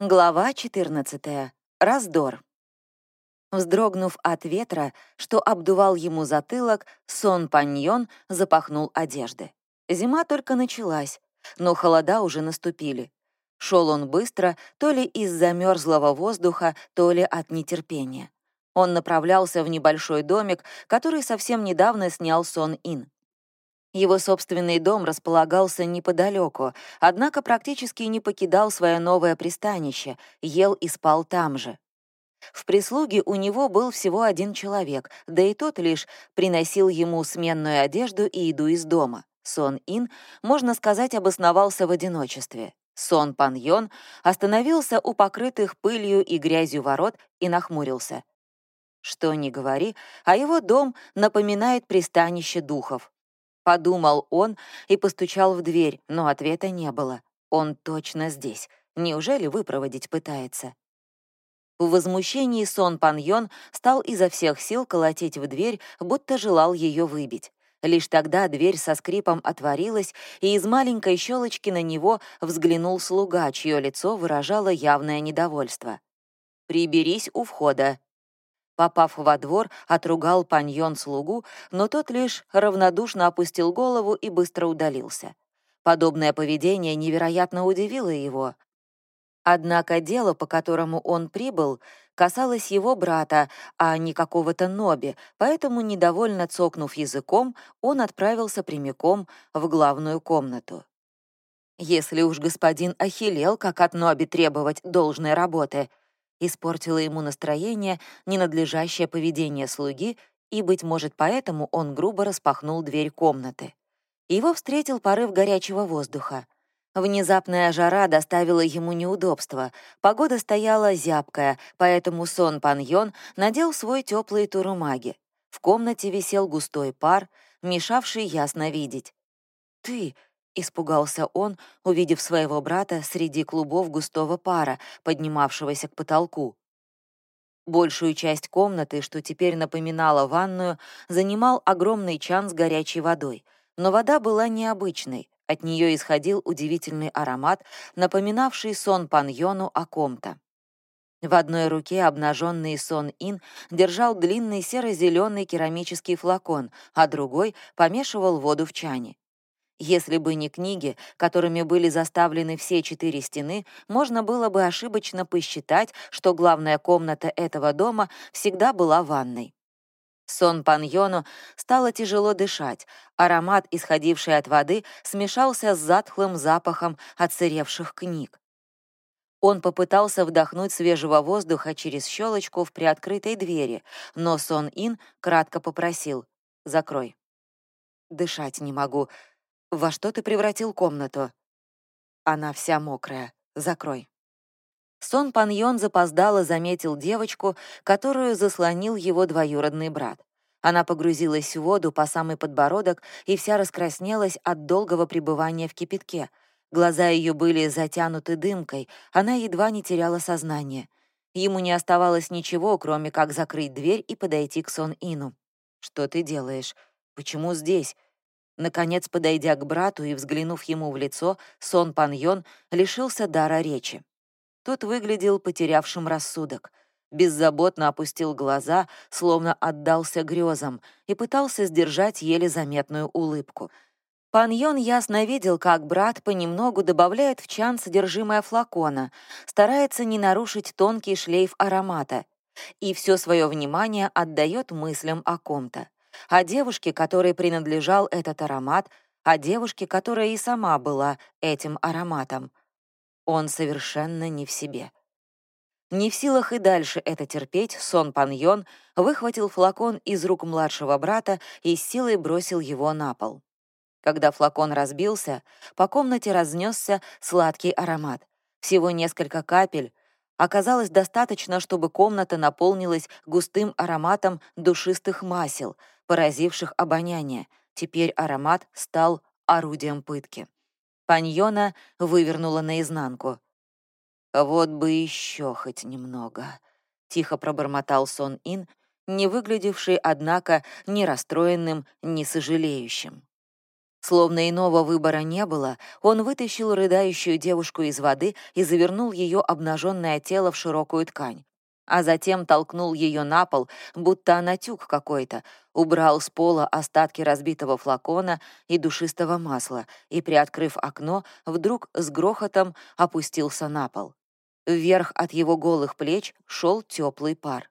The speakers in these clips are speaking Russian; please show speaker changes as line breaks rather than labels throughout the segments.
Глава 14. Раздор. Вздрогнув от ветра, что обдувал ему затылок, сон Паньон запахнул одежды. Зима только началась, но холода уже наступили. Шел он быстро, то ли из-за мерзлого воздуха, то ли от нетерпения. Он направлялся в небольшой домик, который совсем недавно снял Сон Ин. Его собственный дом располагался неподалеку, однако практически не покидал свое новое пристанище, ел и спал там же. В прислуге у него был всего один человек, да и тот лишь приносил ему сменную одежду и еду из дома. Сон Ин, можно сказать, обосновался в одиночестве. Сон Пан Йон остановился у покрытых пылью и грязью ворот и нахмурился. Что ни говори, а его дом напоминает пристанище духов. Подумал он и постучал в дверь, но ответа не было. Он точно здесь. Неужели выпроводить пытается? В возмущении Сон Паньон стал изо всех сил колотить в дверь, будто желал ее выбить. Лишь тогда дверь со скрипом отворилась, и из маленькой щелочки на него взглянул слуга, чье лицо выражало явное недовольство. «Приберись у входа», Попав во двор, отругал паньон слугу, но тот лишь равнодушно опустил голову и быстро удалился. Подобное поведение невероятно удивило его. Однако дело, по которому он прибыл, касалось его брата, а не какого-то Ноби, поэтому, недовольно цокнув языком, он отправился прямиком в главную комнату. Если уж господин охилел, как от Ноби требовать должной работы — испортило ему настроение ненадлежащее поведение слуги, и, быть может, поэтому он грубо распахнул дверь комнаты. Его встретил порыв горячего воздуха. Внезапная жара доставила ему неудобства. Погода стояла зябкая, поэтому сон Паньон надел свой теплый турумаги. В комнате висел густой пар, мешавший ясно видеть. «Ты!» Испугался он, увидев своего брата среди клубов густого пара, поднимавшегося к потолку. Большую часть комнаты, что теперь напоминала ванную, занимал огромный чан с горячей водой. Но вода была необычной, от нее исходил удивительный аромат, напоминавший сон Паньону о ком-то. В одной руке обнаженный Сон Ин держал длинный серо-зеленый керамический флакон, а другой помешивал воду в чане. Если бы не книги, которыми были заставлены все четыре стены, можно было бы ошибочно посчитать, что главная комната этого дома всегда была ванной. Сон Паньону стало тяжело дышать. Аромат, исходивший от воды, смешался с затхлым запахом отсыревших книг. Он попытался вдохнуть свежего воздуха через щелочку в приоткрытой двери, но Сон Ин кратко попросил «Закрой». «Дышать не могу», во что ты превратил комнату? Она вся мокрая. Закрой. Сон Паньон запоздало заметил девочку, которую заслонил его двоюродный брат. Она погрузилась в воду по самый подбородок и вся раскраснелась от долгого пребывания в кипятке. Глаза ее были затянуты дымкой, она едва не теряла сознание. Ему не оставалось ничего, кроме как закрыть дверь и подойти к Сон Ину. «Что ты делаешь? Почему здесь? Наконец, подойдя к брату и взглянув ему в лицо, Сон Паньон лишился дара речи. Тот выглядел потерявшим рассудок, беззаботно опустил глаза, словно отдался грезам, и пытался сдержать еле заметную улыбку. Паньон ясно видел, как брат понемногу добавляет в чан содержимое флакона, старается не нарушить тонкий шлейф аромата, и все свое внимание отдает мыслям о ком-то о девушке, которой принадлежал этот аромат, о девушке, которая и сама была этим ароматом. Он совершенно не в себе. Не в силах и дальше это терпеть, Сон Паньон выхватил флакон из рук младшего брата и с силой бросил его на пол. Когда флакон разбился, по комнате разнесся сладкий аромат. Всего несколько капель, оказалось достаточно, чтобы комната наполнилась густым ароматом душистых масел — поразивших обоняние. Теперь аромат стал орудием пытки. Паньона вывернула наизнанку. «Вот бы еще хоть немного», — тихо пробормотал Сон Ин, не выглядевший, однако, ни расстроенным, ни сожалеющим. Словно иного выбора не было, он вытащил рыдающую девушку из воды и завернул ее обнаженное тело в широкую ткань а затем толкнул ее на пол, будто она тюк какой-то, убрал с пола остатки разбитого флакона и душистого масла и, приоткрыв окно, вдруг с грохотом опустился на пол. Вверх от его голых плеч шел теплый пар.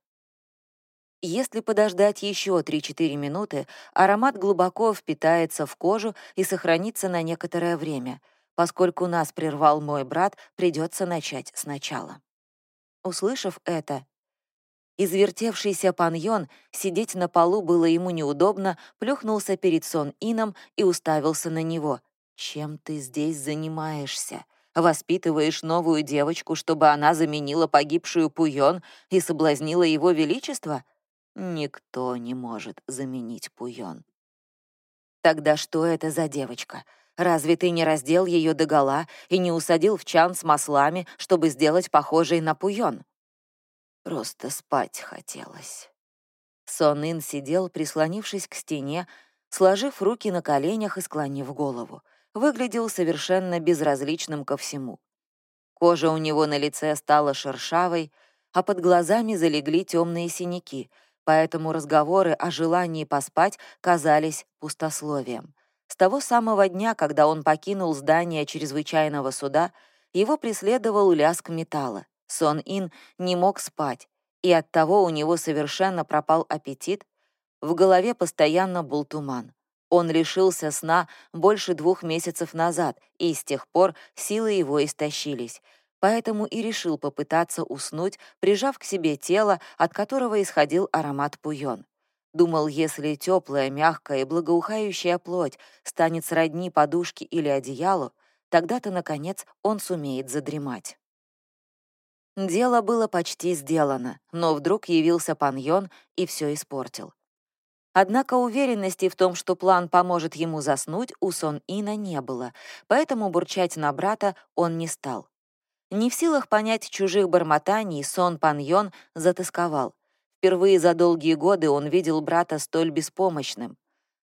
Если подождать еще 3-4 минуты, аромат глубоко впитается в кожу и сохранится на некоторое время. Поскольку нас прервал мой брат, придется начать сначала. Услышав это, извертевшийся паньон, сидеть на полу было ему неудобно, плюхнулся перед Сон Ином и уставился на него. «Чем ты здесь занимаешься? Воспитываешь новую девочку, чтобы она заменила погибшую Пуйон и соблазнила его величество?» Никто не может заменить Пуйон. Тогда что это за девочка? Разве ты не раздел ее догола и не усадил в чан с маслами, чтобы сделать похожей на Пуйон? Просто спать хотелось. Сон Ин сидел, прислонившись к стене, сложив руки на коленях и склонив голову. Выглядел совершенно безразличным ко всему. Кожа у него на лице стала шершавой, а под глазами залегли темные синяки, поэтому разговоры о желании поспать казались пустословием. С того самого дня, когда он покинул здание чрезвычайного суда, его преследовал лязг металла. Сон Ин не мог спать, и оттого у него совершенно пропал аппетит, в голове постоянно был туман. Он лишился сна больше двух месяцев назад, и с тех пор силы его истощились, поэтому и решил попытаться уснуть, прижав к себе тело, от которого исходил аромат пуйон. Думал, если теплая, мягкая и благоухающая плоть станет сродни подушке или одеялу, тогда-то, наконец, он сумеет задремать. Дело было почти сделано, но вдруг явился Паньон и все испортил. Однако уверенности в том, что план поможет ему заснуть, у Сон Ина не было, поэтому бурчать на брата он не стал. Не в силах понять чужих бормотаний, Сон Паньон затасковал. Впервые за долгие годы он видел брата столь беспомощным.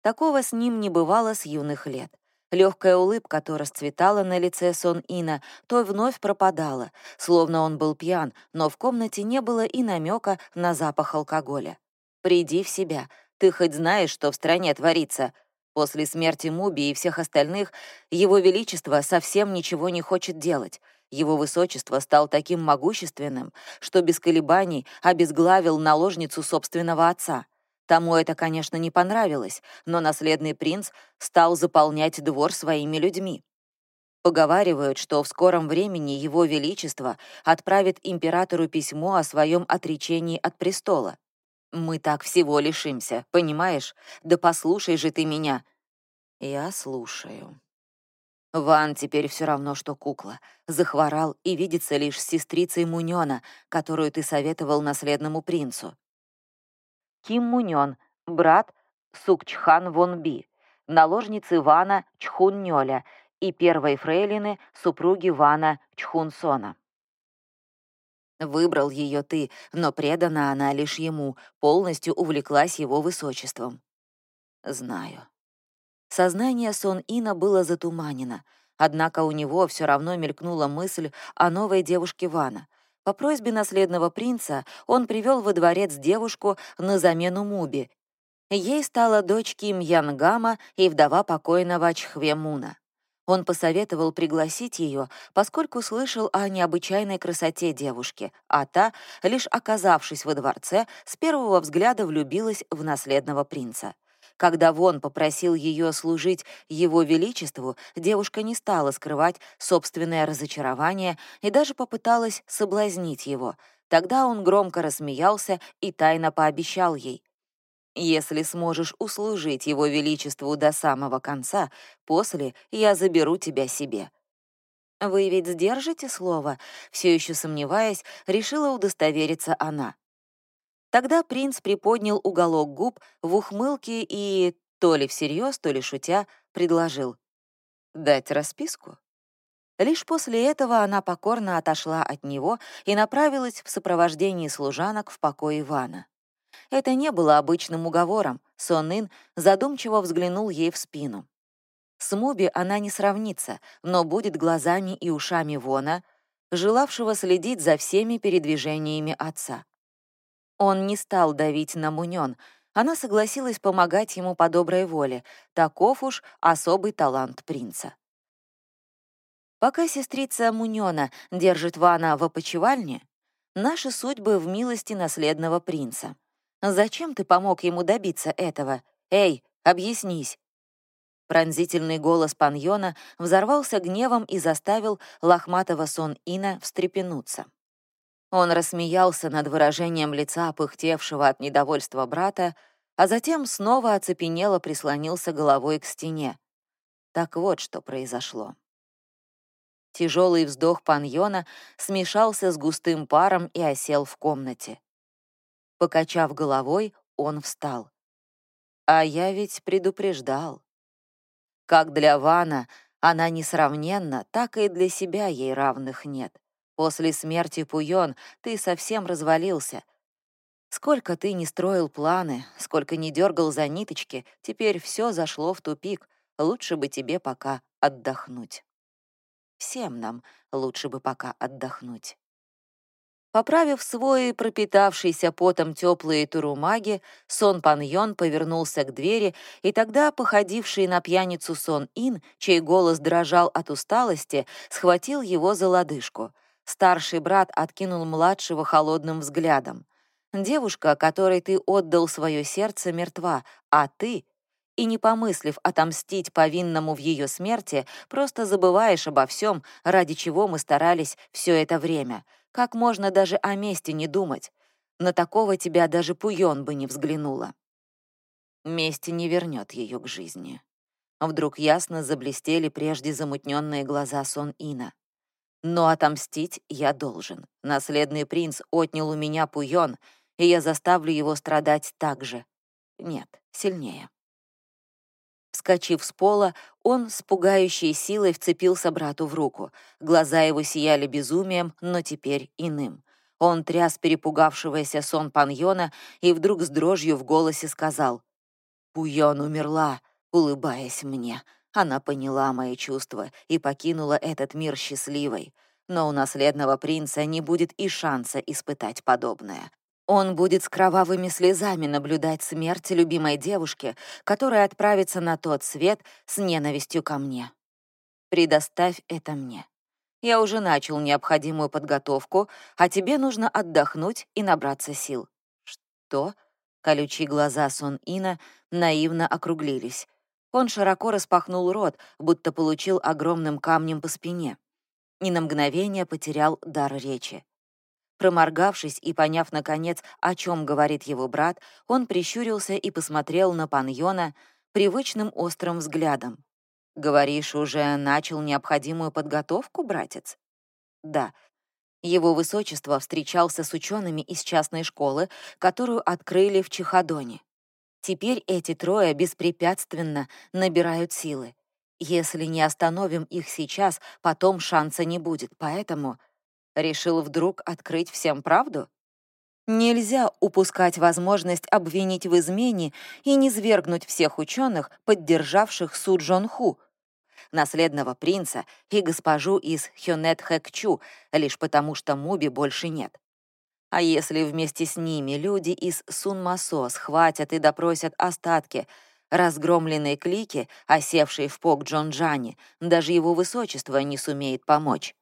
Такого с ним не бывало с юных лет. Легкая улыбка то расцветала на лице Сон Ина, то вновь пропадала, словно он был пьян, но в комнате не было и намека на запах алкоголя. «Приди в себя. Ты хоть знаешь, что в стране творится?» После смерти Муби и всех остальных Его Величество совсем ничего не хочет делать. Его высочество стал таким могущественным, что без колебаний обезглавил наложницу собственного отца. Тому это, конечно, не понравилось, но наследный принц стал заполнять двор своими людьми. Поговаривают, что в скором времени его величество отправит императору письмо о своем отречении от престола. Мы так всего лишимся, понимаешь? Да послушай же ты меня. Я слушаю. Ван теперь все равно, что кукла. Захворал и видится лишь с сестрицей Мунёна, которую ты советовал наследному принцу. Ким Мунён, брат Сукчхан Вонби, наложницы Вана Чхун-Нёля и первой фрейлины супруги Вана Чхун-Сона. Выбрал ее ты, но предана она лишь ему, полностью увлеклась его высочеством. Знаю. Сознание Сон Ина было затуманено, однако у него все равно мелькнула мысль о новой девушке Вана. По просьбе наследного принца он привел во дворец девушку на замену Муби. Ей стала дочь Ким Янгама и вдова покойного Чхвемуна. Он посоветовал пригласить ее, поскольку слышал о необычайной красоте девушки, а та, лишь оказавшись во дворце, с первого взгляда влюбилась в наследного принца. Когда Вон попросил ее служить его величеству, девушка не стала скрывать собственное разочарование и даже попыталась соблазнить его. Тогда он громко рассмеялся и тайно пообещал ей. «Если сможешь услужить его величеству до самого конца, после я заберу тебя себе». «Вы ведь сдержите слово?» Все еще сомневаясь, решила удостовериться она. Тогда принц приподнял уголок губ в ухмылке и, то ли всерьез, то ли шутя, предложил «дать расписку». Лишь после этого она покорно отошла от него и направилась в сопровождении служанок в покой Ивана. Это не было обычным уговором, Сон Ин задумчиво взглянул ей в спину. С Муби она не сравнится, но будет глазами и ушами Вона, желавшего следить за всеми передвижениями отца. Он не стал давить на Мунён, она согласилась помогать ему по доброй воле, таков уж особый талант принца. Пока сестрица Мунёна держит Вана в опочивальне, наши судьбы в милости наследного принца. Зачем ты помог ему добиться этого? Эй, объяснись!» Пронзительный голос Паньона взорвался гневом и заставил лохматого сон Ина встрепенуться. Он рассмеялся над выражением лица пыхтевшего от недовольства брата, а затем снова оцепенело прислонился головой к стене. Так вот, что произошло. Тяжелый вздох Паньона смешался с густым паром и осел в комнате. Покачав головой, он встал. А я ведь предупреждал. Как для Вана она несравненна, так и для себя ей равных нет. После смерти Пуйон ты совсем развалился. Сколько ты не строил планы, сколько не дергал за ниточки, теперь все зашло в тупик. Лучше бы тебе пока отдохнуть. Всем нам лучше бы пока отдохнуть. Поправив свой пропитавшийся потом теплые турумаги, Сон Паньон повернулся к двери, и тогда походивший на пьяницу Сон Ин, чей голос дрожал от усталости, схватил его за лодыжку. Старший брат откинул младшего холодным взглядом. «Девушка, которой ты отдал свое сердце, мертва, а ты и, не помыслив отомстить повинному в ее смерти, просто забываешь обо всем, ради чего мы старались все это время. Как можно даже о мести не думать? На такого тебя даже Пуйон бы не взглянула. Месть не вернет ее к жизни. Вдруг ясно заблестели прежде замутненные глаза Сон Ина. Но отомстить я должен. Наследный принц отнял у меня Пуйон, и я заставлю его страдать так же. Нет, сильнее. Вскочив с пола, он с пугающей силой вцепился брату в руку. Глаза его сияли безумием, но теперь иным. Он тряс перепугавшегося сон Паньона и вдруг с дрожью в голосе сказал «Пуйон умерла, улыбаясь мне. Она поняла мои чувства и покинула этот мир счастливой. Но у наследного принца не будет и шанса испытать подобное. Он будет с кровавыми слезами наблюдать смерть любимой девушки, которая отправится на тот свет с ненавистью ко мне. Предоставь это мне. Я уже начал необходимую подготовку, а тебе нужно отдохнуть и набраться сил. Что? Колючие глаза Сон Ина наивно округлились. Он широко распахнул рот, будто получил огромным камнем по спине. И на мгновение потерял дар речи. Проморгавшись и поняв, наконец, о чем говорит его брат, он прищурился и посмотрел на Паньона привычным острым взглядом. «Говоришь, уже начал необходимую подготовку, братец?» «Да». Его высочество встречался с учеными из частной школы, которую открыли в Чехадоне. Теперь эти трое беспрепятственно набирают силы. Если не остановим их сейчас, потом шанса не будет, поэтому Решил вдруг открыть всем правду? Нельзя упускать возможность обвинить в измене и не свергнуть всех ученых, поддержавших Су Джон Ху, наследного принца и госпожу из Хёнет Хэкчу, лишь потому что Муби больше нет. А если вместе с ними люди из Сун Масо схватят и допросят остатки разгромленной клики, осевшей в Пок Джон Джани, даже его высочество не сумеет помочь.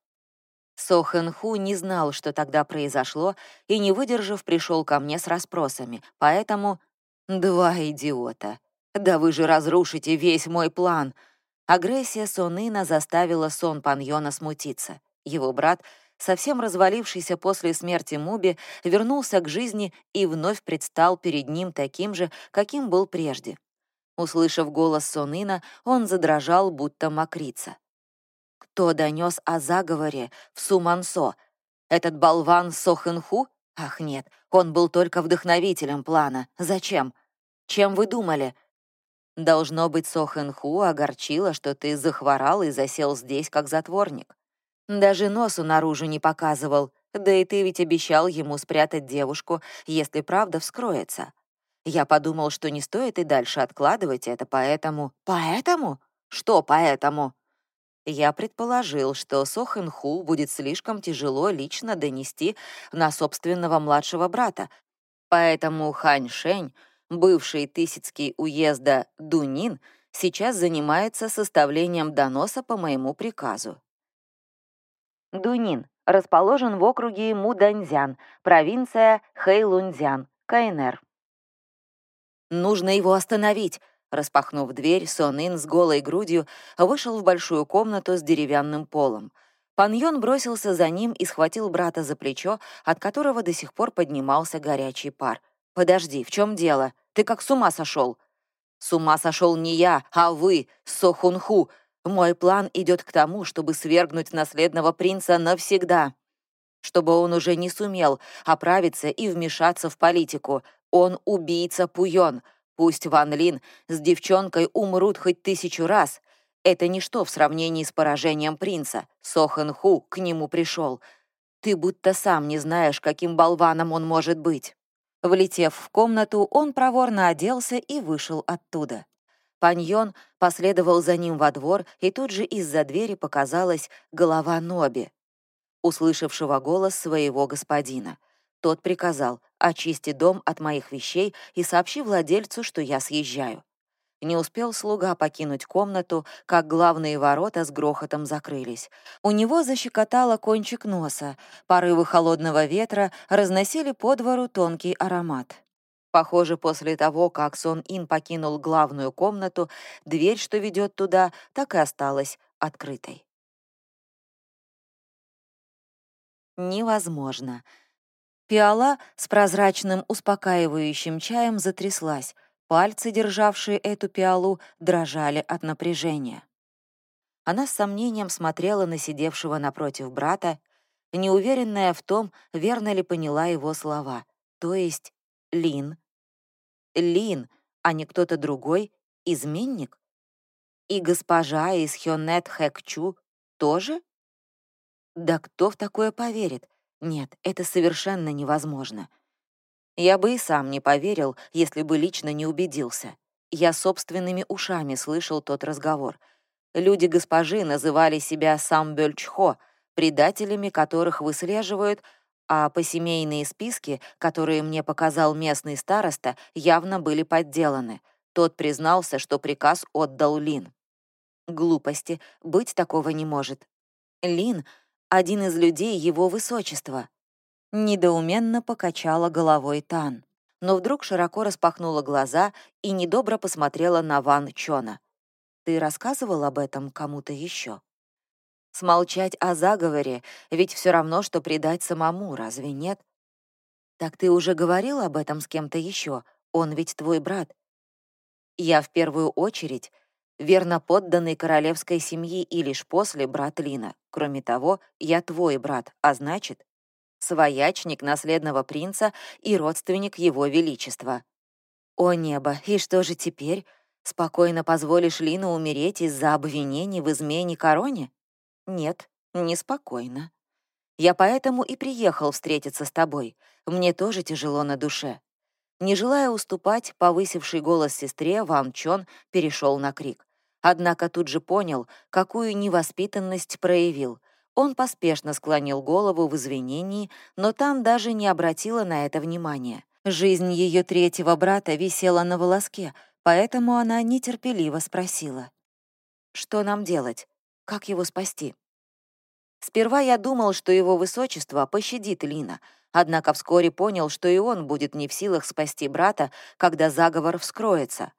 Со не знал, что тогда произошло, и, не выдержав, пришел ко мне с расспросами, поэтому... Два идиота. Да вы же разрушите весь мой план. Агрессия Сонына заставила Сон Паньона смутиться. Его брат, совсем развалившийся после смерти Муби, вернулся к жизни и вновь предстал перед ним таким же, каким был прежде. Услышав голос Сонына, он задрожал, будто мокрица. Кто донес о заговоре в Сумансо? Этот болван Сохэнху? Ах нет, он был только вдохновителем плана. Зачем? Чем вы думали? Должно быть, Сохэнху огорчило, что ты захворал и засел здесь как затворник. Даже носу наружу не показывал, да и ты ведь обещал ему спрятать девушку, если правда вскроется. Я подумал, что не стоит и дальше откладывать это, поэтому... Поэтому? Что поэтому?» Я предположил, что Сохэнху будет слишком тяжело лично донести на собственного младшего брата, поэтому Хань Шень, бывший Тысяцкий уезда Дунин, сейчас занимается составлением доноса по моему приказу. Дунин расположен в округе Муданьзян, провинция Хэйлунцзян, КНР. «Нужно его остановить!» Распахнув дверь, Сон Ин с голой грудью вышел в большую комнату с деревянным полом. Паньон бросился за ним и схватил брата за плечо, от которого до сих пор поднимался горячий пар. «Подожди, в чем дело? Ты как с ума сошел?» «С ума сошел не я, а вы, Сохунху. Мой план идет к тому, чтобы свергнуть наследного принца навсегда, чтобы он уже не сумел оправиться и вмешаться в политику. Он убийца Пуйон. Пусть Ван Лин с девчонкой умрут хоть тысячу раз. Это ничто в сравнении с поражением принца. Сохан Ху к нему пришел. Ты будто сам не знаешь, каким болваном он может быть. Влетев в комнату, он проворно оделся и вышел оттуда. Паньон последовал за ним во двор, и тут же из-за двери показалась голова Ноби, услышавшего голос своего господина. Тот приказал «Очисти дом от моих вещей и сообщи владельцу, что я съезжаю». Не успел слуга покинуть комнату, как главные ворота с грохотом закрылись. У него защекотало кончик носа, порывы холодного ветра разносили по двору тонкий аромат. Похоже, после того, как Сон Ин покинул главную комнату, дверь, что ведет туда, так и осталась открытой. Невозможно. Пиала с прозрачным успокаивающим чаем затряслась, пальцы, державшие эту пиалу, дрожали от напряжения. Она с сомнением смотрела на сидевшего напротив брата, неуверенная в том, верно ли поняла его слова, то есть Лин. Лин, а не кто-то другой, изменник? И госпожа из Хёнет Хэкчу тоже? Да кто в такое поверит? Нет, это совершенно невозможно. Я бы и сам не поверил, если бы лично не убедился. Я собственными ушами слышал тот разговор. Люди госпожи называли себя самбёльчхо, предателями которых выслеживают, а посемейные списки, которые мне показал местный староста, явно были подделаны. Тот признался, что приказ отдал Лин. Глупости, быть такого не может. Лин один из людей его высочества. Недоуменно покачала головой Тан, но вдруг широко распахнула глаза и недобро посмотрела на Ван Чона. «Ты рассказывал об этом кому-то еще?» «Смолчать о заговоре, ведь все равно, что предать самому, разве нет?» «Так ты уже говорил об этом с кем-то еще? Он ведь твой брат». «Я в первую очередь верно подданный королевской семьи и лишь после брат Лина. Кроме того, я твой брат, а значит, своячник наследного принца и родственник его величества. О небо, и что же теперь? Спокойно позволишь Лину умереть из-за обвинений в измене короне? Нет, неспокойно. Я поэтому и приехал встретиться с тобой. Мне тоже тяжело на душе. Не желая уступать, повысивший голос сестре, Ван Чон перешел на крик. Однако тут же понял, какую невоспитанность проявил. Он поспешно склонил голову в извинении, но там даже не обратила на это внимания. Жизнь ее третьего брата висела на волоске, поэтому она нетерпеливо спросила. «Что нам делать? Как его спасти?» Сперва я думал, что его высочество пощадит Лина, однако вскоре понял, что и он будет не в силах спасти брата, когда заговор вскроется.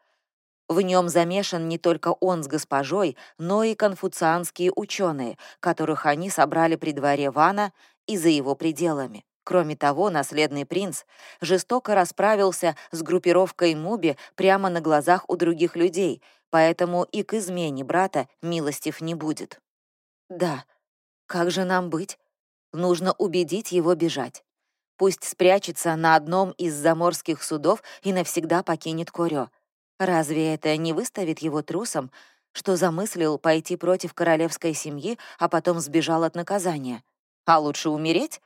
В нем замешан не только он с госпожой, но и конфуцианские ученые, которых они собрали при дворе Вана и за его пределами. Кроме того, наследный принц жестоко расправился с группировкой Муби прямо на глазах у других людей, поэтому и к измене брата милостив не будет. Да, как же нам быть? Нужно убедить его бежать. Пусть спрячется на одном из заморских судов и навсегда покинет Корё. Разве это не выставит его трусом, что замыслил пойти против королевской семьи, а потом сбежал от наказания? А лучше умереть?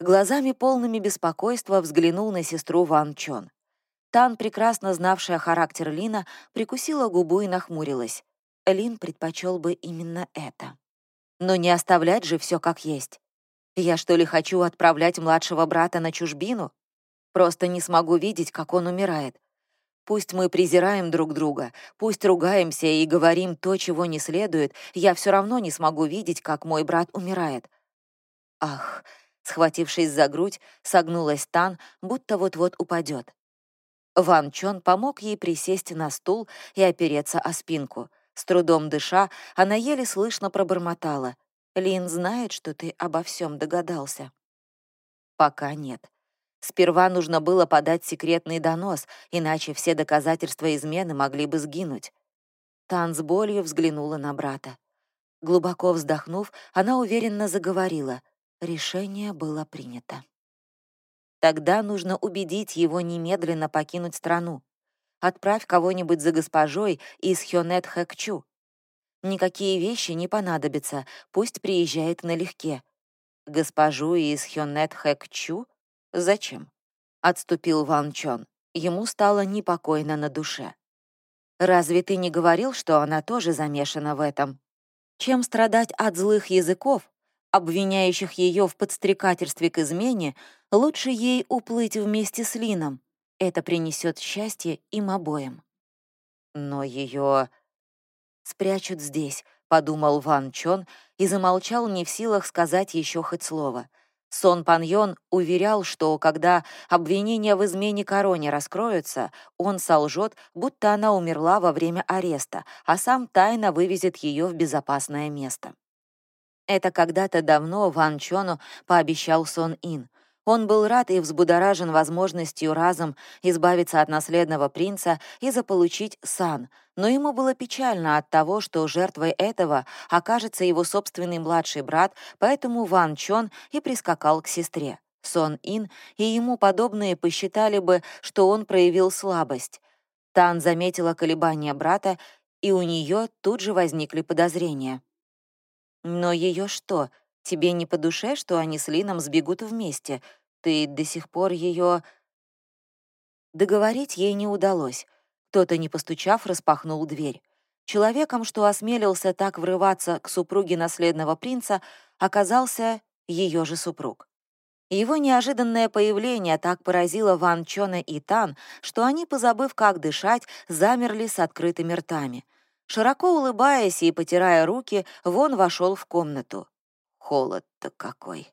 Глазами полными беспокойства взглянул на сестру Ван Чон. Тан, прекрасно знавшая характер Лина, прикусила губу и нахмурилась. Лин предпочел бы именно это. Но не оставлять же все как есть. Я что ли хочу отправлять младшего брата на чужбину? Просто не смогу видеть, как он умирает. Пусть мы презираем друг друга, пусть ругаемся и говорим то, чего не следует, я все равно не смогу видеть, как мой брат умирает. Ах, схватившись за грудь, согнулась Тан, будто вот-вот упадет. Ван Чон помог ей присесть на стул и опереться о спинку. С трудом дыша, она еле слышно пробормотала. «Лин знает, что ты обо всем догадался?» «Пока нет. Сперва нужно было подать секретный донос, иначе все доказательства измены могли бы сгинуть». Тан с болью взглянула на брата. Глубоко вздохнув, она уверенно заговорила. Решение было принято. Тогда нужно убедить его немедленно покинуть страну. Отправь кого-нибудь за госпожой из Хёнет Хэкчу. Никакие вещи не понадобятся, пусть приезжает налегке. Госпожу из Хёнет Хэкчу? Зачем? Отступил Ван Чон. Ему стало непокойно на душе. Разве ты не говорил, что она тоже замешана в этом? Чем страдать от злых языков, обвиняющих ее в подстрекательстве к измене, лучше ей уплыть вместе с Лином. Это принесет счастье им обоим. Но ее спрячут здесь, подумал Ван Чон и замолчал не в силах сказать еще хоть слово. Сон Паньон уверял, что когда обвинения в измене короне раскроются, он солжет, будто она умерла во время ареста, а сам тайно вывезет ее в безопасное место. Это когда-то давно Ван Чону пообещал Сон Ин. Он был рад и взбудоражен возможностью разом избавиться от наследного принца и заполучить сан, но ему было печально от того, что жертвой этого окажется его собственный младший брат, поэтому Ван Чон и прискакал к сестре. Сон Ин и ему подобные посчитали бы, что он проявил слабость. Тан заметила колебания брата, и у нее тут же возникли подозрения. Но ее что, тебе не по душе, что они с Лином сбегут вместе? Ты до сих пор ее... Договорить ей не удалось. Кто-то, не постучав, распахнул дверь. Человеком, что осмелился так врываться к супруге наследного принца, оказался ее же супруг. Его неожиданное появление так поразило Ван Чона и Тан, что они, позабыв, как дышать, замерли с открытыми ртами. Широко улыбаясь и потирая руки, Вон вошел в комнату. Холод-то какой.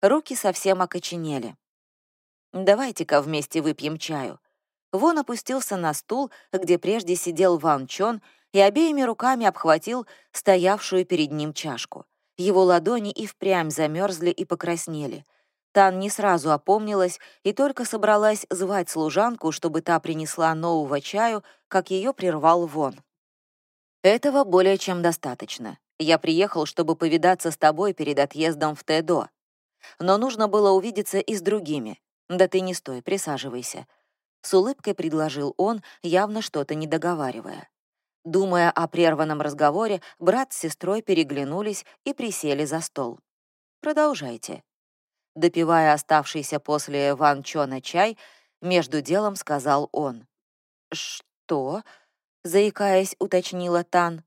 Руки совсем окоченели. «Давайте-ка вместе выпьем чаю». Вон опустился на стул, где прежде сидел Ван Чон, и обеими руками обхватил стоявшую перед ним чашку. Его ладони и впрямь замерзли и покраснели. Тан не сразу опомнилась и только собралась звать служанку, чтобы та принесла нового чаю, как ее прервал Вон. Этого более чем достаточно. Я приехал, чтобы повидаться с тобой перед отъездом в Тэдо. Но нужно было увидеться и с другими. Да ты не стой, присаживайся. С улыбкой предложил он, явно что-то не договаривая. Думая о прерванном разговоре, брат с сестрой переглянулись и присели за стол. «Продолжайте». Допивая оставшийся после Ван Чона чай, между делом сказал он. «Что?» Заикаясь, уточнила Тан.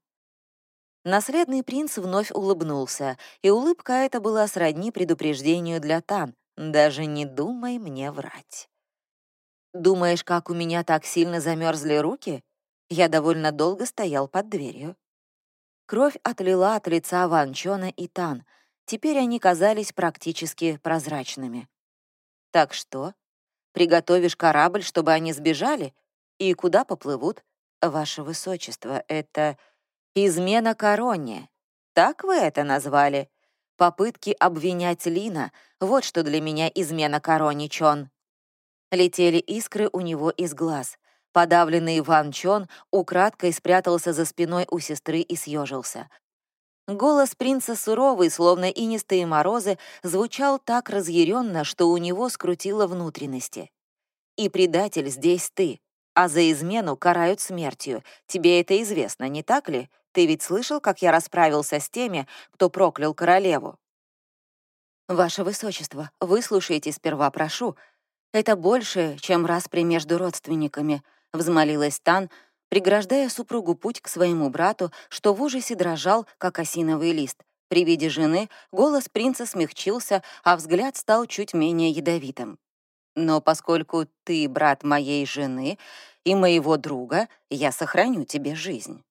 Наследный принц вновь улыбнулся, и улыбка эта была сродни предупреждению для Тан. «Даже не думай мне врать». «Думаешь, как у меня так сильно замерзли руки? Я довольно долго стоял под дверью». Кровь отлила от лица Ван Чона и Тан. Теперь они казались практически прозрачными. «Так что? Приготовишь корабль, чтобы они сбежали? И куда поплывут?» «Ваше Высочество, это измена короне. Так вы это назвали? Попытки обвинять Лина — вот что для меня измена короне, Чон». Летели искры у него из глаз. Подавленный Иван Чон украдкой спрятался за спиной у сестры и съежился. Голос принца суровый, словно инистые морозы, звучал так разъяренно, что у него скрутило внутренности. «И предатель здесь ты а за измену карают смертью. Тебе это известно, не так ли? Ты ведь слышал, как я расправился с теми, кто проклял королеву?» «Ваше Высочество, выслушайте сперва, прошу. Это больше, чем распри между родственниками», — взмолилась Тан, преграждая супругу путь к своему брату, что в ужасе дрожал, как осиновый лист. При виде жены голос принца смягчился, а взгляд стал чуть менее ядовитым. «Но поскольку ты брат моей жены и моего друга, я сохраню тебе жизнь».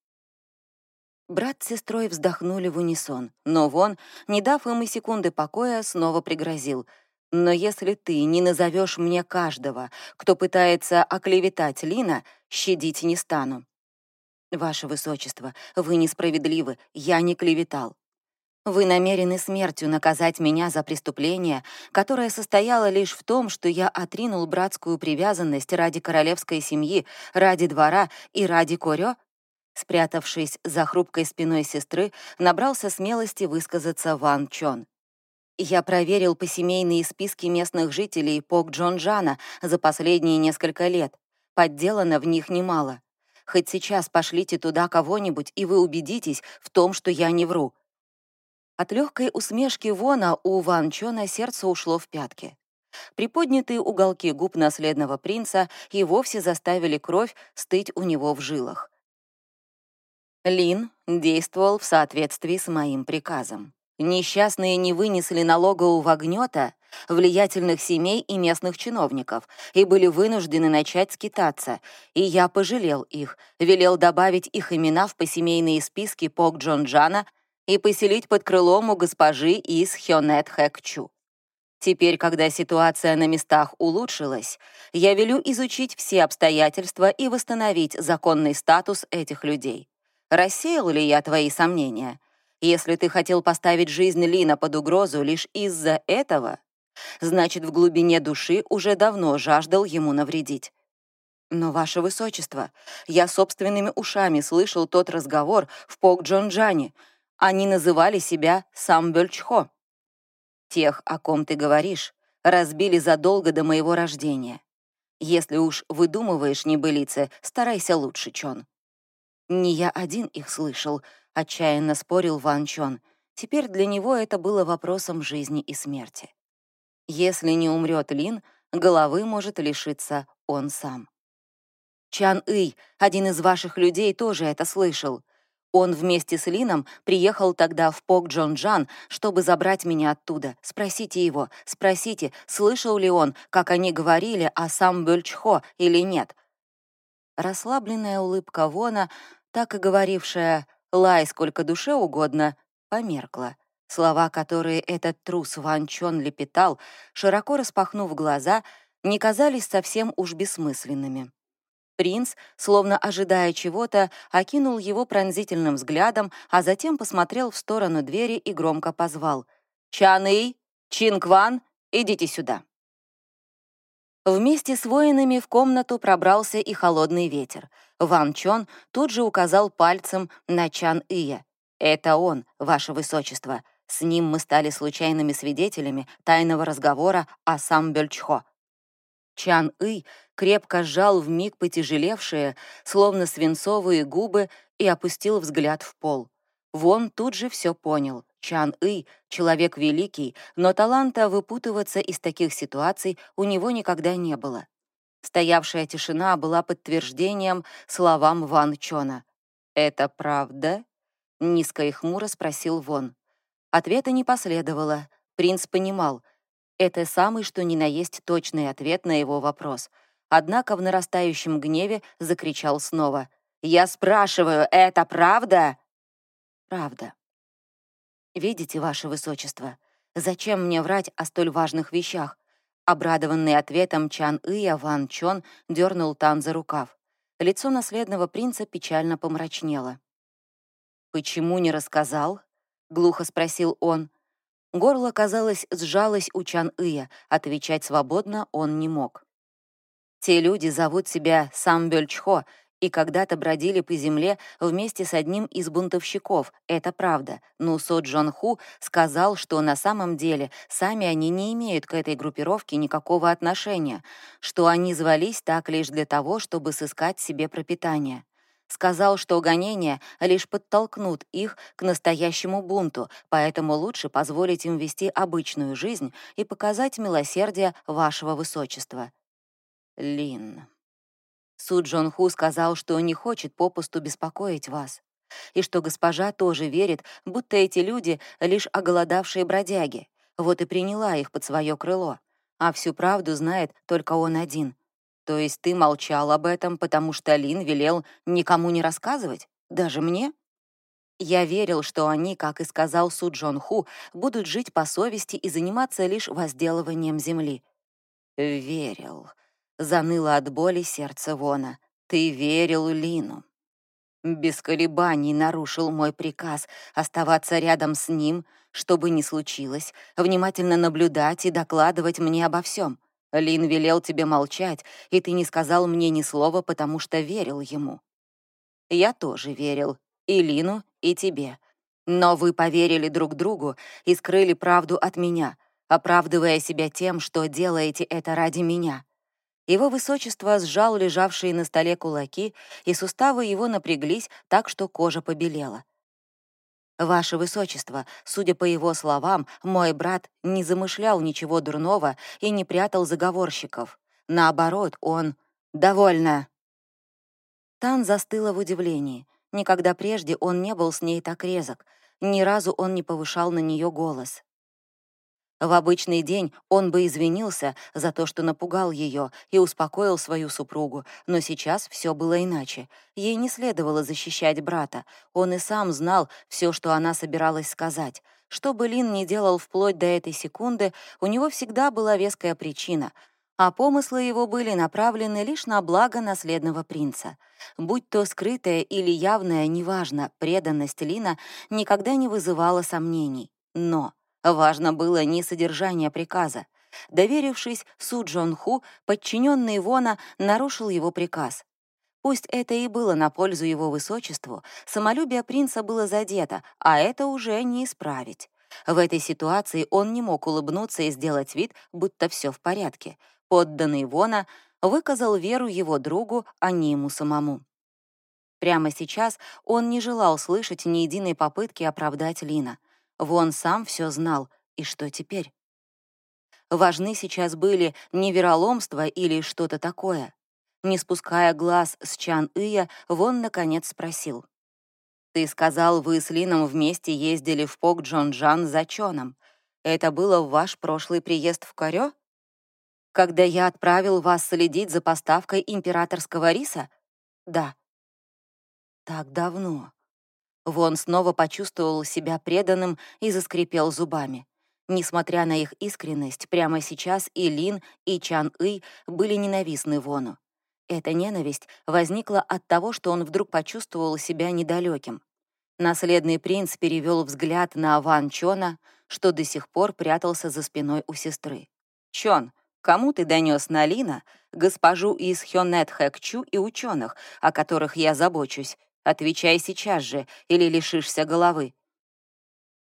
Брат с сестрой вздохнули в унисон, но Вон, не дав им и секунды покоя, снова пригрозил — но если ты не назовешь мне каждого, кто пытается оклеветать Лина, щадить не стану. Ваше Высочество, вы несправедливы, я не клеветал. Вы намерены смертью наказать меня за преступление, которое состояло лишь в том, что я отринул братскую привязанность ради королевской семьи, ради двора и ради Корё? Спрятавшись за хрупкой спиной сестры, набрался смелости высказаться Ван Чон. Я проверил посемейные списки местных жителей Пок Джонджана за последние несколько лет. Подделано в них немало. Хоть сейчас пошлите туда кого-нибудь, и вы убедитесь в том, что я не вру. От легкой усмешки Вона у Ван Чона сердце ушло в пятки. Приподнятые уголки губ наследного принца и вовсе заставили кровь стыть у него в жилах. Лин действовал в соответствии с моим приказом. Несчастные не вынесли налогового гнета влиятельных семей и местных чиновников и были вынуждены начать скитаться, и я пожалел их, велел добавить их имена в посемейные списки Пок Джонджана и поселить под крылом у госпожи из Хёнет Хэкчу. Теперь, когда ситуация на местах улучшилась, я велю изучить все обстоятельства и восстановить законный статус этих людей. Рассеял ли я твои сомнения? Если ты хотел поставить жизнь Лина под угрозу лишь из-за этого, значит, в глубине души уже давно жаждал ему навредить. Но, Ваше Высочество, я собственными ушами слышал тот разговор в Пок-Джонджане. Они называли себя Самбельчхо. Тех, о ком ты говоришь, разбили задолго до моего рождения. Если уж выдумываешь небылицы, старайся лучше, Чон. Не я один их слышал —— отчаянно спорил Ван Чон. Теперь для него это было вопросом жизни и смерти. Если не умрет Лин, головы может лишиться он сам. Чан Ый, один из ваших людей, тоже это слышал. Он вместе с Лином приехал тогда в Пок Джон Джан, чтобы забрать меня оттуда. Спросите его, спросите, слышал ли он, как они говорили о сам Бельчхо или нет. Расслабленная улыбка Вона, так и говорившая Лай сколько душе угодно померкла. Слова, которые этот трус Ван Чон лепетал, широко распахнув глаза, не казались совсем уж бессмысленными. Принц, словно ожидая чего-то, окинул его пронзительным взглядом, а затем посмотрел в сторону двери и громко позвал. «Чаны, Чинкван, идите сюда». Вместе с воинами в комнату пробрался и холодный ветер. Ван Чон тут же указал пальцем на Чан Ия. «Это он, ваше высочество. С ним мы стали случайными свидетелями тайного разговора о Сам Бельчхо». Чан Ий крепко сжал вмиг потяжелевшие, словно свинцовые губы, и опустил взгляд в пол. Вон тут же все понял. Чан И — человек великий, но таланта выпутываться из таких ситуаций у него никогда не было. Стоявшая тишина была подтверждением словам Ван Чона. «Это правда?» — низко и хмуро спросил Вон. Ответа не последовало. Принц понимал. Это самый что ни на есть точный ответ на его вопрос. Однако в нарастающем гневе закричал снова. «Я спрашиваю, это правда?» «Правда». «Видите, ваше высочество, зачем мне врать о столь важных вещах?» Обрадованный ответом Чан Ия Ван Чон дернул Тан за рукав. Лицо наследного принца печально помрачнело. «Почему не рассказал?» — глухо спросил он. Горло, казалось, сжалось у Чан Ия, отвечать свободно он не мог. «Те люди зовут себя Самбельчхо и когда-то бродили по земле вместе с одним из бунтовщиков, это правда, но Со Джон Ху сказал, что на самом деле сами они не имеют к этой группировке никакого отношения, что они звались так лишь для того, чтобы сыскать себе пропитание. Сказал, что гонения лишь подтолкнут их к настоящему бунту, поэтому лучше позволить им вести обычную жизнь и показать милосердие вашего высочества. Лин. Су Джон Ху сказал, что не хочет попусту беспокоить вас, и что госпожа тоже верит, будто эти люди — лишь оголодавшие бродяги, вот и приняла их под свое крыло, а всю правду знает только он один. То есть ты молчал об этом, потому что Лин велел никому не рассказывать? Даже мне? Я верил, что они, как и сказал Су Джон Ху, будут жить по совести и заниматься лишь возделыванием земли. Верил. Заныло от боли сердце Вона. Ты верил Лину. Без колебаний нарушил мой приказ оставаться рядом с ним, чтобы не случилось, внимательно наблюдать и докладывать мне обо всем. Лин велел тебе молчать, и ты не сказал мне ни слова, потому что верил ему. Я тоже верил, и Лину, и тебе. Но вы поверили друг другу и скрыли правду от меня, оправдывая себя тем, что делаете это ради меня. Его высочество сжал лежавшие на столе кулаки, и суставы его напряглись так, что кожа побелела. «Ваше высочество, судя по его словам, мой брат не замышлял ничего дурного и не прятал заговорщиков. Наоборот, он... Довольно!» Тан застыла в удивлении. Никогда прежде он не был с ней так резок. Ни разу он не повышал на нее голос. В обычный день он бы извинился за то, что напугал ее и успокоил свою супругу, но сейчас все было иначе. Ей не следовало защищать брата. Он и сам знал все, что она собиралась сказать. Что бы Лин ни делал вплоть до этой секунды, у него всегда была веская причина — а помыслы его были направлены лишь на благо наследного принца. Будь то скрытая или явная, неважно, преданность Лина никогда не вызывала сомнений. Но Важно было не содержание приказа. Доверившись Су Джон Ху, подчиненный Вона нарушил его приказ. Пусть это и было на пользу его высочеству, самолюбие принца было задето, а это уже не исправить. В этой ситуации он не мог улыбнуться и сделать вид, будто все в порядке. Подданный Вона выказал веру его другу, а не ему самому. Прямо сейчас он не желал слышать ни единой попытки оправдать Лина — Вон сам все знал, и что теперь? Важны сейчас были не вероломство или что-то такое. Не спуская глаз с Чан Ия, Вон наконец спросил. «Ты сказал, вы с Лином вместе ездили в Пок Джон Джан за Чоном. Это было ваш прошлый приезд в Корё? Когда я отправил вас следить за поставкой императорского риса? Да. Так давно. Вон снова почувствовал себя преданным и заскрипел зубами. Несмотря на их искренность, прямо сейчас и Лин, и Чан И были ненавистны Вону. Эта ненависть возникла от того, что он вдруг почувствовал себя недалеким. Наследный принц перевел взгляд на Ван Чона, что до сих пор прятался за спиной у сестры. «Чон, кому ты донес на Лина, госпожу из Хёнет Хэкчу и ученых, о которых я забочусь, Отвечай сейчас же, или лишишься головы».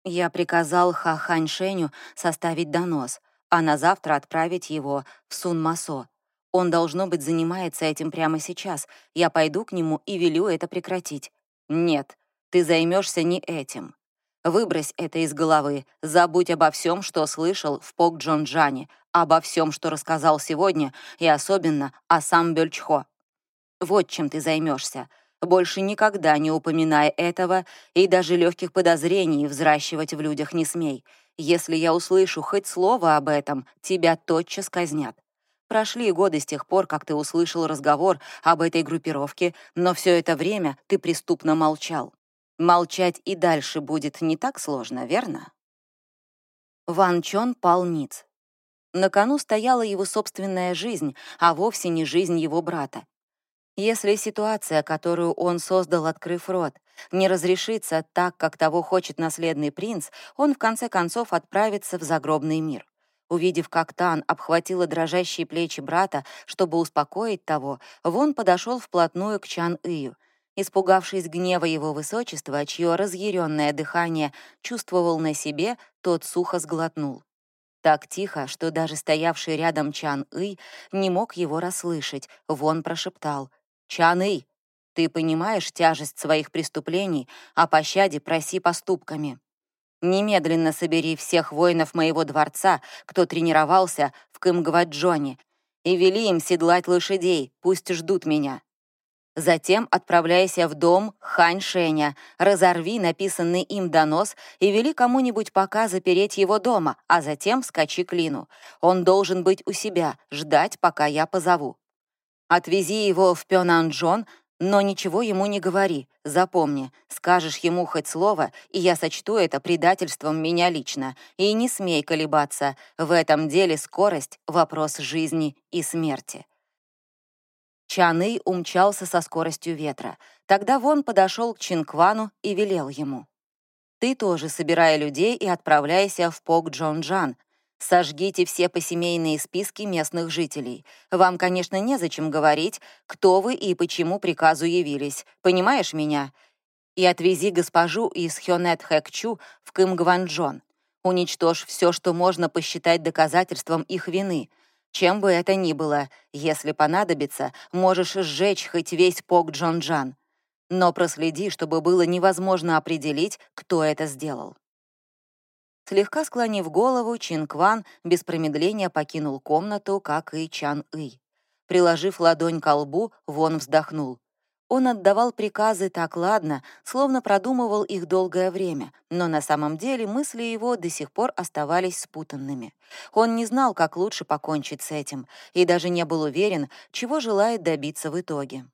Я приказал Ха Хань Шеню составить донос, а на завтра отправить его в Сун Масо. Он, должно быть, занимается этим прямо сейчас. Я пойду к нему и велю это прекратить. Нет, ты займешься не этим. Выбрось это из головы. Забудь обо всем, что слышал в Пок Джон Джане, обо всем, что рассказал сегодня, и особенно о сам Бельчхо. Вот чем ты займешься. Больше никогда не упоминай этого и даже легких подозрений взращивать в людях не смей. Если я услышу хоть слово об этом, тебя тотчас казнят. Прошли годы с тех пор, как ты услышал разговор об этой группировке, но все это время ты преступно молчал. Молчать и дальше будет не так сложно, верно? Ван Чон пал ниц. На кону стояла его собственная жизнь, а вовсе не жизнь его брата. Если ситуация, которую он создал, открыв рот, не разрешится так, как того хочет наследный принц, он в конце концов отправится в загробный мир. Увидев, как Тан обхватила дрожащие плечи брата, чтобы успокоить того, Вон подошел вплотную к Чан Ию. Испугавшись гнева его высочества, чье разъяренное дыхание чувствовал на себе, тот сухо сглотнул. Так тихо, что даже стоявший рядом Чан Ый не мог его расслышать, Вон прошептал — Чаны, ты понимаешь тяжесть своих преступлений, о пощаде проси поступками. Немедленно собери всех воинов моего дворца, кто тренировался в Кымгваджоне, и вели им седлать лошадей, пусть ждут меня. Затем отправляйся в дом Хань Шэня, разорви написанный им донос и вели кому-нибудь пока запереть его дома, а затем скачи к Лину. Он должен быть у себя, ждать, пока я позову. Отвези его в Пёнанджон, но ничего ему не говори. Запомни, скажешь ему хоть слово, и я сочту это предательством меня лично. И не смей колебаться. В этом деле скорость — вопрос жизни и смерти. Чаны умчался со скоростью ветра. Тогда Вон подошел к Чинквану и велел ему. «Ты тоже собирай людей и отправляйся в Пок Джон Джан. Сожгите все посемейные списки местных жителей. Вам, конечно, незачем говорить, кто вы и почему приказу явились. Понимаешь меня? И отвези госпожу из Хёнет Хэкчу в Кымгванджон. Уничтожь все, что можно посчитать доказательством их вины — чем бы это ни было, если понадобится, можешь сжечь хоть весь Пок Джон Джан. Но проследи, чтобы было невозможно определить, кто это сделал. Слегка склонив голову, Чин Кван без промедления покинул комнату, как и Чан Ый. Приложив ладонь к лбу, Вон вздохнул. Он отдавал приказы так ладно, словно продумывал их долгое время, но на самом деле мысли его до сих пор оставались спутанными. Он не знал, как лучше покончить с этим, и даже не был уверен, чего желает добиться в итоге.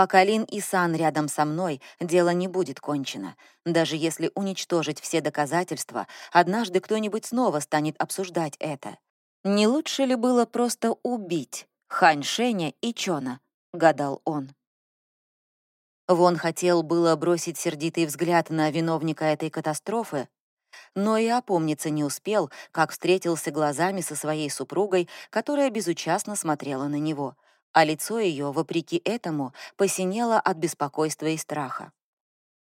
Пока Лин и Сан рядом со мной, дело не будет кончено. Даже если уничтожить все доказательства, однажды кто-нибудь снова станет обсуждать это. Не лучше ли было просто убить Хань Шэня и Чона, — гадал он. Вон хотел было бросить сердитый взгляд на виновника этой катастрофы, но и опомниться не успел, как встретился глазами со своей супругой, которая безучастно смотрела на него, а лицо ее, вопреки этому, посинело от беспокойства и страха.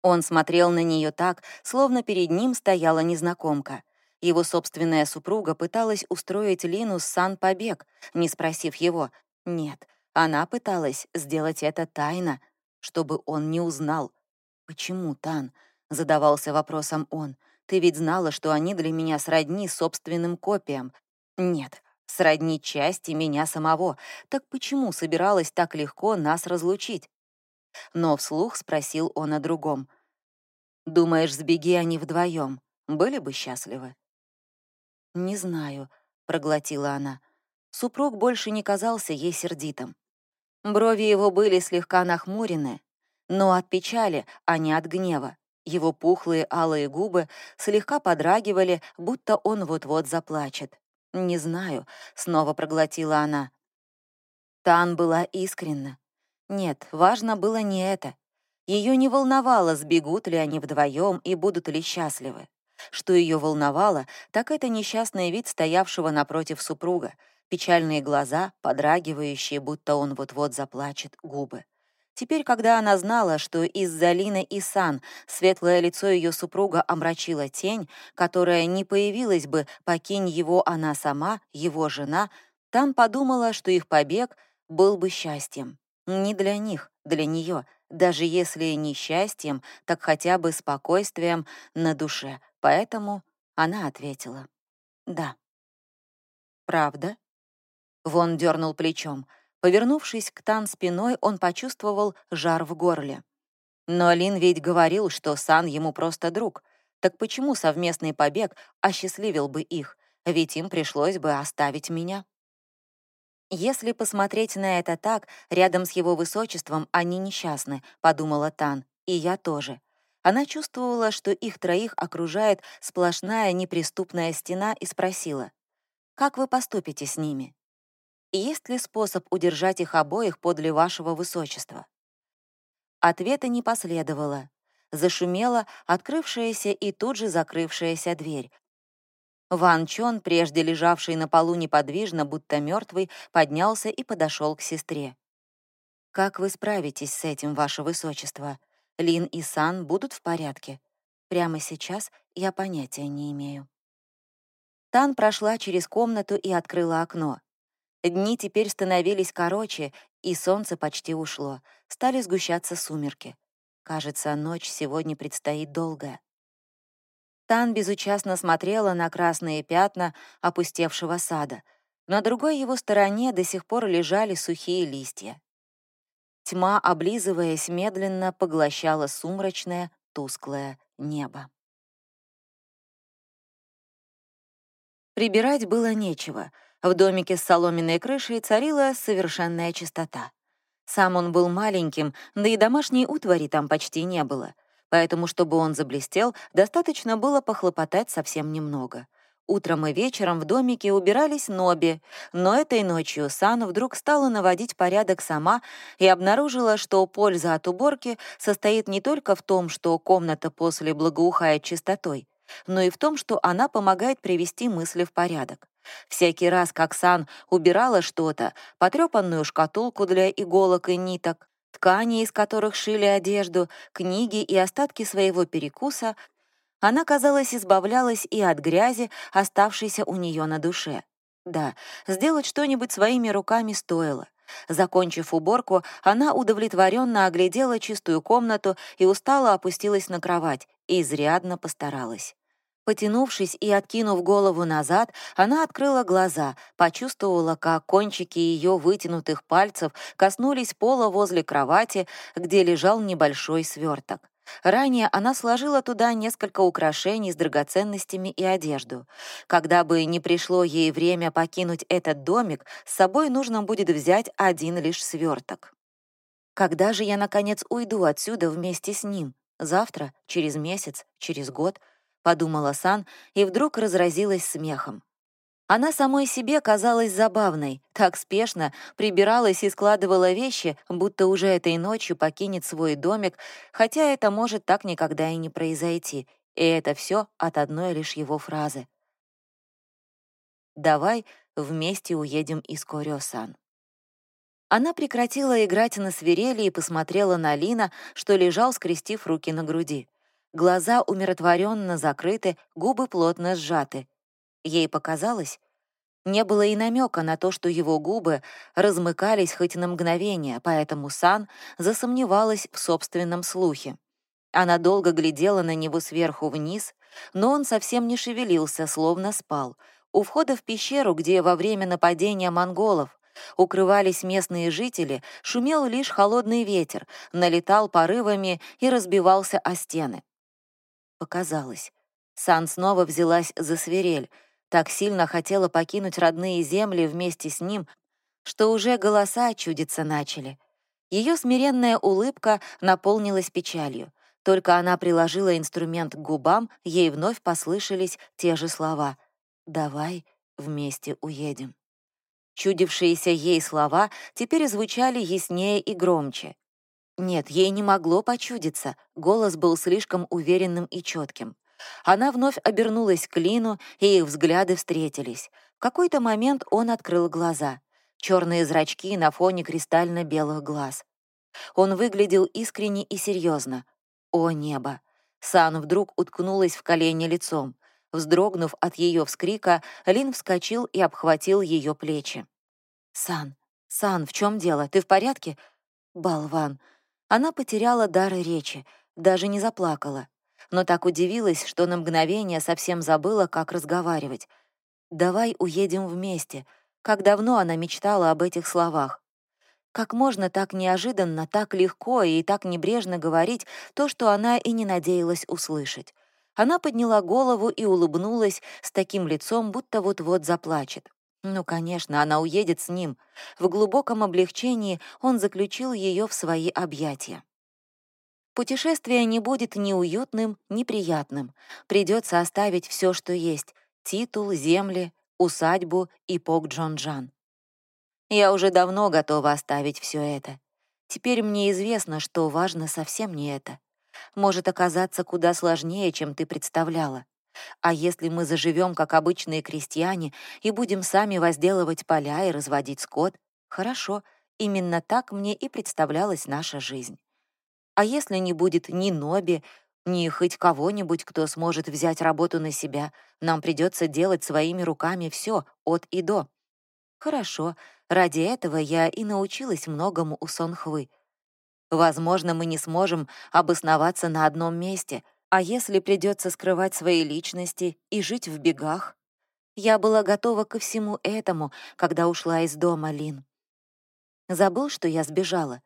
Он смотрел на нее так, словно перед ним стояла незнакомка. Его собственная супруга пыталась устроить Лину Сан побег, не спросив его. Нет, она пыталась сделать это тайно, чтобы он не узнал. «Почему, Тан?» — задавался вопросом он. «Ты ведь знала, что они для меня сродни собственным копиям». «Нет, сродни части меня самого. Так почему собиралась так легко нас разлучить?» Но вслух спросил он о другом. «Думаешь, сбеги они вдвоем, были бы счастливы?» «Не знаю», — проглотила она. Супруг больше не казался ей сердитым. Брови его были слегка нахмурены, но от печали, а не от гнева. Его пухлые алые губы слегка подрагивали, будто он вот-вот заплачет. «Не знаю», — снова проглотила она. Тан была искренна. Нет, важно было не это. Ее не волновало, сбегут ли они вдвоем и будут ли счастливы. Что ее волновало, так это несчастный вид стоявшего напротив супруга, печальные глаза, подрагивающие, будто он вот-вот заплачет, губы. Теперь, когда она знала, что из-за Лины и Сан светлое лицо ее супруга омрачила тень, которая не появилась бы, покинь его она сама, его жена, там подумала, что их побег был бы счастьем. Не для них, для нее, даже если не счастьем, так хотя бы спокойствием на душе. Поэтому она ответила «Да». «Правда?» Вон дернул плечом. Повернувшись к Тан спиной, он почувствовал жар в горле. Но Лин ведь говорил, что Сан ему просто друг. Так почему совместный побег осчастливил бы их? Ведь им пришлось бы оставить меня. «Если посмотреть на это так, рядом с его высочеством они несчастны», — подумала Тан, — «и я тоже». Она чувствовала, что их троих окружает сплошная неприступная стена и спросила, «Как вы поступите с ними?» Есть ли способ удержать их обоих подле вашего высочества? Ответа не последовало. Зашумела открывшаяся и тут же закрывшаяся дверь. Ван Чон, прежде лежавший на полу неподвижно, будто мертвый, поднялся и подошел к сестре. «Как вы справитесь с этим, ваше высочество? Лин и Сан будут в порядке? Прямо сейчас я понятия не имею». Тан прошла через комнату и открыла окно. Дни теперь становились короче, и солнце почти ушло. Стали сгущаться сумерки. Кажется, ночь сегодня предстоит долгая. Тан безучастно смотрела на красные пятна опустевшего сада. На другой его стороне до сих пор лежали сухие листья. Тьма, облизываясь, медленно поглощала сумрачное, тусклое небо. Прибирать было нечего. В домике с соломенной крышей царила совершенная чистота. Сам он был маленьким, да и домашней утвари там почти не было. Поэтому, чтобы он заблестел, достаточно было похлопотать совсем немного. Утром и вечером в домике убирались Ноби, но этой ночью Сан вдруг стала наводить порядок сама и обнаружила, что польза от уборки состоит не только в том, что комната после благоухает чистотой, но и в том, что она помогает привести мысли в порядок. Всякий раз, как Сан убирала что-то, потрепанную шкатулку для иголок и ниток, ткани, из которых шили одежду, книги и остатки своего перекуса, она, казалось, избавлялась и от грязи, оставшейся у нее на душе. Да, сделать что-нибудь своими руками стоило. Закончив уборку, она удовлетворенно оглядела чистую комнату и устало опустилась на кровать, и изрядно постаралась. Потянувшись и откинув голову назад, она открыла глаза, почувствовала, как кончики ее вытянутых пальцев коснулись пола возле кровати, где лежал небольшой сверток. Ранее она сложила туда несколько украшений с драгоценностями и одежду. Когда бы не пришло ей время покинуть этот домик, с собой нужно будет взять один лишь сверток. Когда же я, наконец, уйду отсюда вместе с ним? Завтра? Через месяц? Через год? Подумала Сан и вдруг разразилась смехом. Она самой себе казалась забавной, так спешно прибиралась и складывала вещи, будто уже этой ночью покинет свой домик, хотя это может так никогда и не произойти. И это все от одной лишь его фразы. «Давай вместе уедем из Корёсан». Она прекратила играть на свирели и посмотрела на Лина, что лежал, скрестив руки на груди. Глаза умиротворенно закрыты, губы плотно сжаты. Ей показалось, не было и намека на то, что его губы размыкались хоть на мгновение, поэтому Сан засомневалась в собственном слухе. Она долго глядела на него сверху вниз, но он совсем не шевелился, словно спал. У входа в пещеру, где во время нападения монголов укрывались местные жители, шумел лишь холодный ветер, налетал порывами и разбивался о стены. Показалось. Сан снова взялась за свирель — так сильно хотела покинуть родные земли вместе с ним, что уже голоса чудиться начали. Ее смиренная улыбка наполнилась печалью. Только она приложила инструмент к губам, ей вновь послышались те же слова «Давай вместе уедем». Чудившиеся ей слова теперь звучали яснее и громче. Нет, ей не могло почудиться, голос был слишком уверенным и четким. Она вновь обернулась к Лину, и их взгляды встретились. В какой-то момент он открыл глаза. Черные зрачки на фоне кристально-белых глаз. Он выглядел искренне и серьезно. О небо! Сан вдруг уткнулась в колени лицом. Вздрогнув от ее вскрика, Лин вскочил и обхватил ее плечи. «Сан, Сан, в чем дело? Ты в порядке?» «Болван!» Она потеряла дар речи, даже не заплакала но так удивилась, что на мгновение совсем забыла, как разговаривать. «Давай уедем вместе». Как давно она мечтала об этих словах. Как можно так неожиданно, так легко и так небрежно говорить то, что она и не надеялась услышать. Она подняла голову и улыбнулась с таким лицом, будто вот-вот заплачет. Ну, конечно, она уедет с ним. В глубоком облегчении он заключил ее в свои объятия. Путешествие не будет ни уютным, ни приятным. Придется оставить все, что есть — титул, земли, усадьбу и Пок Джон-Джан. Я уже давно готова оставить все это. Теперь мне известно, что важно совсем не это. Может оказаться куда сложнее, чем ты представляла. А если мы заживем как обычные крестьяне и будем сами возделывать поля и разводить скот, хорошо, именно так мне и представлялась наша жизнь. А если не будет ни Ноби, ни хоть кого-нибудь, кто сможет взять работу на себя, нам придется делать своими руками все от и до. Хорошо, ради этого я и научилась многому у Сонхвы. Возможно, мы не сможем обосноваться на одном месте, а если придется скрывать свои личности и жить в бегах? Я была готова ко всему этому, когда ушла из дома, Лин. Забыл, что я сбежала.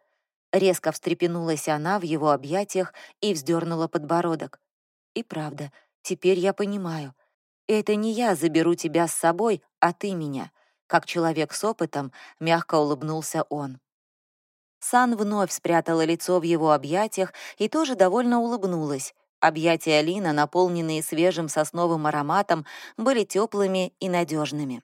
Резко встрепенулась она в его объятиях и вздернула подбородок. И правда, теперь я понимаю. Это не я заберу тебя с собой, а ты меня. Как человек с опытом, мягко улыбнулся он. Сан вновь спрятала лицо в его объятиях и тоже довольно улыбнулась. Объятия Лина, наполненные свежим сосновым ароматом, были теплыми и надежными.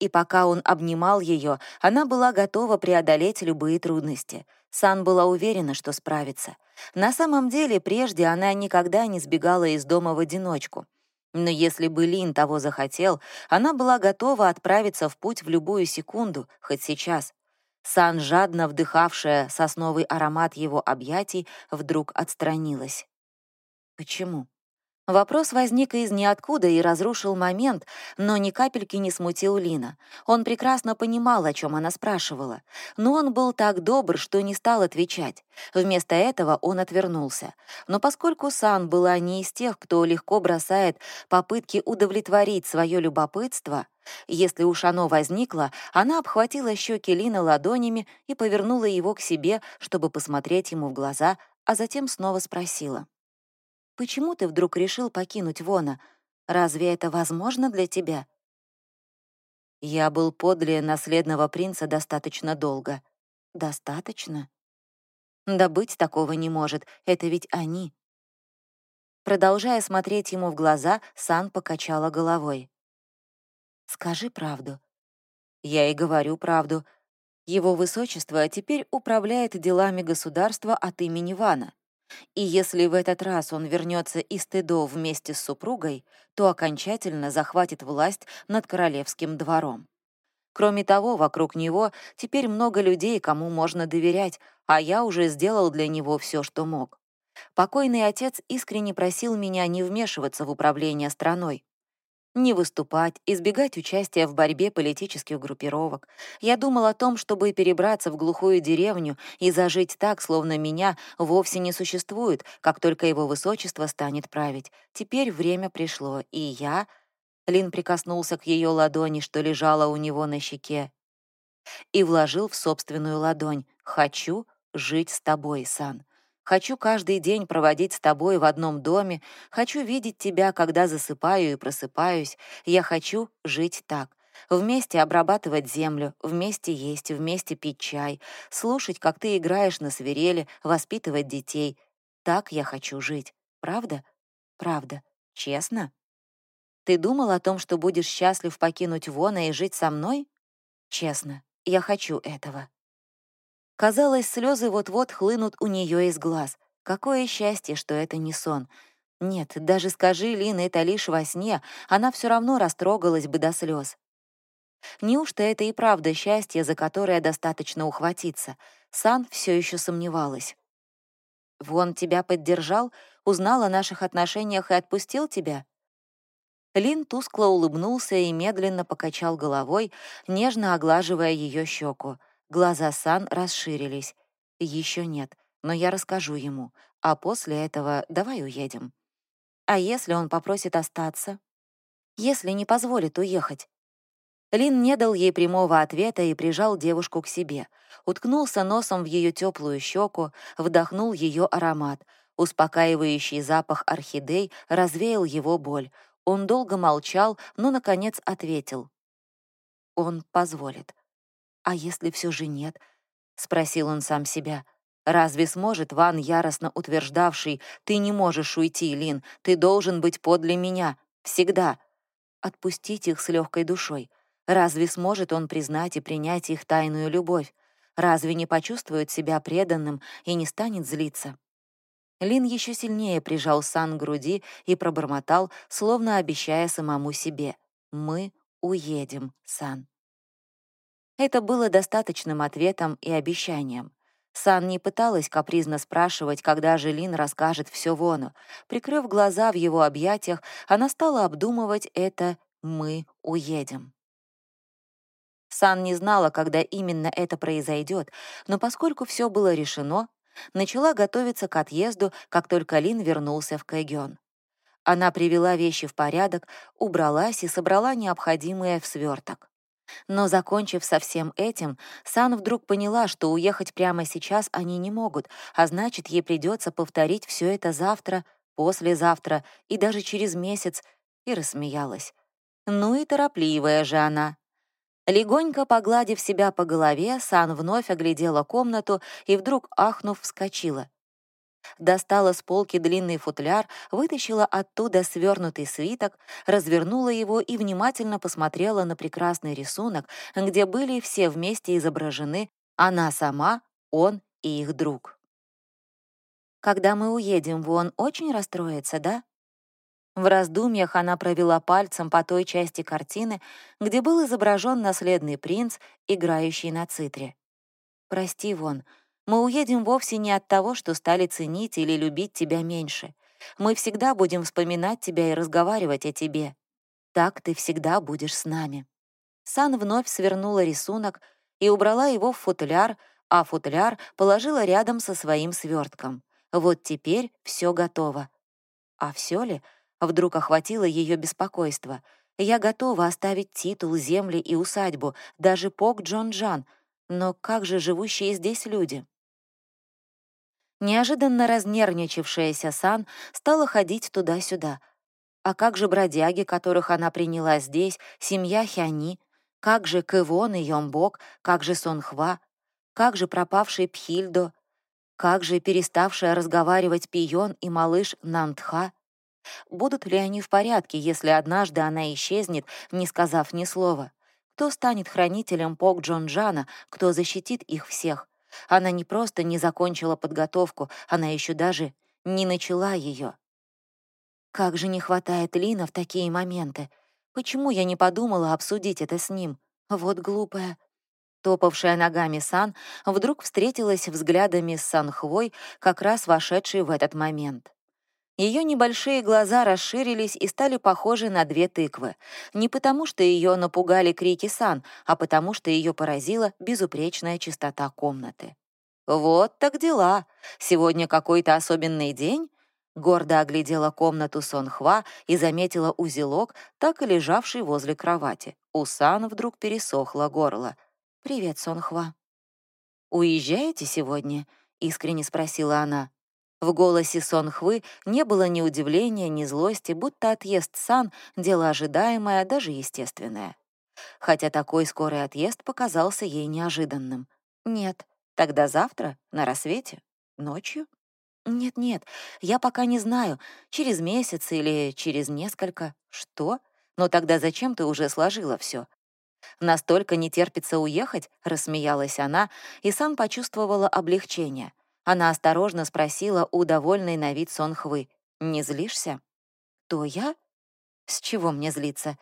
И пока он обнимал ее, она была готова преодолеть любые трудности. Сан была уверена, что справится. На самом деле, прежде она никогда не сбегала из дома в одиночку. Но если бы Лин того захотел, она была готова отправиться в путь в любую секунду, хоть сейчас. Сан, жадно вдыхавшая сосновый аромат его объятий, вдруг отстранилась. Почему? Вопрос возник из ниоткуда и разрушил момент, но ни капельки не смутил Лина. Он прекрасно понимал, о чем она спрашивала. Но он был так добр, что не стал отвечать. Вместо этого он отвернулся. Но поскольку Сан была не из тех, кто легко бросает попытки удовлетворить свое любопытство, если уж оно возникло, она обхватила щеки Лина ладонями и повернула его к себе, чтобы посмотреть ему в глаза, а затем снова спросила. Почему ты вдруг решил покинуть Вона? Разве это возможно для тебя?» Я был подле наследного принца достаточно долго. Достаточно? Да быть такого не может, это ведь они. Продолжая смотреть ему в глаза, Сан покачала головой. «Скажи правду». «Я и говорю правду. Его высочество теперь управляет делами государства от имени Вана. И если в этот раз он вернется из Тедо вместе с супругой, то окончательно захватит власть над королевским двором. Кроме того, вокруг него теперь много людей, кому можно доверять, а я уже сделал для него все, что мог. Покойный отец искренне просил меня не вмешиваться в управление страной не выступать, избегать участия в борьбе политических группировок. Я думал о том, чтобы перебраться в глухую деревню и зажить так, словно меня вовсе не существует, как только его высочество станет править. Теперь время пришло, и я... Лин прикоснулся к ее ладони, что лежала у него на щеке, и вложил в собственную ладонь «Хочу жить с тобой, Сан». Хочу каждый день проводить с тобой в одном доме, хочу видеть тебя, когда засыпаю и просыпаюсь. Я хочу жить так. Вместе обрабатывать землю, вместе есть, вместе пить чай, слушать, как ты играешь на свирели, воспитывать детей. Так я хочу жить. Правда? Правда. Честно? Ты думал о том, что будешь счастлив покинуть Вона и жить со мной? Честно, я хочу этого. Казалось, слезы вот-вот хлынут у нее из глаз. Какое счастье, что это не сон. Нет, даже скажи Лин это лишь во сне, она все равно растрогалась бы до слез. Неужто это и правда счастье, за которое достаточно ухватиться? Сан все еще сомневалась. «Вон тебя поддержал, узнал о наших отношениях и отпустил тебя?» Лин тускло улыбнулся и медленно покачал головой, нежно оглаживая ее щеку. Глаза Сан расширились. Еще нет, но я расскажу ему. А после этого давай уедем. А если он попросит остаться? Если не позволит уехать? Лин не дал ей прямого ответа и прижал девушку к себе. Уткнулся носом в ее теплую щеку, вдохнул ее аромат. Успокаивающий запах орхидей развеял его боль. Он долго молчал, но, наконец, ответил. Он позволит. «А если все же нет?» — спросил он сам себя. «Разве сможет Ван, яростно утверждавший, «Ты не можешь уйти, Лин, ты должен быть подле меня, всегда», отпустить их с легкой душой? Разве сможет он признать и принять их тайную любовь? Разве не почувствует себя преданным и не станет злиться? Лин еще сильнее прижал Сан к груди и пробормотал, словно обещая самому себе. «Мы уедем, Сан». Это было достаточным ответом и обещанием. Сан не пыталась капризно спрашивать, когда же Лин расскажет все Вону. Прикрыв глаза в его объятиях, она стала обдумывать это «мы уедем». Сан не знала, когда именно это произойдет, но поскольку все было решено, начала готовиться к отъезду, как только Лин вернулся в Кэгион. Она привела вещи в порядок, убралась и собрала необходимое в сверток. Но, закончив со всем этим, Сан вдруг поняла, что уехать прямо сейчас они не могут, а значит, ей придется повторить все это завтра, послезавтра и даже через месяц, и рассмеялась. Ну и торопливая же она. Легонько погладив себя по голове, Сан вновь оглядела комнату и вдруг, ахнув, вскочила. Достала с полки длинный футляр, вытащила оттуда свернутый свиток, развернула его и внимательно посмотрела на прекрасный рисунок, где были все вместе изображены она сама, он и их друг. «Когда мы уедем, Вон очень расстроится, да?» В раздумьях она провела пальцем по той части картины, где был изображен наследный принц, играющий на цитре. «Прости, Вон, мы уедем вовсе не от того, что стали ценить или любить тебя меньше. Мы всегда будем вспоминать тебя и разговаривать о тебе. Так ты всегда будешь с нами». Сан вновь свернула рисунок и убрала его в футляр, а футляр положила рядом со своим свертком. Вот теперь все готово. А все ли? Вдруг охватило ее беспокойство. Я готова оставить титул, земли и усадьбу, даже Пок Джон Джан, но как же живущие здесь люди? Неожиданно разнервничавшаяся Сан стала ходить туда-сюда. А как же бродяги, которых она приняла здесь, семья Хяни? Как же Кэвон и Йомбок? Как же Сонхва? Как же пропавший Пхильдо? Как же переставшая разговаривать Пион и малыш Нантха? Будут ли они в порядке, если однажды она исчезнет, не сказав ни слова? Кто станет хранителем Пок Джон Джана, кто защитит их всех? Она не просто не закончила подготовку, она еще даже не начала ее. Как же не хватает Лина в такие моменты? Почему я не подумала обсудить это с ним? Вот глупая. Топавшая ногами Сан вдруг встретилась взглядами с Санхвой, как раз вошедшей в этот момент. Ее небольшие глаза расширились и стали похожи на две тыквы. Не потому, что ее напугали крики Сан, а потому, что ее поразила безупречная чистота комнаты. «Вот так дела. Сегодня какой-то особенный день?» Гордо оглядела комнату Сонхва и заметила узелок, так и лежавший возле кровати. У Сан вдруг пересохло горло. «Привет, Сонхва». «Уезжаете сегодня?» — искренне спросила она. В голосе Сон Хвы не было ни удивления, ни злости, будто отъезд Сан — дело ожидаемое, даже естественное. Хотя такой скорый отъезд показался ей неожиданным. «Нет, тогда завтра, на рассвете, ночью?» «Нет-нет, я пока не знаю, через месяц или через несколько. Что? Но тогда зачем ты уже сложила все? «Настолько не терпится уехать?» — рассмеялась она, и Сан почувствовала облегчение — она осторожно спросила у довольной на вид Сонхвы. «Не злишься?» «То я? С чего мне злиться?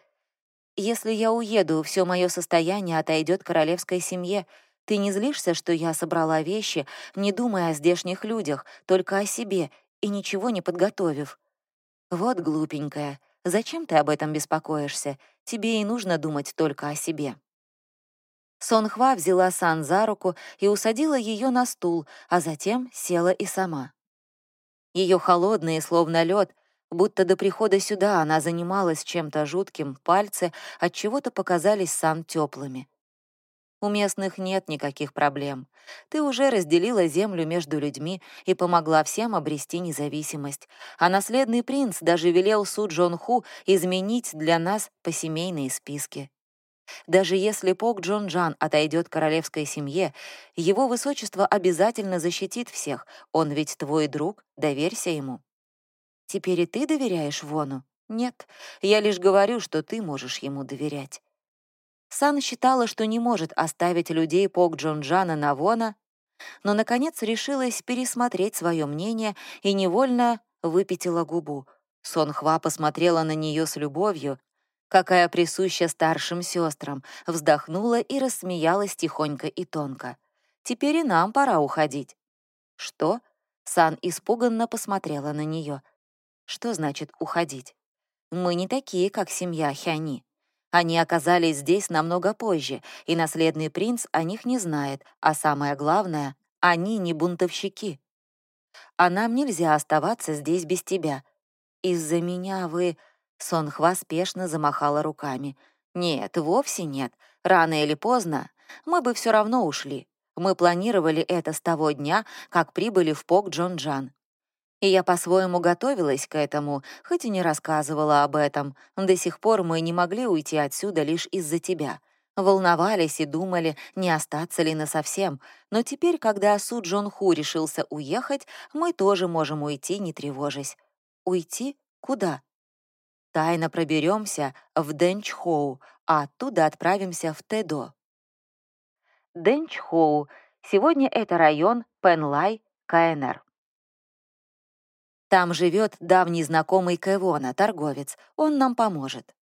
Если я уеду, все мое состояние отойдет королевской семье. Ты не злишься, что я собрала вещи, не думая о здешних людях, только о себе, и ничего не подготовив? Вот глупенькая, зачем ты об этом беспокоишься? Тебе и нужно думать только о себе». Сонхва взяла Сан за руку и усадила ее на стул, а затем села и сама. Ее холодные, словно лед, будто до прихода сюда она занималась чем-то жутким, пальцы от чего-то показались Сан теплыми. У местных нет никаких проблем. Ты уже разделила землю между людьми и помогла всем обрести независимость. А наследный принц даже велел Су Джон Ху изменить для нас посемейные списки. Даже если Пок Джон Джан отойдет королевской семье, его высочество обязательно защитит всех. Он ведь твой друг, доверься ему. Теперь и ты доверяешь Вону? Нет, я лишь говорю, что ты можешь ему доверять. Сан считала, что не может оставить людей Пок Джон Джана на Вона, но, наконец, решилась пересмотреть свое мнение и невольно выпятила губу. Сон Хва посмотрела на нее с любовью, какая присуща старшим сестрам, вздохнула и рассмеялась тихонько и тонко. «Теперь и нам пора уходить». «Что?» — Сан испуганно посмотрела на нее. «Что значит уходить? Мы не такие, как семья Хяни. Они оказались здесь намного позже, и наследный принц о них не знает, а самое главное, они не бунтовщики. А нам нельзя оставаться здесь без тебя. «Из-за меня вы...» Сонхва спешно замахала руками. «Нет, вовсе нет. Рано или поздно мы бы все равно ушли. Мы планировали это с того дня, как прибыли в Пок Джон Джан. И я по-своему готовилась к этому, хоть и не рассказывала об этом. До сих пор мы не могли уйти отсюда лишь из-за тебя. Волновались и думали, не остаться ли насовсем. Но теперь, когда Су Джон Ху решился уехать, мы тоже можем уйти, не тревожась. Уйти? Куда? Тайно проберемся в Дэнчхоу, а оттуда отправимся в Тэдо. Дэнчхоу. Сегодня это район Пенлай, КНР. Там живет давний знакомый Кэвона, торговец. Он нам поможет.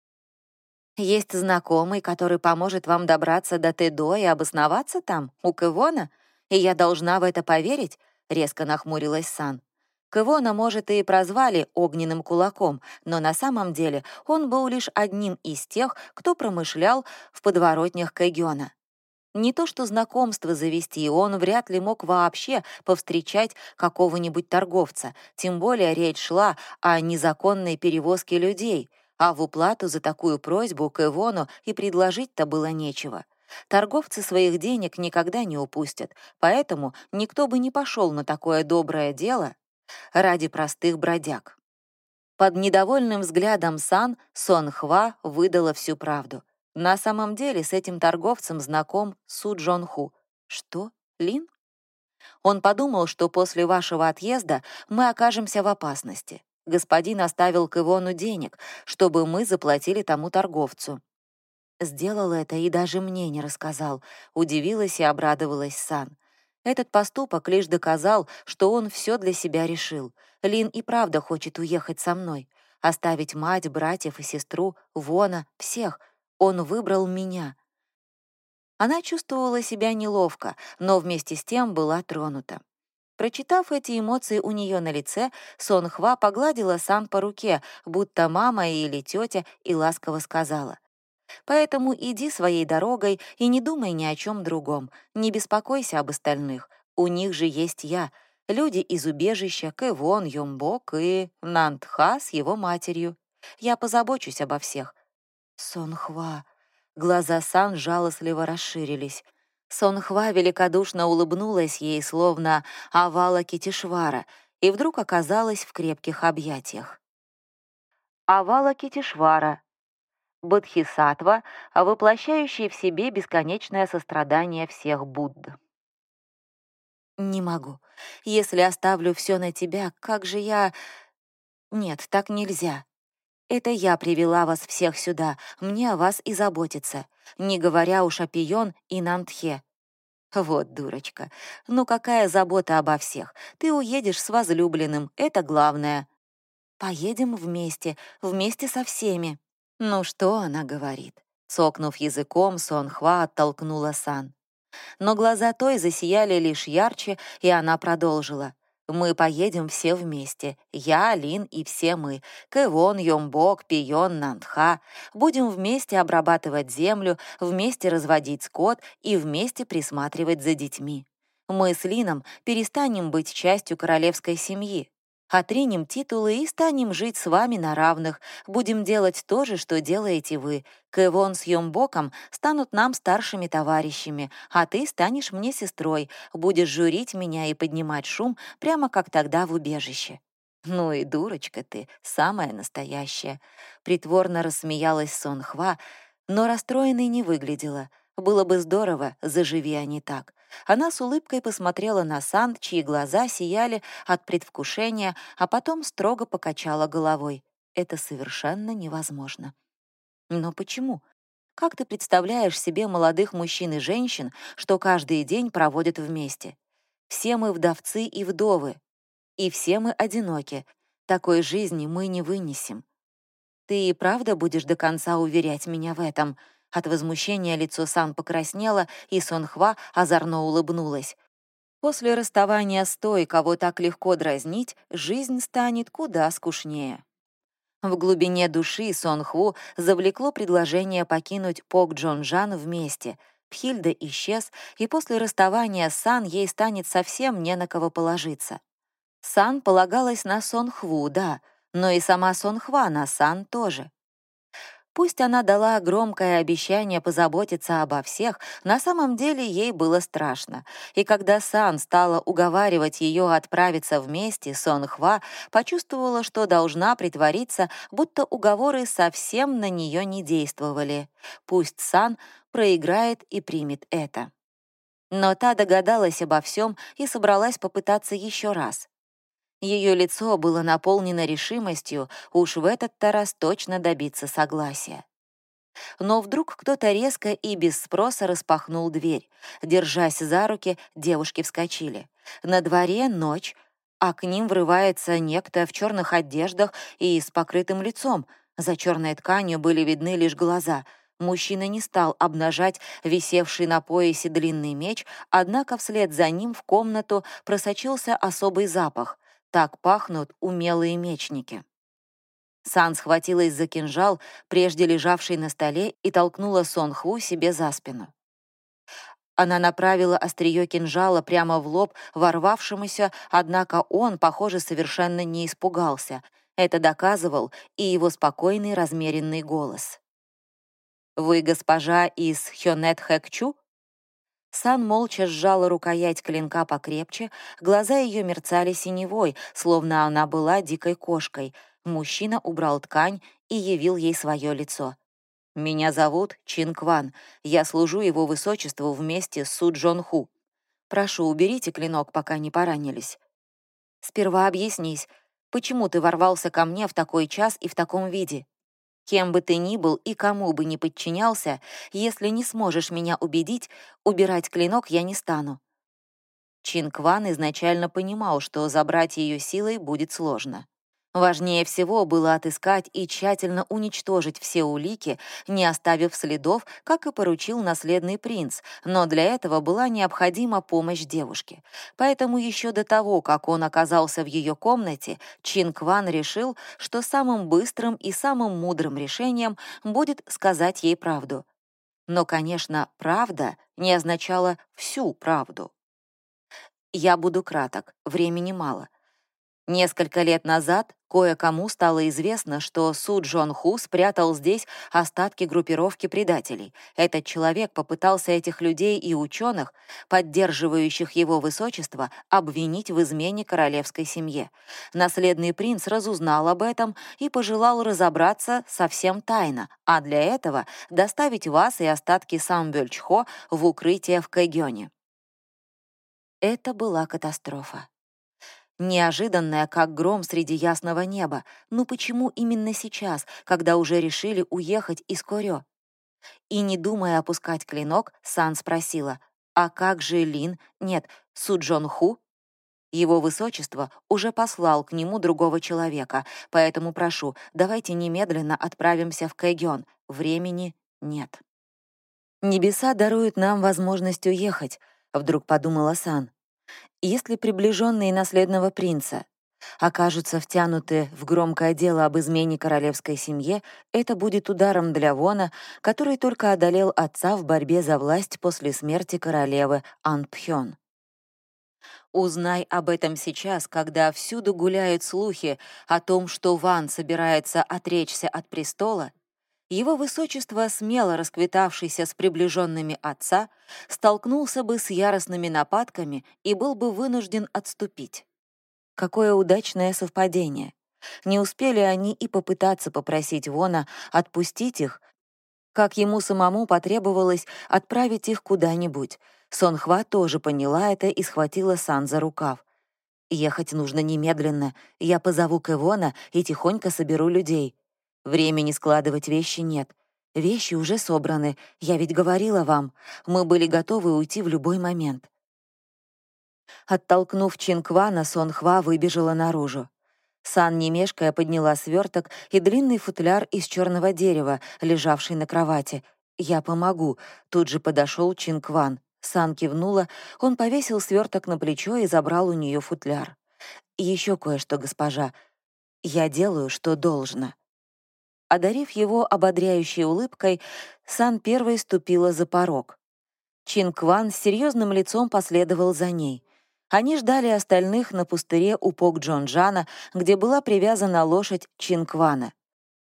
Есть знакомый, который поможет вам добраться до Тедо и обосноваться там, у Кэвона? И я должна в это поверить?» — резко нахмурилась Сан. Кэвона, может, и прозвали «огненным кулаком», но на самом деле он был лишь одним из тех, кто промышлял в подворотнях Кэгёна. Не то что знакомство завести, он вряд ли мог вообще повстречать какого-нибудь торговца, тем более речь шла о незаконной перевозке людей, а в уплату за такую просьбу к и предложить-то было нечего. Торговцы своих денег никогда не упустят, поэтому никто бы не пошел на такое доброе дело ради простых бродяг. Под недовольным взглядом Сан Сон Хва выдала всю правду. На самом деле с этим торговцем знаком Су Джон Ху. Что? Лин? Он подумал, что после вашего отъезда мы окажемся в опасности. Господин оставил к Ивону денег, чтобы мы заплатили тому торговцу. Сделал это и даже мне не рассказал. Удивилась и обрадовалась Сан. Этот поступок лишь доказал, что он все для себя решил. Лин и правда хочет уехать со мной. Оставить мать, братьев и сестру, Вона, всех — он выбрал меня. Она чувствовала себя неловко, но вместе с тем была тронута. Прочитав эти эмоции у нее на лице, Сон Хва погладила Сан по руке, будто мама или тетя, и ласково сказала. «Поэтому иди своей дорогой и не думай ни о чем другом. Не беспокойся об остальных. У них же есть я. Люди из убежища Кэвон, Йомбок и Нантха с его матерью. Я позабочусь обо всех. Сонхва. Глаза Сан жалостливо расширились. Сонхва великодушно улыбнулась ей, словно овала Китишвара, и вдруг оказалась в крепких объятиях. Овала Китишвара. Бодхисаттва, воплощающий в себе бесконечное сострадание всех Будд. «Не могу. Если оставлю все на тебя, как же я...» «Нет, так нельзя. Это я привела вас всех сюда, мне о вас и заботиться, не говоря уж о Пион и Нантхе. Вот дурочка. Ну какая забота обо всех? Ты уедешь с возлюбленным, это главное. Поедем вместе, вместе со всеми. Ну что она говорит? Цокнув языком, Сонхва оттолкнула Сан. Но глаза той засияли лишь ярче, и она продолжила. Мы поедем все вместе. Я, Лин и все мы. Кэвон, Йомбок, Пион, Нантха. Будем вместе обрабатывать землю, вместе разводить скот и вместе присматривать за детьми. Мы с Лином перестанем быть частью королевской семьи. Отринем титулы и станем жить с вами на равных. Будем делать то же, что делаете вы. Кэвон с Йомбоком станут нам старшими товарищами, а ты станешь мне сестрой, будешь журить меня и поднимать шум, прямо как тогда в убежище». «Ну и дурочка ты, самая настоящая!» Притворно рассмеялась Сонхва, но расстроенной не выглядела. Было бы здорово, заживи они так. Она с улыбкой посмотрела на Санд, чьи глаза сияли от предвкушения, а потом строго покачала головой. Это совершенно невозможно. Но почему? Как ты представляешь себе молодых мужчин и женщин, что каждый день проводят вместе? Все мы вдовцы и вдовы. И все мы одиноки. Такой жизни мы не вынесем. Ты и правда будешь до конца уверять меня в этом — от возмущения лицо Сан покраснело, и Сонхва озорно улыбнулась. После расставания с той, кого так легко дразнить, жизнь станет куда скучнее. В глубине души Сонхву завлекло предложение покинуть Пок Джон Жан вместе. Пхильда исчез, и после расставания с Сан ей станет совсем не на кого положиться. Сан полагалась на Сонхву, да, но и сама Сон Хвана Сан тоже. Пусть она дала громкое обещание позаботиться обо всех, на самом деле ей было страшно. И когда Сан стала уговаривать ее отправиться вместе, Сон Хва почувствовала, что должна притвориться, будто уговоры совсем на нее не действовали. Пусть Сан проиграет и примет это. Но та догадалась обо всем и собралась попытаться еще раз. Ее лицо было наполнено решимостью уж в этот-то раз точно добиться согласия. Но вдруг кто-то резко и без спроса распахнул дверь. Держась за руки, девушки вскочили. На дворе ночь, а к ним врывается некто в черных одеждах и с покрытым лицом. За черной тканью были видны лишь глаза. Мужчина не стал обнажать висевший на поясе длинный меч, однако вслед за ним в комнату просочился особый запах — так пахнут умелые мечники. Сан схватилась за кинжал, прежде лежавший на столе, и толкнула Сон Хву себе за спину. Она направила острие кинжала прямо в лоб ворвавшемуся, однако он, похоже, совершенно не испугался. Это доказывал и его спокойный, размеренный голос. «Вы госпожа из Хёнет Хэкчу?» Сан молча сжала рукоять клинка покрепче, глаза ее мерцали синевой, словно она была дикой кошкой. Мужчина убрал ткань и явил ей свое лицо. «Меня зовут Чин Кван. Я служу его высочеству вместе с Су Джон Ху. Прошу, уберите клинок, пока не поранились. Сперва объяснись, почему ты ворвался ко мне в такой час и в таком виде?» Кем бы ты ни был и кому бы ни подчинялся, если не сможешь меня убедить, убирать клинок я не стану». Чин Кван изначально понимал, что забрать ее силой будет сложно. Важнее всего было отыскать и тщательно уничтожить все улики, не оставив следов, как и поручил наследный принц, но для этого была необходима помощь девушки. Поэтому еще до того, как он оказался в ее комнате, Чин Кван решил, что самым быстрым и самым мудрым решением будет сказать ей правду. Но, конечно, правда не означала всю правду. Я буду краток, времени мало. Несколько лет назад кое-кому стало известно, что Су Джон Ху спрятал здесь остатки группировки предателей. Этот человек попытался этих людей и ученых, поддерживающих его высочество, обвинить в измене королевской семье. Наследный принц разузнал об этом и пожелал разобраться совсем тайно, а для этого доставить вас и остатки Самбёльчхо в укрытие в Кайгёне. Это была катастрофа. Неожиданная, как гром среди ясного неба. Ну почему именно сейчас, когда уже решили уехать из Корё? И не думая опускать клинок, Сан спросила, «А как же Лин? Нет, Суджон Ху?» Его высочество уже послал к нему другого человека, поэтому прошу, давайте немедленно отправимся в Кайгён. Времени нет. «Небеса даруют нам возможность уехать», — вдруг подумала Сан. Если приближенные наследного принца окажутся втянуты в громкое дело об измене королевской семье, это будет ударом для Вона, который только одолел отца в борьбе за власть после смерти королевы Анпхён. Узнай об этом сейчас, когда всюду гуляют слухи о том, что Ван собирается отречься от престола, его высочество, смело расквитавшийся с приближенными отца, столкнулся бы с яростными нападками и был бы вынужден отступить. Какое удачное совпадение. Не успели они и попытаться попросить Вона отпустить их, как ему самому потребовалось отправить их куда-нибудь. Сонхва тоже поняла это и схватила Сан за рукав. «Ехать нужно немедленно. Я позову Кэвона и тихонько соберу людей. Времени складывать вещи нет. Вещи уже собраны, я ведь говорила вам. Мы были готовы уйти в любой момент. Оттолкнув Чинквана, Сонхва выбежала наружу. Сан, не мешкая, подняла сверток и длинный футляр из черного дерева, лежавший на кровати. «Я помогу», — тут же подошел Чинкван. Сан кивнула, он повесил сверток на плечо и забрал у нее футляр. Еще кое-что, госпожа. Я делаю, что должно». Одарив его ободряющей улыбкой, Сан первой ступила за порог. Чин Кван с серьезным лицом последовал за ней. Они ждали остальных на пустыре у Пок Джонджана, где была привязана лошадь Чинквана.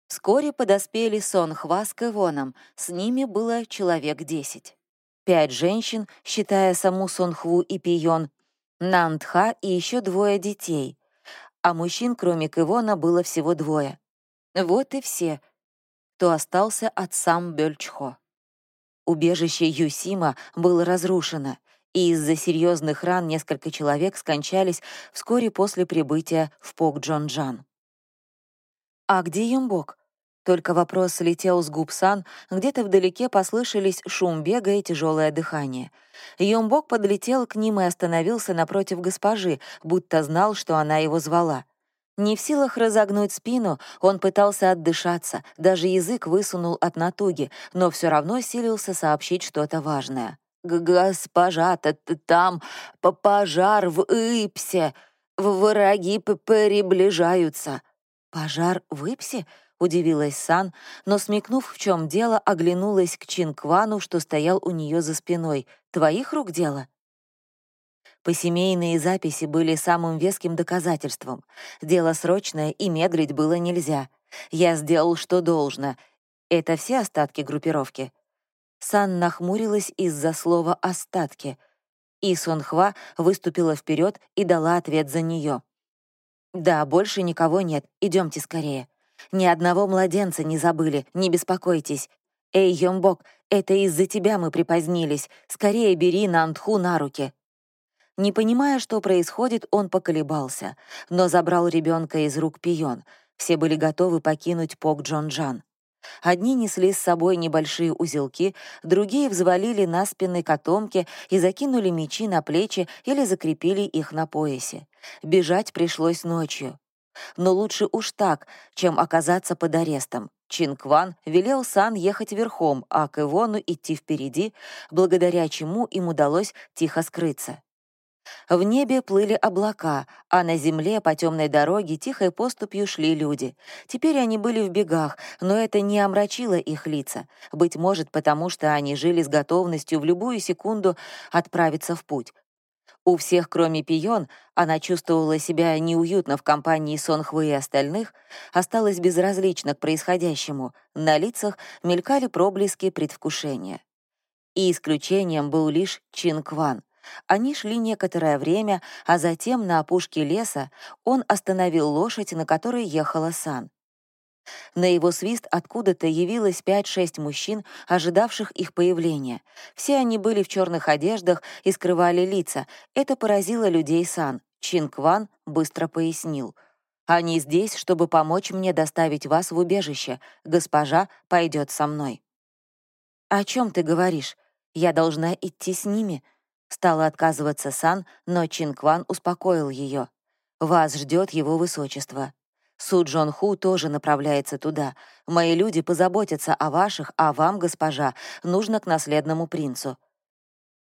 Вскоре подоспели Сон Хва с Кэвоном, с ними было человек десять. Пять женщин, считая саму Сон Хву и Пион, Нантха и еще двое детей, а мужчин, кроме Кэвона, было всего двое. Вот и все, кто остался от Самбёльчхо. Убежище Юсима было разрушено, и из-за серьезных ран несколько человек скончались вскоре после прибытия в Пок-Джон-Джан. «А где Юмбок?» Только вопрос слетел с губ Сан, где-то вдалеке послышались шум бега и тяжелое дыхание. Юмбок подлетел к ним и остановился напротив госпожи, будто знал, что она его звала. Не в силах разогнуть спину, он пытался отдышаться, даже язык высунул от натуги, но все равно силился сообщить что-то важное. «Госпожа, т -т там пожар в Ипсе, враги приближаются». «Пожар в Ипсе?» — удивилась Сан, но, смекнув, в чем дело, оглянулась к Чинквану, что стоял у нее за спиной. «Твоих рук дело?» Посемейные записи были самым веским доказательством. Дело срочное, и медлить было нельзя. Я сделал, что должно. Это все остатки группировки. Сан нахмурилась из-за слова «остатки». И Сонхва выступила вперед и дала ответ за нее. «Да, больше никого нет. Идемте скорее. Ни одного младенца не забыли, не беспокойтесь. Эй, Йомбок, это из-за тебя мы припозднились. Скорее бери Нантху на руки». Не понимая, что происходит, он поколебался, но забрал ребенка из рук Пион. Все были готовы покинуть Пок Джон-Джан. Одни несли с собой небольшие узелки, другие взвалили на спины котомки и закинули мечи на плечи или закрепили их на поясе. Бежать пришлось ночью. Но лучше уж так, чем оказаться под арестом. Чин Кван велел Сан ехать верхом, а Кэвону идти впереди, благодаря чему им удалось тихо скрыться. В небе плыли облака, а на земле по темной дороге тихой поступью шли люди. Теперь они были в бегах, но это не омрачило их лица. Быть может, потому что они жили с готовностью в любую секунду отправиться в путь. У всех, кроме Пион, она чувствовала себя неуютно в компании Сонхвы и остальных, осталась безразлична к происходящему, на лицах мелькали проблески предвкушения. И исключением был лишь Чин Кван. Они шли некоторое время, а затем на опушке леса он остановил лошадь, на которой ехала Сан. На его свист откуда-то явилось пять-шесть мужчин, ожидавших их появления. Все они были в черных одеждах и скрывали лица. Это поразило людей Сан. Чин Кван быстро пояснил. «Они здесь, чтобы помочь мне доставить вас в убежище. Госпожа пойдет со мной». «О чем ты говоришь? Я должна идти с ними?» Стала отказываться Сан, но Чин Кван успокоил ее. «Вас ждет его высочество. Су Джон Ху тоже направляется туда. Мои люди позаботятся о ваших, а вам, госпожа, нужно к наследному принцу».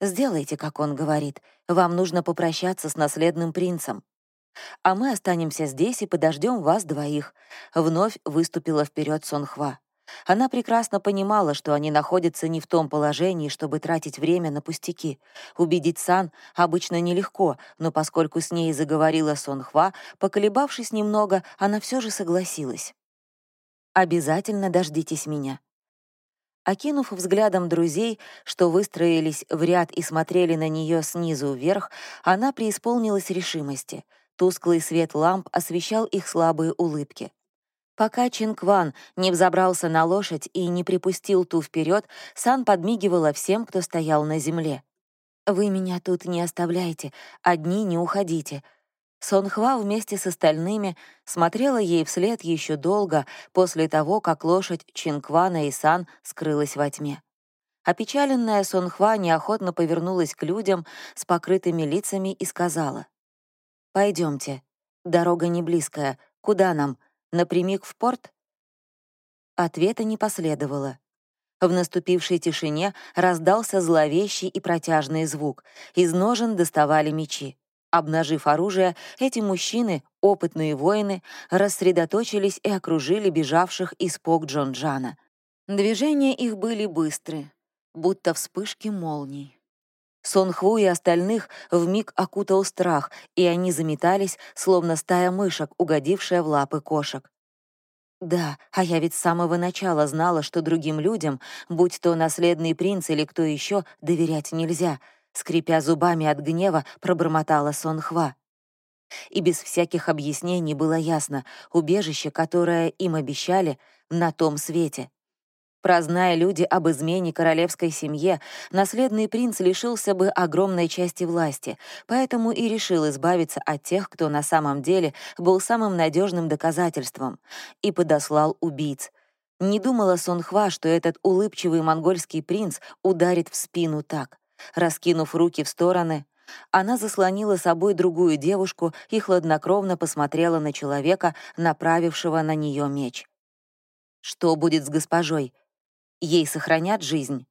«Сделайте, как он говорит. Вам нужно попрощаться с наследным принцем. А мы останемся здесь и подождем вас двоих», — вновь выступила вперед Сонхва. Она прекрасно понимала, что они находятся не в том положении, чтобы тратить время на пустяки. Убедить Сан обычно нелегко, но поскольку с ней заговорила Сонхва, поколебавшись немного, она все же согласилась. «Обязательно дождитесь меня». Окинув взглядом друзей, что выстроились в ряд и смотрели на нее снизу вверх, она преисполнилась решимости. Тусклый свет ламп освещал их слабые улыбки. Пока Чинкван не взобрался на лошадь и не припустил ту вперед, Сан подмигивала всем, кто стоял на земле. «Вы меня тут не оставляйте, одни не уходите». Сонхва вместе с остальными смотрела ей вслед еще долго после того, как лошадь Чинквана и Сан скрылась во тьме. Опечаленная Сонхва неохотно повернулась к людям с покрытыми лицами и сказала. «Пойдемте. Дорога не близкая. Куда нам? Напрямик в порт? Ответа не последовало. В наступившей тишине раздался зловещий и протяжный звук. Из ножен доставали мечи. Обнажив оружие, эти мужчины, опытные воины, рассредоточились и окружили бежавших из Пок Джонджана. Движения их были быстры, будто вспышки молний. Сонхву и остальных вмиг окутал страх, и они заметались, словно стая мышек, угодившая в лапы кошек. Да, а я ведь с самого начала знала, что другим людям, будь то наследный принц или кто еще, доверять нельзя, скрипя зубами от гнева, пробормотала Сонхва. И без всяких объяснений было ясно, убежище, которое им обещали, на том свете. Прозная люди об измене королевской семье, наследный принц лишился бы огромной части власти, поэтому и решил избавиться от тех, кто на самом деле был самым надежным доказательством, и подослал убийц. Не думала Сонхва, что этот улыбчивый монгольский принц ударит в спину так. Раскинув руки в стороны, она заслонила собой другую девушку и хладнокровно посмотрела на человека, направившего на нее меч. «Что будет с госпожой?» Ей сохранят жизнь.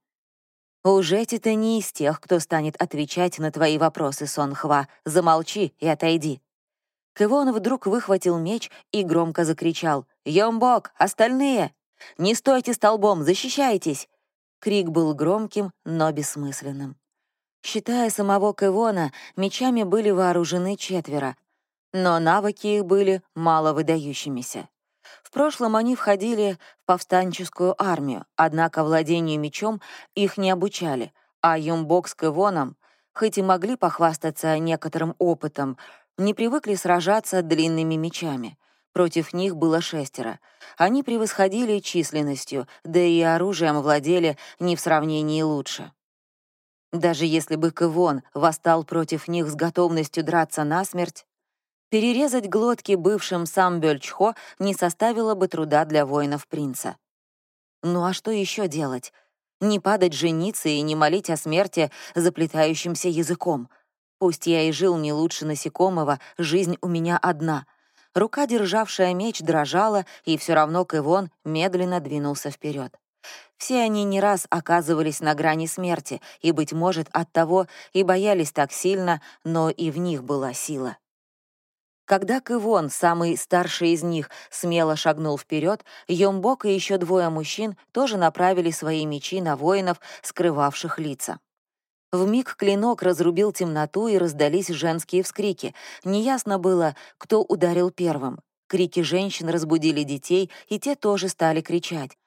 Уж эти-то не из тех, кто станет отвечать на твои вопросы, Сонхва. Замолчи и отойди. Кывон вдруг выхватил меч и громко закричал. «Йомбок! Остальные! Не стойте столбом! Защищайтесь!» Крик был громким, но бессмысленным. Считая самого Кевона, мечами были вооружены четверо, но навыки их были мало выдающимися. В прошлом они входили в повстанческую армию, однако владению мечом их не обучали, а Юмбок с Кэвоном, хоть и могли похвастаться некоторым опытом, не привыкли сражаться длинными мечами. Против них было шестеро. Они превосходили численностью, да и оружием владели не в сравнении лучше. Даже если бы Кэвон восстал против них с готовностью драться насмерть, Перерезать глотки бывшим сам Бёльчхо не составило бы труда для воинов принца. Ну а что еще делать? Не падать жениться и не молить о смерти заплетающимся языком. Пусть я и жил не лучше насекомого, жизнь у меня одна. Рука, державшая меч, дрожала, и все равно Кэвон медленно двинулся вперед. Все они не раз оказывались на грани смерти, и, быть может, от того и боялись так сильно, но и в них была сила. Когда Кывон, самый старший из них, смело шагнул вперед, Йомбок и еще двое мужчин тоже направили свои мечи на воинов, скрывавших лица. В миг клинок разрубил темноту и раздались женские вскрики. Неясно было, кто ударил первым. Крики женщин разбудили детей, и те тоже стали кричать.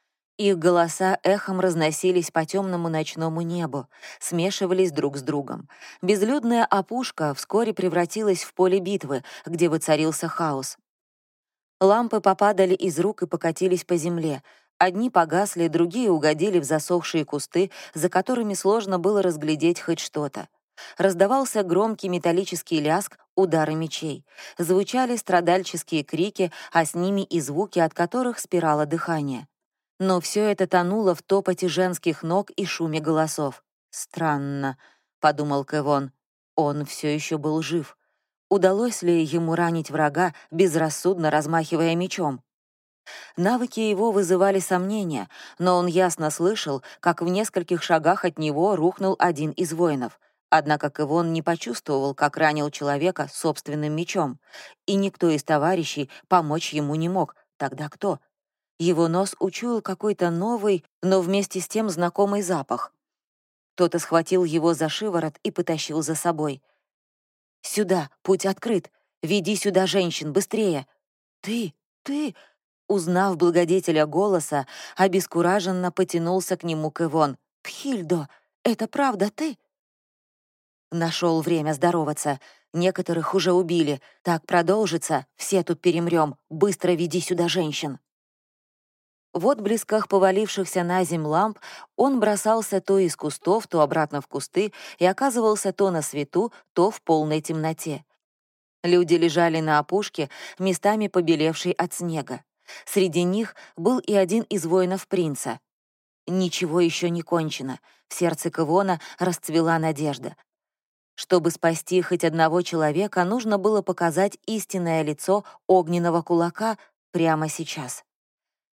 Их голоса эхом разносились по темному ночному небу, смешивались друг с другом. Безлюдная опушка вскоре превратилась в поле битвы, где воцарился хаос. Лампы попадали из рук и покатились по земле. Одни погасли, другие угодили в засохшие кусты, за которыми сложно было разглядеть хоть что-то. Раздавался громкий металлический ляск, удары мечей. Звучали страдальческие крики, а с ними и звуки, от которых спирало дыхание. Но все это тонуло в топоте женских ног и шуме голосов. «Странно», — подумал Кевон. Он все еще был жив. Удалось ли ему ранить врага, безрассудно размахивая мечом? Навыки его вызывали сомнения, но он ясно слышал, как в нескольких шагах от него рухнул один из воинов. Однако Кевон не почувствовал, как ранил человека собственным мечом, и никто из товарищей помочь ему не мог. Тогда кто? Его нос учуял какой-то новый, но вместе с тем знакомый запах. Кто-то схватил его за шиворот и потащил за собой. «Сюда, путь открыт. Веди сюда женщин, быстрее!» «Ты, ты!» Узнав благодетеля голоса, обескураженно потянулся к нему Кэвон. «Пхильдо, это правда ты?» Нашел время здороваться. Некоторых уже убили. Так продолжится, все тут перемрем. Быстро веди сюда женщин. В отблесках повалившихся на земь ламп он бросался то из кустов, то обратно в кусты и оказывался то на свету, то в полной темноте. Люди лежали на опушке, местами побелевшей от снега. Среди них был и один из воинов принца. Ничего еще не кончено. В сердце Кавона расцвела надежда. Чтобы спасти хоть одного человека, нужно было показать истинное лицо огненного кулака прямо сейчас.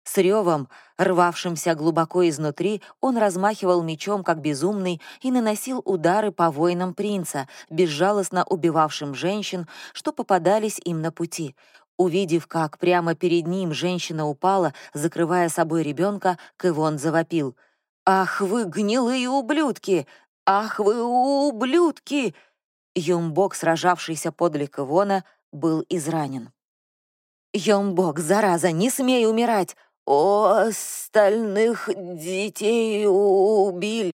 С ревом, рвавшимся глубоко изнутри, он размахивал мечом, как безумный, и наносил удары по воинам принца, безжалостно убивавшим женщин, что попадались им на пути. Увидев, как прямо перед ним женщина упала, закрывая собой ребенка, Кывон завопил. «Ах вы, гнилые ублюдки! «Ах вы ублюдки!» Юмбок, сражавшийся подле Кывона, был изранен. «Юмбок, зараза, не смей умирать! О, остальных детей убили!»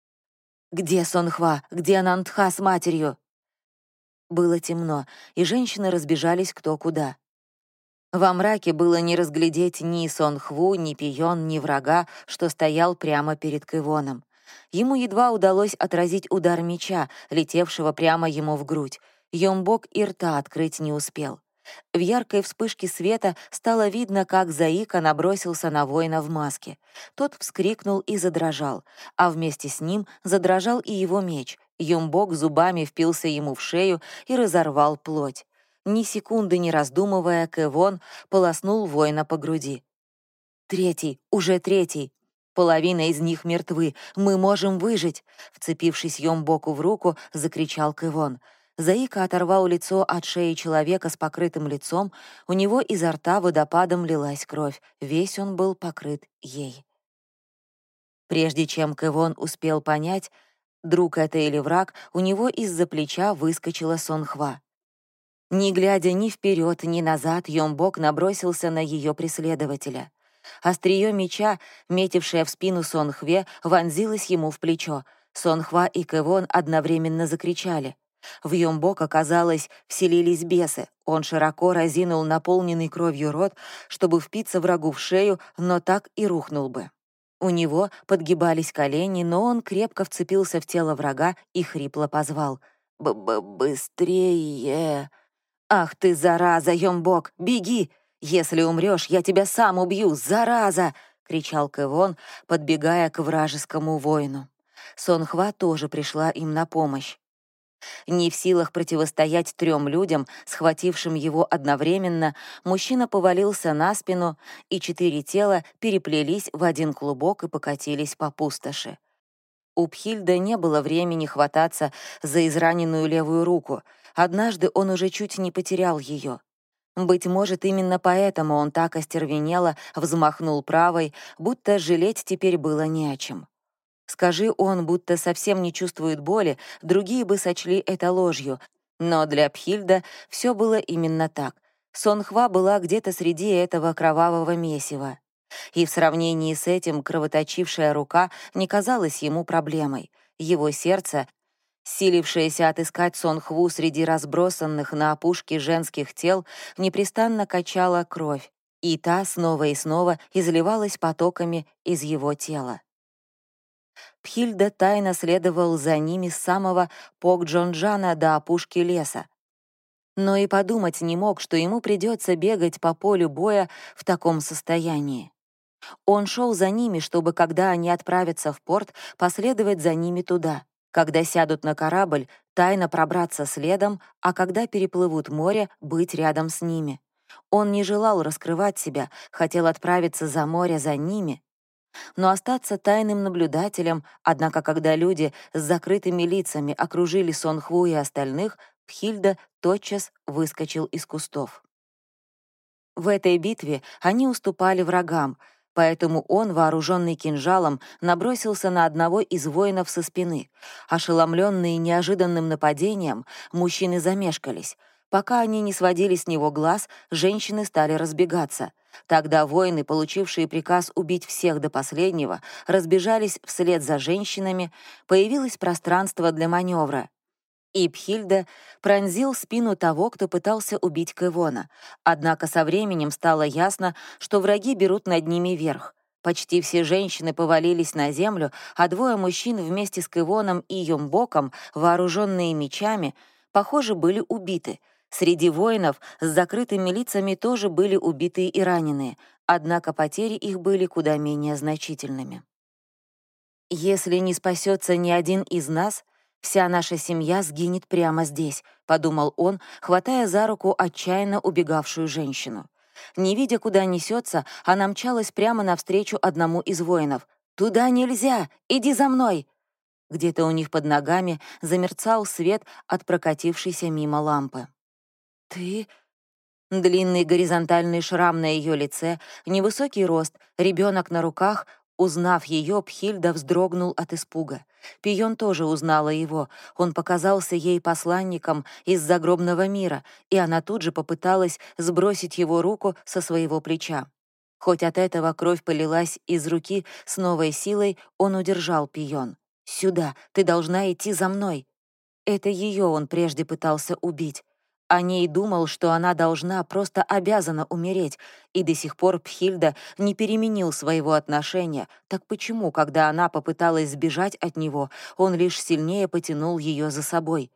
«Где Сонхва? Где Нантха с матерью?» Было темно, и женщины разбежались кто куда. Во мраке было не разглядеть ни Сонхву, ни Пион, ни врага, что стоял прямо перед Кывоном. Ему едва удалось отразить удар меча, летевшего прямо ему в грудь. Йомбок и рта открыть не успел. В яркой вспышке света стало видно, как Заика набросился на воина в маске. Тот вскрикнул и задрожал, а вместе с ним задрожал и его меч. Юмбок зубами впился ему в шею и разорвал плоть. Ни секунды не раздумывая, Кэвон полоснул воина по груди. «Третий, уже третий!» Половина из них мертвы. Мы можем выжить!» Вцепившись Йомбоку в руку, закричал Кывон. Заика оторвал лицо от шеи человека с покрытым лицом, у него изо рта водопадом лилась кровь, весь он был покрыт ей. Прежде чем Кывон успел понять, друг это или враг, у него из-за плеча выскочила Сонхва. Не глядя ни вперед, ни назад, Йомбок набросился на ее преследователя. Острие меча, метившее в спину Сонхве, вонзилось ему в плечо. Сонхва и Кэвон одновременно закричали. В Йомбок, оказалось, вселились бесы. Он широко разинул наполненный кровью рот, чтобы впиться врагу в шею, но так и рухнул бы. У него подгибались колени, но он крепко вцепился в тело врага и хрипло позвал. «Б-б-быстрее!» «Ах ты, зараза, Йомбок, беги! «Если умрешь, я тебя сам убью, зараза!» — кричал Кэвон, подбегая к вражескому воину. Сонхва тоже пришла им на помощь. Не в силах противостоять трем людям, схватившим его одновременно, мужчина повалился на спину, и четыре тела переплелись в один клубок и покатились по пустоши. У Пхильда не было времени хвататься за израненную левую руку. Однажды он уже чуть не потерял ее. Быть может, именно поэтому он так остервенело взмахнул правой, будто жалеть теперь было не о чем. Скажи он, будто совсем не чувствует боли, другие бы сочли это ложью, но для Пхильда все было именно так. Сонхва была где-то среди этого кровавого месива. И в сравнении с этим кровоточившая рука не казалась ему проблемой. Его сердце силившаяся отыскать Сонхву среди разбросанных на опушке женских тел, непрестанно качала кровь, и та снова и снова изливалась потоками из его тела. Пхильда тайно следовал за ними с самого Покджонджана до опушки леса. Но и подумать не мог, что ему придется бегать по полю боя в таком состоянии. Он шел за ними, чтобы, когда они отправятся в порт, последовать за ними туда — когда сядут на корабль, тайно пробраться следом, а когда переплывут море, быть рядом с ними. Он не желал раскрывать себя, хотел отправиться за море за ними, но остаться тайным наблюдателем, однако когда люди с закрытыми лицами окружили Сонхву и остальных, Пхильда тотчас выскочил из кустов. В этой битве они уступали врагам, Поэтому он, вооруженный кинжалом, набросился на одного из воинов со спины. Ошеломленные неожиданным нападением, мужчины замешкались. Пока они не сводили с него глаз, женщины стали разбегаться. Тогда воины, получившие приказ убить всех до последнего, разбежались вслед за женщинами, появилось пространство для маневра. Ипхильда пронзил спину того, кто пытался убить Кэвона. Однако со временем стало ясно, что враги берут над ними верх. Почти все женщины повалились на землю, а двое мужчин вместе с Кэвоном и Йомбоком, вооруженные мечами, похоже, были убиты. Среди воинов с закрытыми лицами тоже были убитые и раненые, однако потери их были куда менее значительными. Если не спасется ни один из нас, «Вся наша семья сгинет прямо здесь», — подумал он, хватая за руку отчаянно убегавшую женщину. Не видя, куда несется, она мчалась прямо навстречу одному из воинов. «Туда нельзя! Иди за мной!» Где-то у них под ногами замерцал свет от прокатившейся мимо лампы. «Ты...» Длинный горизонтальный шрам на ее лице, невысокий рост, ребенок на руках, Узнав ее, Пхильда вздрогнул от испуга. Пион тоже узнала его. Он показался ей посланником из загробного мира, и она тут же попыталась сбросить его руку со своего плеча. Хоть от этого кровь полилась из руки с новой силой, он удержал Пион. «Сюда, ты должна идти за мной». Это ее он прежде пытался убить. О ней думал, что она должна, просто обязана умереть, и до сих пор Пхильда не переменил своего отношения. Так почему, когда она попыталась сбежать от него, он лишь сильнее потянул ее за собой?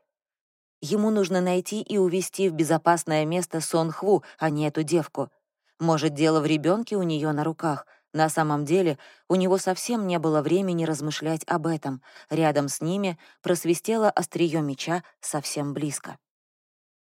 Ему нужно найти и увести в безопасное место Сон Хву, а не эту девку. Может, дело в ребенке у нее на руках. На самом деле, у него совсем не было времени размышлять об этом. Рядом с ними просвистело острие меча совсем близко.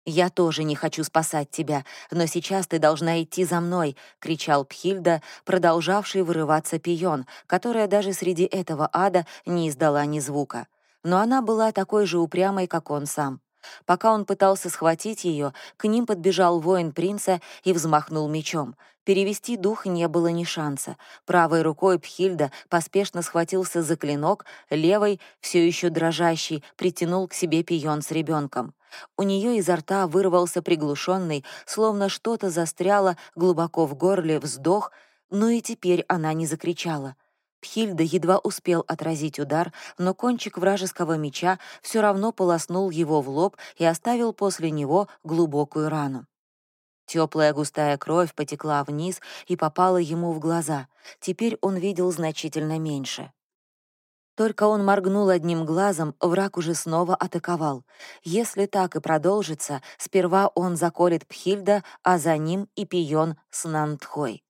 «Я тоже не хочу спасать тебя, но сейчас ты должна идти за мной», — кричал Пхильда, продолжавший вырываться пион, которая даже среди этого ада не издала ни звука. Но она была такой же упрямой, как он сам. Пока он пытался схватить ее, к ним подбежал воин принца и взмахнул мечом. Перевести дух не было ни шанса. Правой рукой Пхильда поспешно схватился за клинок, левой, все еще дрожащий, притянул к себе пион с ребенком. У нее изо рта вырвался приглушенный, словно что-то застряло глубоко в горле, вздох, но и теперь она не закричала. Пхильда едва успел отразить удар, но кончик вражеского меча все равно полоснул его в лоб и оставил после него глубокую рану. Теплая густая кровь потекла вниз и попала ему в глаза. Теперь он видел значительно меньше. Только он моргнул одним глазом, враг уже снова атаковал. Если так и продолжится, сперва он заколет Пхильда, а за ним и Пион с Нантхой.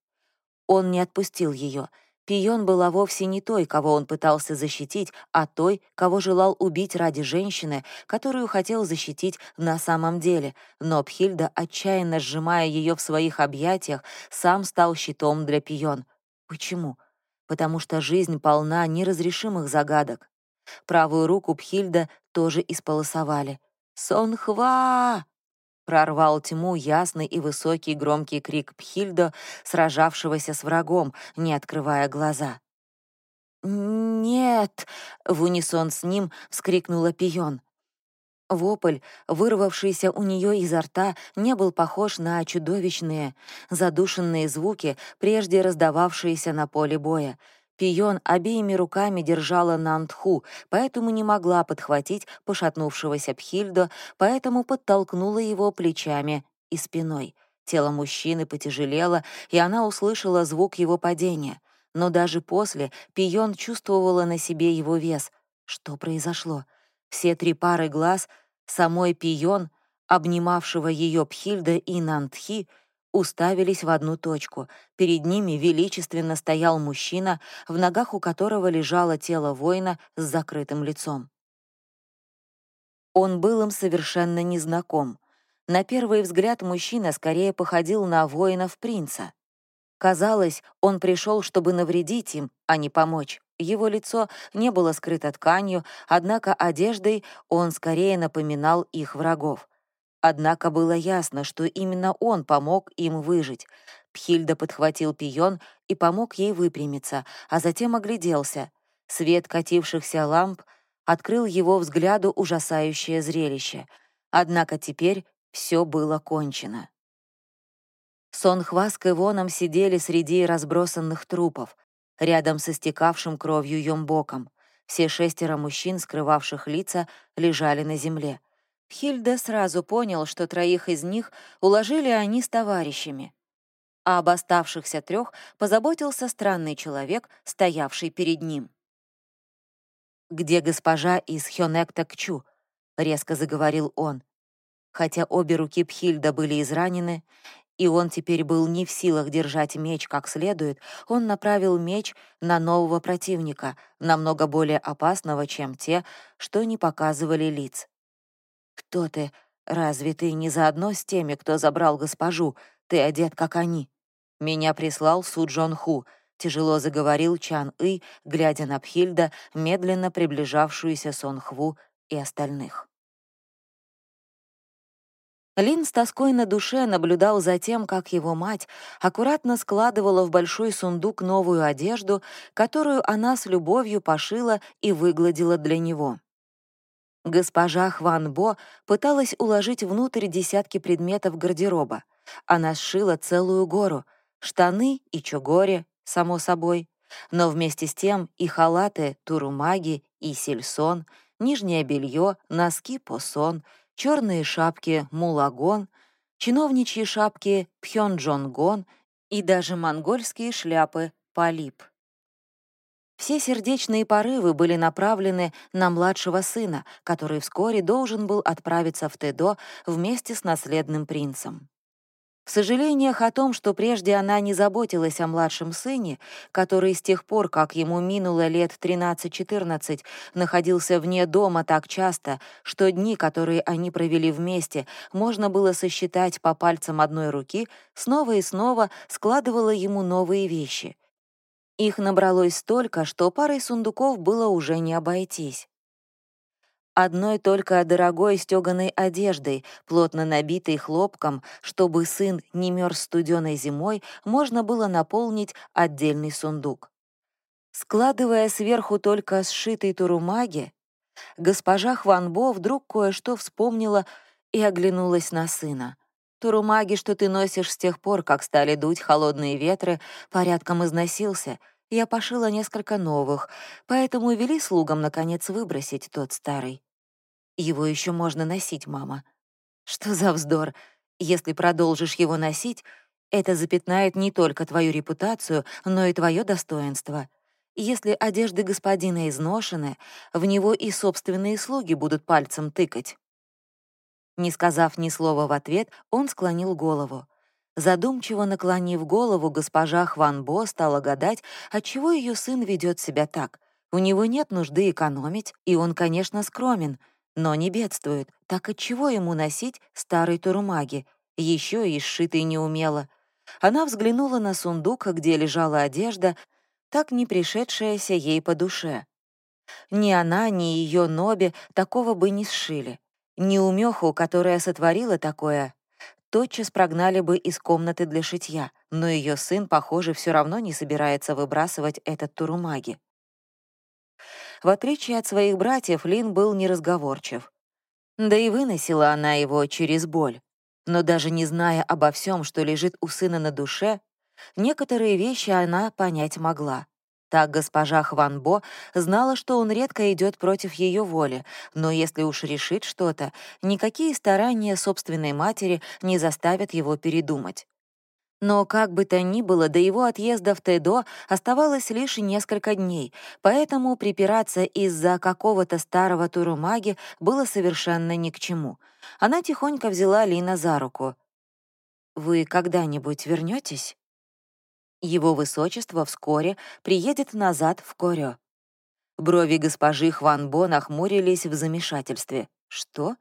Он не отпустил ее. Пион была вовсе не той, кого он пытался защитить, а той, кого желал убить ради женщины, которую хотел защитить на самом деле. Но Пхильда, отчаянно сжимая ее в своих объятиях, сам стал щитом для Пион. Почему? Потому что жизнь полна неразрешимых загадок. Правую руку Пхильда тоже исполосовали. «Сонхва!» Прорвал тьму ясный и высокий громкий крик Пхильдо, сражавшегося с врагом, не открывая глаза. «Нет!» — в унисон с ним вскрикнула Пион. Вопль, вырвавшийся у нее изо рта, не был похож на чудовищные, задушенные звуки, прежде раздававшиеся на поле боя. Пион обеими руками держала Нантху, поэтому не могла подхватить пошатнувшегося Пхильдо, поэтому подтолкнула его плечами и спиной. Тело мужчины потяжелело, и она услышала звук его падения. Но даже после Пион чувствовала на себе его вес. Что произошло? Все три пары глаз самой Пион, обнимавшего ее Пхильда и Нантхи, уставились в одну точку. Перед ними величественно стоял мужчина, в ногах у которого лежало тело воина с закрытым лицом. Он был им совершенно незнаком. На первый взгляд мужчина скорее походил на воинов-принца. Казалось, он пришел, чтобы навредить им, а не помочь. Его лицо не было скрыто тканью, однако одеждой он скорее напоминал их врагов. Однако было ясно, что именно он помог им выжить. Пхильда подхватил пион и помог ей выпрямиться, а затем огляделся. Свет катившихся ламп открыл его взгляду ужасающее зрелище. Однако теперь все было кончено. Сон Хва с Кэвоном сидели среди разбросанных трупов рядом со стекавшим кровью Йомбоком. Все шестеро мужчин, скрывавших лица, лежали на земле. Хильда сразу понял, что троих из них уложили они с товарищами. А об оставшихся трех позаботился странный человек, стоявший перед ним. «Где госпожа из Хёнекта Кчу?» — резко заговорил он. Хотя обе руки Пхильда были изранены, и он теперь был не в силах держать меч как следует, он направил меч на нового противника, намного более опасного, чем те, что не показывали лиц. «Кто ты? Разве ты не заодно с теми, кто забрал госпожу? Ты одет, как они?» «Меня прислал Су Джон Ху», — тяжело заговорил Чан И, глядя на Пхильда, медленно приближавшуюся Сон Хву и остальных. Лин с тоской на душе наблюдал за тем, как его мать аккуратно складывала в большой сундук новую одежду, которую она с любовью пошила и выгладила для него. Госпожа Хван Бо пыталась уложить внутрь десятки предметов гардероба. Она сшила целую гору — штаны и чугори, само собой, но вместе с тем и халаты, турумаги и сельсон, нижнее белье, носки посон, черные шапки мулагон, чиновничьи шапки пхёнджонгон и даже монгольские шляпы полип. Все сердечные порывы были направлены на младшего сына, который вскоре должен был отправиться в Тедо вместе с наследным принцем. В сожалениях о том, что прежде она не заботилась о младшем сыне, который с тех пор, как ему минуло лет 13-14, находился вне дома так часто, что дни, которые они провели вместе, можно было сосчитать по пальцам одной руки, снова и снова складывала ему новые вещи. Их набралось столько, что парой сундуков было уже не обойтись. Одной только дорогой стёганой одеждой, плотно набитой хлопком, чтобы сын не мёрз студеной зимой, можно было наполнить отдельный сундук. Складывая сверху только сшитый турумаги, госпожа Хванбо вдруг кое-что вспомнила и оглянулась на сына. Турумаги, что ты носишь с тех пор, как стали дуть холодные ветры, порядком износился — я пошила несколько новых, поэтому вели слугам, наконец, выбросить тот старый. Его еще можно носить, мама. Что за вздор? Если продолжишь его носить, это запятнает не только твою репутацию, но и твое достоинство. Если одежды господина изношены, в него и собственные слуги будут пальцем тыкать. Не сказав ни слова в ответ, он склонил голову. Задумчиво наклонив голову, госпожа Хванбо стала гадать, отчего ее сын ведет себя так. У него нет нужды экономить, и он, конечно, скромен, но не бедствует. Так отчего ему носить старый турумаги, еще и сшитый неумело? Она взглянула на сундук, где лежала одежда, так не пришедшаяся ей по душе. Ни она, ни ее Ноби такого бы не сшили. Неумеху, которая сотворила такое, тотчас прогнали бы из комнаты для шитья, но ее сын, похоже, все равно не собирается выбрасывать этот турумаги. В отличие от своих братьев, Лин был неразговорчив. Да и выносила она его через боль. Но даже не зная обо всем, что лежит у сына на душе, некоторые вещи она понять могла. Так госпожа Хванбо знала, что он редко идет против ее воли, но если уж решит что-то, никакие старания собственной матери не заставят его передумать. Но как бы то ни было, до его отъезда в Тедо оставалось лишь несколько дней, поэтому припираться из-за какого-то старого турумаги было совершенно ни к чему. Она тихонько взяла Лина за руку. «Вы когда-нибудь вернетесь? Его высочество вскоре приедет назад в Корё. Брови госпожи Хванбо нахмурились в замешательстве. «Что?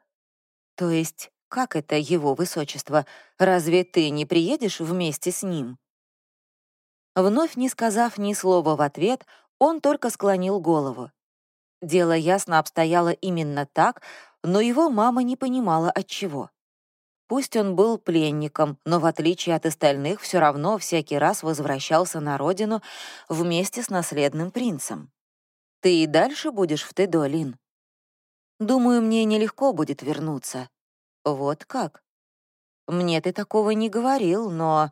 То есть, как это его высочество? Разве ты не приедешь вместе с ним?» Вновь не сказав ни слова в ответ, он только склонил голову. Дело ясно обстояло именно так, но его мама не понимала от чего. Пусть он был пленником, но в отличие от остальных все равно всякий раз возвращался на родину вместе с наследным принцем. Ты и дальше будешь в Тедолин? Думаю, мне нелегко будет вернуться. Вот как? Мне ты такого не говорил, но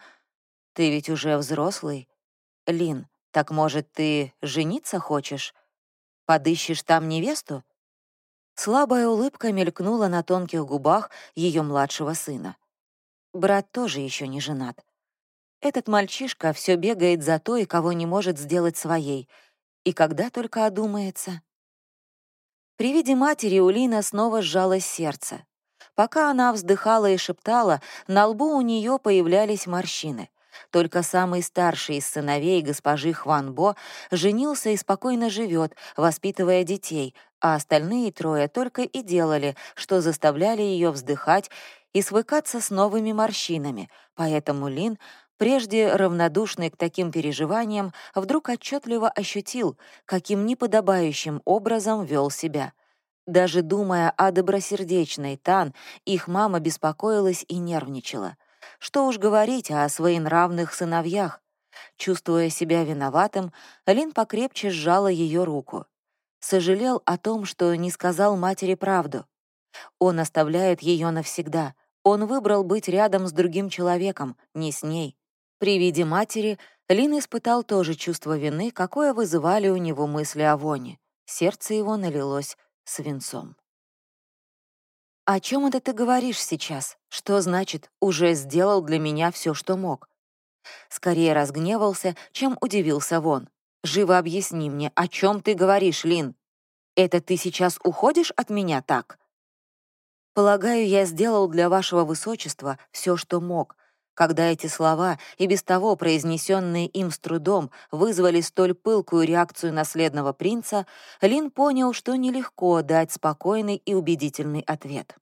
ты ведь уже взрослый. Лин, так может, ты жениться хочешь? Подыщешь там невесту? Слабая улыбка мелькнула на тонких губах ее младшего сына. Брат тоже еще не женат. Этот мальчишка все бегает за той, кого не может сделать своей, и когда только одумается. При виде матери у снова сжалось сердце. Пока она вздыхала и шептала, на лбу у нее появлялись морщины. Только самый старший из сыновей госпожи Хванбо женился и спокойно живет, воспитывая детей, а остальные трое только и делали, что заставляли ее вздыхать и свыкаться с новыми морщинами, поэтому Лин, прежде равнодушный к таким переживаниям, вдруг отчетливо ощутил, каким неподобающим образом вел себя. Даже думая о добросердечной Тан, их мама беспокоилась и нервничала. Что уж говорить о своенравных сыновьях. Чувствуя себя виноватым, Лин покрепче сжала ее руку. Сожалел о том, что не сказал матери правду. Он оставляет ее навсегда. Он выбрал быть рядом с другим человеком, не с ней. При виде матери Лин испытал то же чувство вины, какое вызывали у него мысли о Воне. Сердце его налилось свинцом. «О чем это ты говоришь сейчас? Что значит «уже сделал для меня все, что мог»?» Скорее разгневался, чем удивился Вон. «Живо объясни мне, о чем ты говоришь, Лин? Это ты сейчас уходишь от меня так?» «Полагаю, я сделал для вашего высочества все, что мог», когда эти слова, и без того произнесенные им с трудом, вызвали столь пылкую реакцию наследного принца, Лин понял, что нелегко дать спокойный и убедительный ответ.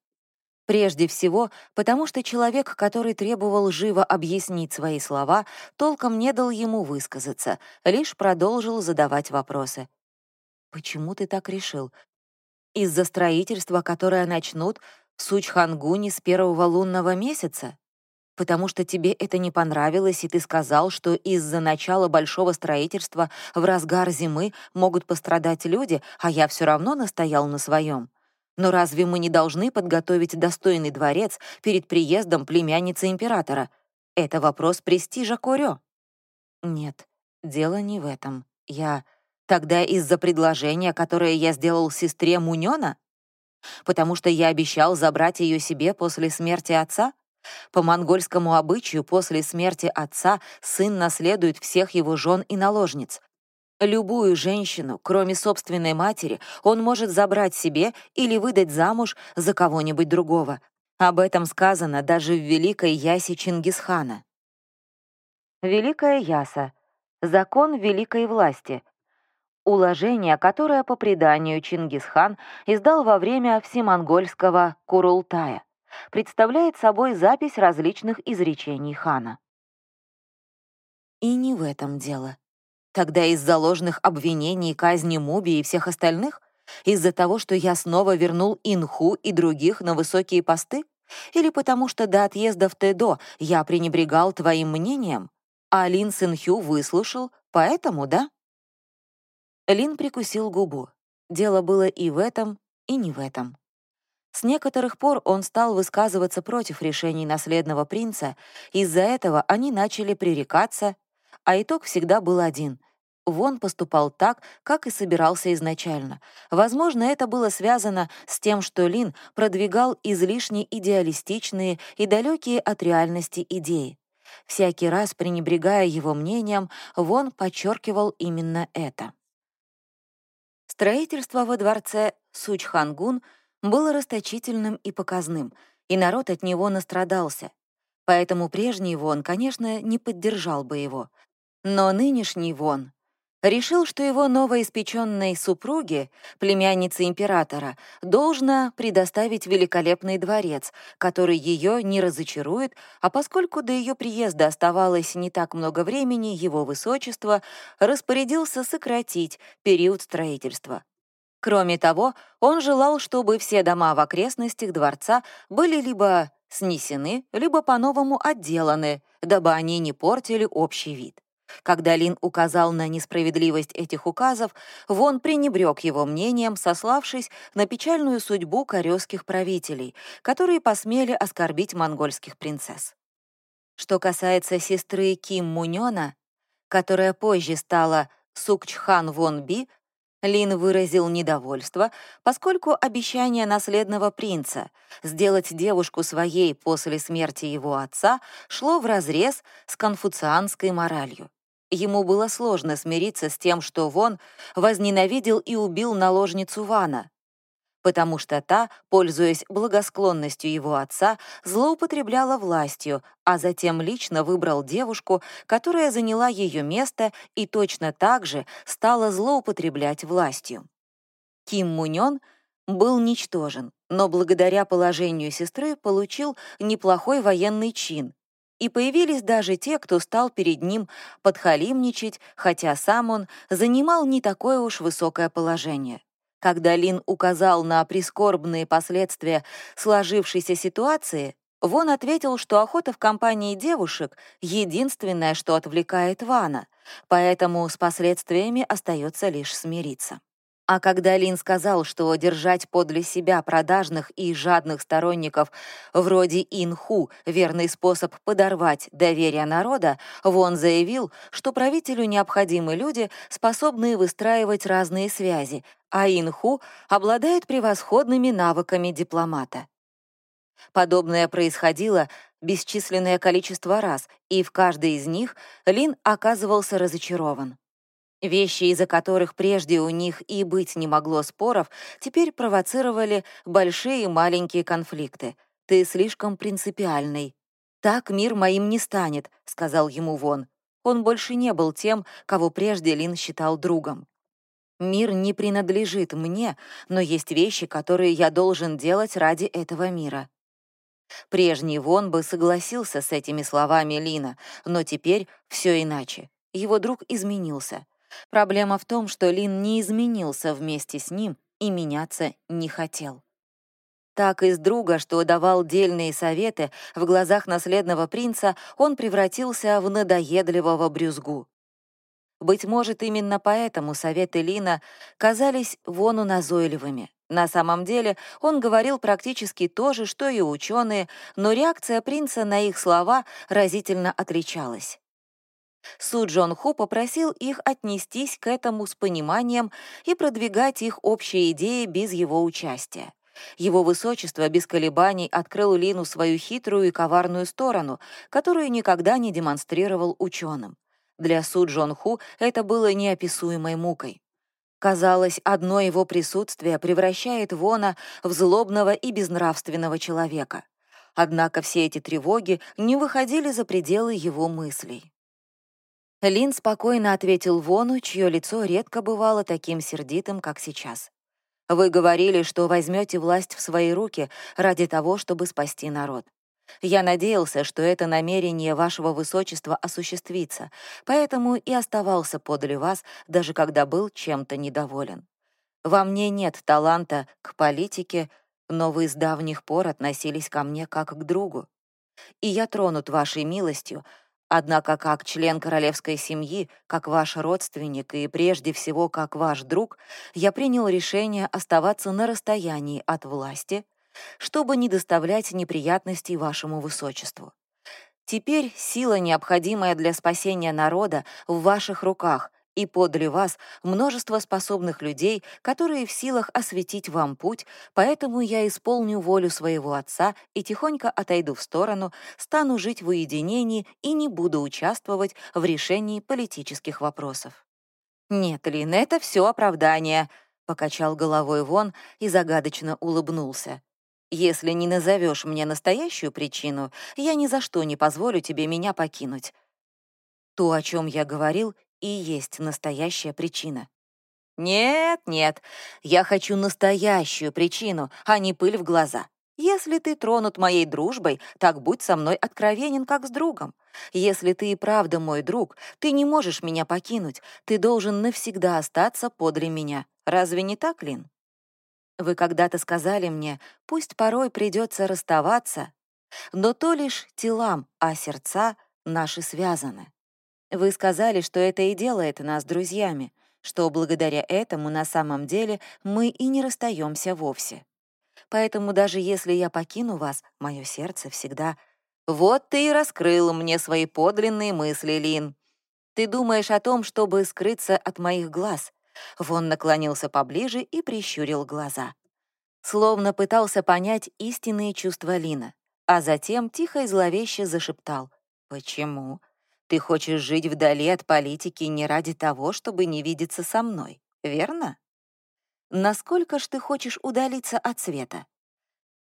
Прежде всего, потому что человек, который требовал живо объяснить свои слова, толком не дал ему высказаться, лишь продолжил задавать вопросы. «Почему ты так решил? Из-за строительства, которое начнут в Сучхангуне с первого лунного месяца?» Потому что тебе это не понравилось, и ты сказал, что из-за начала большого строительства в разгар зимы могут пострадать люди, а я все равно настоял на своем. Но разве мы не должны подготовить достойный дворец перед приездом племянницы императора? Это вопрос престижа Корё. Нет, дело не в этом. Я... Тогда из-за предложения, которое я сделал сестре Мунёна? Потому что я обещал забрать ее себе после смерти отца? По монгольскому обычаю, после смерти отца сын наследует всех его жен и наложниц. Любую женщину, кроме собственной матери, он может забрать себе или выдать замуж за кого-нибудь другого. Об этом сказано даже в Великой Ясе Чингисхана. Великая Яса — закон великой власти, уложение, которое по преданию Чингисхан издал во время всемонгольского Курултая представляет собой запись различных изречений хана. И не в этом дело. Тогда из-за ложных обвинений, казни Муби и всех остальных? Из-за того, что я снова вернул Инху и других на высокие посты? Или потому что до отъезда в Тэдо я пренебрегал твоим мнением, а Лин Синхю выслушал, поэтому, да? Лин прикусил губу. Дело было и в этом, и не в этом. С некоторых пор он стал высказываться против решений наследного принца, из-за этого они начали пререкаться, а итог всегда был один. Вон поступал так, как и собирался изначально. Возможно, это было связано с тем, что Лин продвигал излишне идеалистичные и далекие от реальности идеи. Всякий раз, пренебрегая его мнением, Вон подчеркивал именно это. Строительство во дворце Сучхангун — было расточительным и показным, и народ от него настрадался. Поэтому прежний Вон, конечно, не поддержал бы его. Но нынешний Вон решил, что его новоиспеченной супруге, племяннице императора, должно предоставить великолепный дворец, который ее не разочарует, а поскольку до ее приезда оставалось не так много времени, его высочество распорядился сократить период строительства. Кроме того, он желал, чтобы все дома в окрестностях дворца были либо снесены, либо по-новому отделаны, дабы они не портили общий вид. Когда Лин указал на несправедливость этих указов, Вон пренебрег его мнением, сославшись на печальную судьбу корейских правителей, которые посмели оскорбить монгольских принцесс. Что касается сестры Ким Мунёна, которая позже стала Сукчхан Вон Би, Лин выразил недовольство, поскольку обещание наследного принца сделать девушку своей после смерти его отца шло вразрез с конфуцианской моралью. Ему было сложно смириться с тем, что Вон возненавидел и убил наложницу Вана, потому что та, пользуясь благосклонностью его отца, злоупотребляла властью, а затем лично выбрал девушку, которая заняла ее место и точно так же стала злоупотреблять властью. Ким Мунён был ничтожен, но благодаря положению сестры получил неплохой военный чин, и появились даже те, кто стал перед ним подхалимничать, хотя сам он занимал не такое уж высокое положение. Когда Лин указал на прискорбные последствия сложившейся ситуации, Вон ответил, что охота в компании девушек — единственное, что отвлекает Вана, поэтому с последствиями остается лишь смириться. А когда Лин сказал, что держать подле себя продажных и жадных сторонников вроде Инху — верный способ подорвать доверие народа, Вон заявил, что правителю необходимы люди, способные выстраивать разные связи, а Инху обладает превосходными навыками дипломата. Подобное происходило бесчисленное количество раз, и в каждой из них Лин оказывался разочарован. Вещи, из-за которых прежде у них и быть не могло споров, теперь провоцировали большие и маленькие конфликты. «Ты слишком принципиальный». «Так мир моим не станет», — сказал ему Вон. Он больше не был тем, кого прежде Лин считал другом. «Мир не принадлежит мне, но есть вещи, которые я должен делать ради этого мира». Прежний Вон бы согласился с этими словами Лина, но теперь все иначе. Его друг изменился. Проблема в том, что Лин не изменился вместе с ним и меняться не хотел. Так из друга, что давал дельные советы, в глазах наследного принца он превратился в надоедливого брюзгу. Быть может, именно поэтому советы Лина казались Вону назойливыми. На самом деле он говорил практически то же, что и ученые, но реакция принца на их слова разительно отличалась. Су Джон Ху попросил их отнестись к этому с пониманием и продвигать их общие идеи без его участия. Его высочество без колебаний открыл Лину свою хитрую и коварную сторону, которую никогда не демонстрировал ученым. Для Су Джон Ху это было неописуемой мукой. Казалось, одно его присутствие превращает Вона в злобного и безнравственного человека. Однако все эти тревоги не выходили за пределы его мыслей. Лин спокойно ответил Вону, чье лицо редко бывало таким сердитым, как сейчас. «Вы говорили, что возьмете власть в свои руки ради того, чтобы спасти народ. Я надеялся, что это намерение вашего высочества осуществится, поэтому и оставался подле вас, даже когда был чем-то недоволен. Во мне нет таланта к политике, но вы с давних пор относились ко мне как к другу. И я тронут вашей милостью, однако как член королевской семьи, как ваш родственник и прежде всего как ваш друг, я принял решение оставаться на расстоянии от власти — чтобы не доставлять неприятностей вашему высочеству. Теперь сила, необходимая для спасения народа, в ваших руках, и подле вас множество способных людей, которые в силах осветить вам путь, поэтому я исполню волю своего отца и тихонько отойду в сторону, стану жить в уединении и не буду участвовать в решении политических вопросов. «Нет, Лин, это все оправдание», — покачал головой Вон и загадочно улыбнулся. Если не назовешь мне настоящую причину, я ни за что не позволю тебе меня покинуть. То, о чем я говорил, и есть настоящая причина. Нет, нет, я хочу настоящую причину, а не пыль в глаза. Если ты тронут моей дружбой, так будь со мной откровенен, как с другом. Если ты и правда мой друг, ты не можешь меня покинуть, ты должен навсегда остаться подле меня. Разве не так, Лин? Вы когда-то сказали мне, пусть порой придется расставаться, но то лишь телам, а сердца наши связаны. Вы сказали, что это и делает нас друзьями, что благодаря этому на самом деле мы и не расстаемся вовсе. Поэтому даже если я покину вас, мое сердце всегда... Вот ты и раскрыл мне свои подлинные мысли, Лин. Ты думаешь о том, чтобы скрыться от моих глаз, Вон наклонился поближе и прищурил глаза. Словно пытался понять истинные чувства Лина, а затем тихо и зловеще зашептал. «Почему? Ты хочешь жить вдали от политики не ради того, чтобы не видеться со мной, верно? Насколько ж ты хочешь удалиться от света?»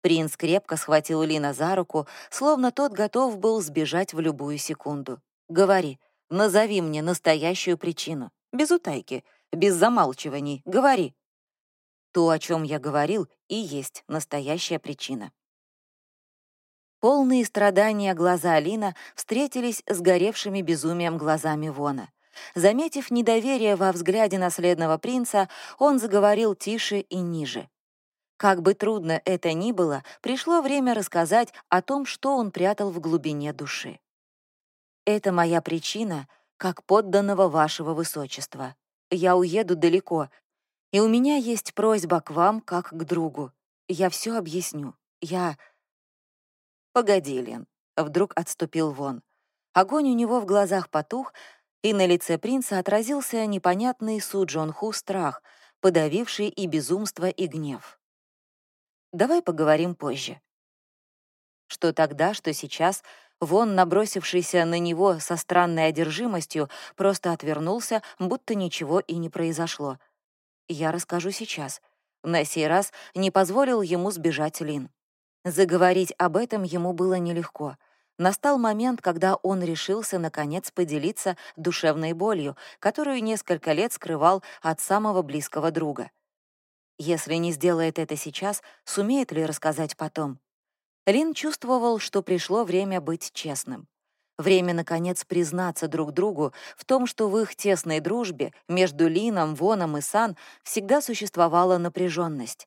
Принц крепко схватил Лина за руку, словно тот готов был сбежать в любую секунду. «Говори, назови мне настоящую причину, без утайки, без замалчиваний. Говори. То, о чем я говорил, и есть настоящая причина. Полные страдания глаза Алина встретились с горевшими безумием глазами Вона. Заметив недоверие во взгляде наследного принца, он заговорил тише и ниже. Как бы трудно это ни было, пришло время рассказать о том, что он прятал в глубине души. «Это моя причина, как подданного вашего высочества. Я уеду далеко, и у меня есть просьба к вам, как к другу. Я все объясню. Я...» «Погоди, Лен», — вдруг отступил вон. Огонь у него в глазах потух, и на лице принца отразился непонятный Су Джон Ху страх, подавивший и безумство, и гнев. «Давай поговорим позже». Что тогда, что сейчас, Вон, набросившийся на него со странной одержимостью, просто отвернулся, будто ничего и не произошло. Я расскажу сейчас. На сей раз не позволил ему сбежать Лин. Заговорить об этом ему было нелегко. Настал момент, когда он решился, наконец, поделиться душевной болью, которую несколько лет скрывал от самого близкого друга. Если не сделает это сейчас, сумеет ли рассказать потом? Лин чувствовал, что пришло время быть честным. Время, наконец, признаться друг другу в том, что в их тесной дружбе между Лином, Воном и Сан всегда существовала напряженность.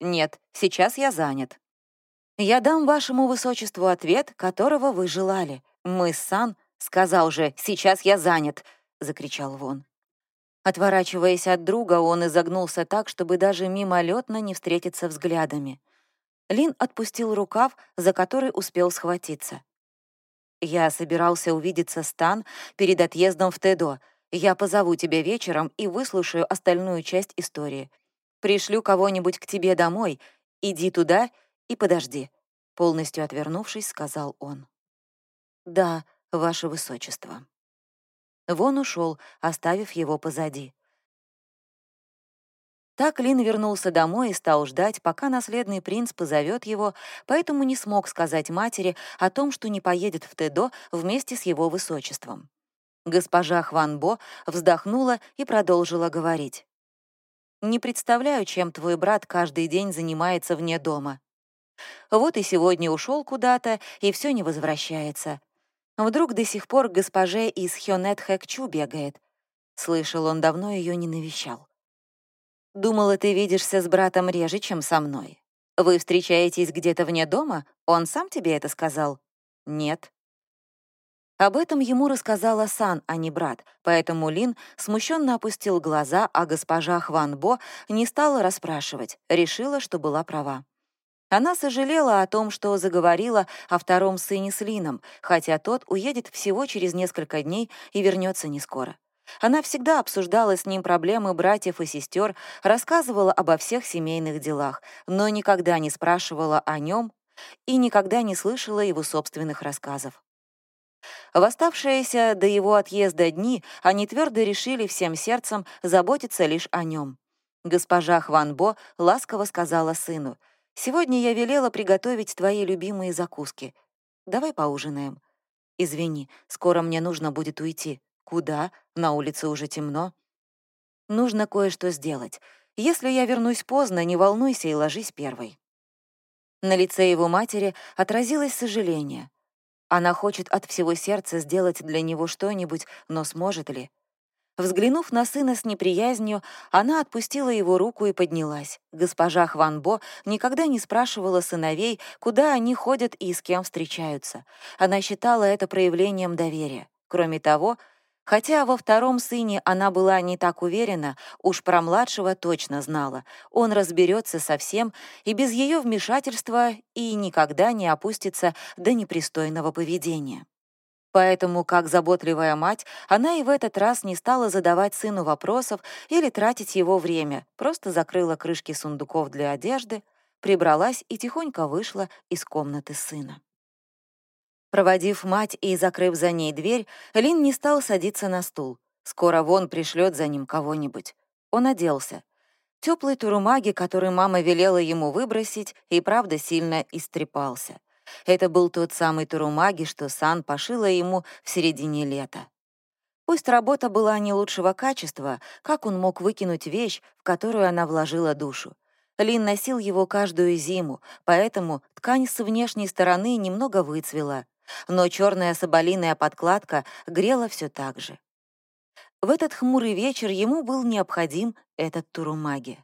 «Нет, сейчас я занят», «Я дам вашему высочеству ответ, которого вы желали. Мы Сан...» «Сказал же, сейчас я занят!» — закричал Вон. Отворачиваясь от друга, он изогнулся так, чтобы даже мимолетно не встретиться взглядами. Лин отпустил рукав, за который успел схватиться. «Я собирался увидеться с Тан перед отъездом в Тедо. Я позову тебя вечером и выслушаю остальную часть истории. Пришлю кого-нибудь к тебе домой. Иди туда и подожди», — полностью отвернувшись, сказал он. «Да, ваше высочество». Вон ушел, оставив его позади. Так Лин вернулся домой и стал ждать, пока наследный принц позовет его, поэтому не смог сказать матери о том, что не поедет в Тедо вместе с его высочеством. Госпожа Хванбо вздохнула и продолжила говорить. «Не представляю, чем твой брат каждый день занимается вне дома. Вот и сегодня ушел куда-то, и все не возвращается. Вдруг до сих пор госпоже из Хёнет Хэкчу бегает. Слышал, он давно ее не навещал. Думала, ты видишься с братом реже, чем со мной. Вы встречаетесь где-то вне дома? Он сам тебе это сказал? Нет. Об этом ему рассказала Сан, а не брат, поэтому Лин смущенно опустил глаза, а госпожа Хванбо не стала расспрашивать, решила, что была права. Она сожалела о том, что заговорила о втором сыне с Лином, хотя тот уедет всего через несколько дней и вернется не скоро. Она всегда обсуждала с ним проблемы братьев и сестер, рассказывала обо всех семейных делах, но никогда не спрашивала о нем и никогда не слышала его собственных рассказов. В оставшиеся до его отъезда дни они твердо решили всем сердцем заботиться лишь о нем. Госпожа Хванбо ласково сказала сыну, Сегодня я велела приготовить твои любимые закуски. Давай поужинаем. Извини, скоро мне нужно будет уйти. Куда? На улице уже темно. Нужно кое-что сделать. Если я вернусь поздно, не волнуйся и ложись первой. На лице его матери отразилось сожаление. Она хочет от всего сердца сделать для него что-нибудь, но сможет ли? Взглянув на сына с неприязнью, она отпустила его руку и поднялась. Госпожа Хванбо никогда не спрашивала сыновей, куда они ходят и с кем встречаются. Она считала это проявлением доверия. Кроме того, хотя во втором сыне она была не так уверена, уж про младшего точно знала. Он разберется со всем и без ее вмешательства и никогда не опустится до непристойного поведения. Поэтому, как заботливая мать, она и в этот раз не стала задавать сыну вопросов или тратить его время, просто закрыла крышки сундуков для одежды, прибралась и тихонько вышла из комнаты сына. Проводив мать и закрыв за ней дверь, Лин не стал садиться на стул. Скоро вон пришлет за ним кого-нибудь. Он оделся. Теплый турумаги, который мама велела ему выбросить, и правда сильно истрепался. Это был тот самый Турумаги, что Сан пошила ему в середине лета. Пусть работа была не лучшего качества, как он мог выкинуть вещь, в которую она вложила душу? Лин носил его каждую зиму, поэтому ткань с внешней стороны немного выцвела, но черная соболиная подкладка грела все так же. В этот хмурый вечер ему был необходим этот турумаги.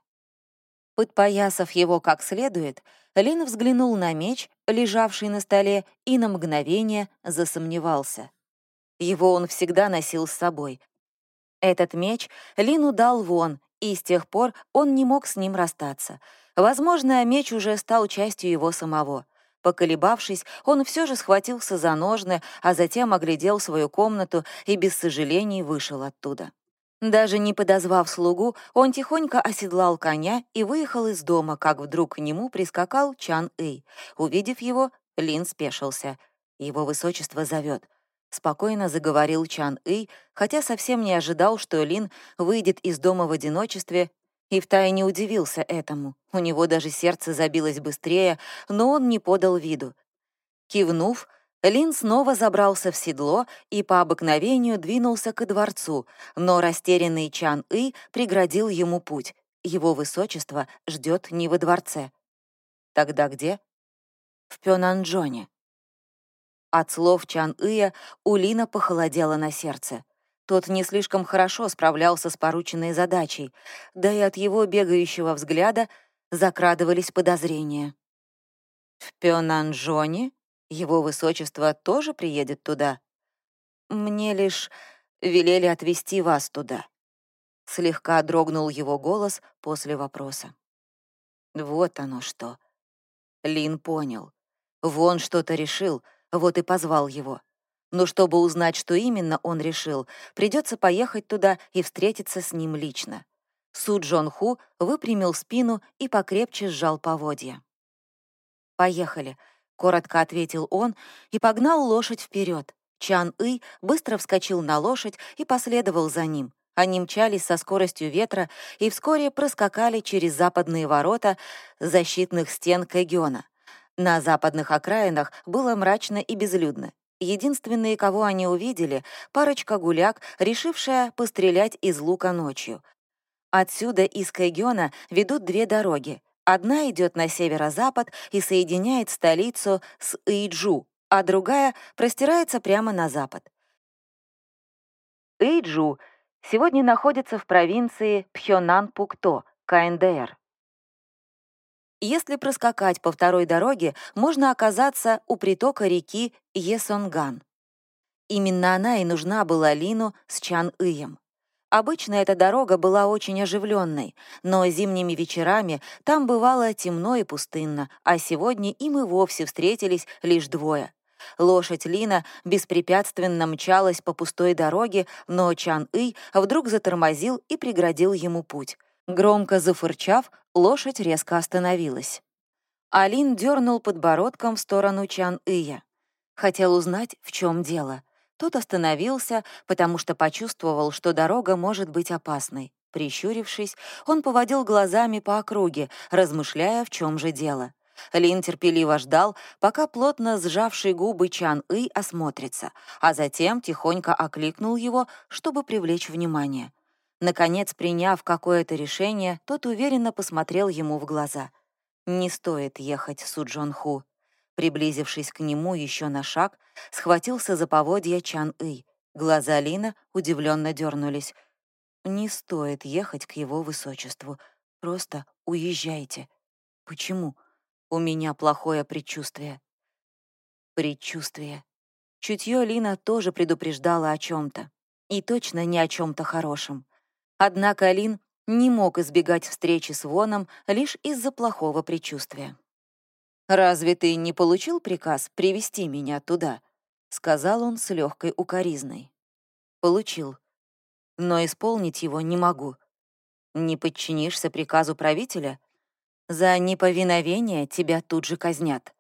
Подпоясав его как следует, Лин взглянул на меч, лежавший на столе, и на мгновение засомневался. Его он всегда носил с собой. Этот меч Лину дал вон, и с тех пор он не мог с ним расстаться. Возможно, меч уже стал частью его самого. Поколебавшись, он все же схватился за ножны, а затем оглядел свою комнату и без сожалений вышел оттуда. Даже не подозвав слугу, он тихонько оседлал коня и выехал из дома, как вдруг к нему прискакал Чан Эй. Увидев его, Лин спешился. Его высочество зовет. Спокойно заговорил Чан Эй, хотя совсем не ожидал, что Лин выйдет из дома в одиночестве и втайне удивился этому. У него даже сердце забилось быстрее, но он не подал виду. Кивнув, Лин снова забрался в седло и по обыкновению двинулся ко дворцу, но растерянный Чан И преградил ему путь. Его высочество ждет не во дворце. Тогда где? В Пёнанджоне. От слов Чан Ия у Лина похолодело на сердце. Тот не слишком хорошо справлялся с порученной задачей, да и от его бегающего взгляда закрадывались подозрения. «В Пёнанжоне? Его высочество тоже приедет туда? Мне лишь велели отвезти вас туда». Слегка дрогнул его голос после вопроса. Вот оно что. Лин понял. Вон что-то решил, вот и позвал его но чтобы узнать, что именно он решил, придется поехать туда и встретиться с ним лично. Су Джон Ху выпрямил спину и покрепче сжал поводья. «Поехали», — коротко ответил он и погнал лошадь вперед. Чан И быстро вскочил на лошадь и последовал за ним. Они мчались со скоростью ветра и вскоре проскакали через западные ворота защитных стен Кэгиона. На западных окраинах было мрачно и безлюдно. Единственные, кого они увидели, парочка гуляк, решившая пострелять из лука ночью. Отсюда из Кайгёна ведут две дороги. Одна идет на северо-запад и соединяет столицу с Иджу, а другая простирается прямо на запад. Иджу сегодня находится в провинции Пхёнан-Пукто, КНДР. Если проскакать по второй дороге, можно оказаться у притока реки Есонган. Именно она и нужна была Лину с Чан-Ием. Обычно эта дорога была очень оживленной, но зимними вечерами там бывало темно и пустынно, а сегодня им и вовсе встретились лишь двое. Лошадь Лина беспрепятственно мчалась по пустой дороге, но Чан-И вдруг затормозил и преградил ему путь. Громко зафырчав, лошадь резко остановилась. Алин дернул подбородком в сторону Чан-Ия. Хотел узнать, в чем дело. Тот остановился, потому что почувствовал, что дорога может быть опасной. Прищурившись, он поводил глазами по округе, размышляя, в чем же дело. Лин терпеливо ждал, пока плотно сжавший губы Чан-И осмотрится, а затем тихонько окликнул его, чтобы привлечь внимание. Наконец, приняв какое-то решение, тот уверенно посмотрел ему в глаза. «Не стоит ехать, Суджон Ху». Приблизившись к нему еще на шаг, схватился за поводья Чан И. Глаза Лина удивленно дернулись. «Не стоит ехать к его высочеству. Просто уезжайте». «Почему? У меня плохое предчувствие». Предчувствие. Чутье Лина тоже предупреждало о чем то И точно не о чем то хорошем. Однако Алин не мог избегать встречи с Воном лишь из-за плохого предчувствия. «Разве ты не получил приказ привести меня туда?» — сказал он с легкой укоризной. «Получил. Но исполнить его не могу. Не подчинишься приказу правителя? За неповиновение тебя тут же казнят.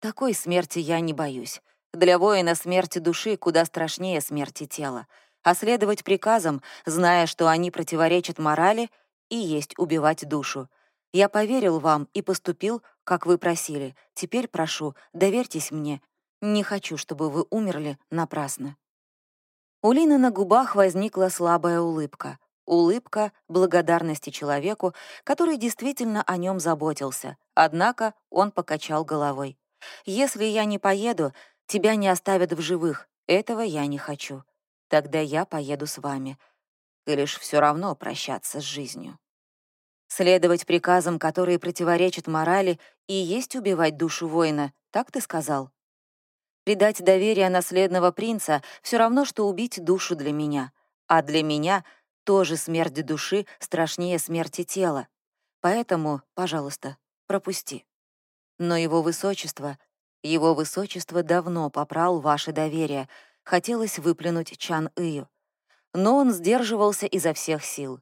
Такой смерти я не боюсь. Для воина смерти души куда страшнее смерти тела а следовать приказам, зная, что они противоречат морали, и есть убивать душу. Я поверил вам и поступил, как вы просили. Теперь прошу, доверьтесь мне. Не хочу, чтобы вы умерли напрасно». У Лины на губах возникла слабая улыбка. Улыбка благодарности человеку, который действительно о нем заботился. Однако он покачал головой. «Если я не поеду, тебя не оставят в живых. Этого я не хочу. Тогда я поеду с вами. Ты лишь все равно прощаться с жизнью. Следовать приказам, которые противоречат морали, и есть убивать душу воина, так ты сказал? Предать доверие наследного принца все равно, что убить душу для меня. А для меня тоже смерть души страшнее смерти тела. Поэтому, пожалуйста, пропусти. Но его высочество, его высочество давно попрал ваше доверие, хотелось выплюнуть Чан Ию. Но он сдерживался изо всех сил.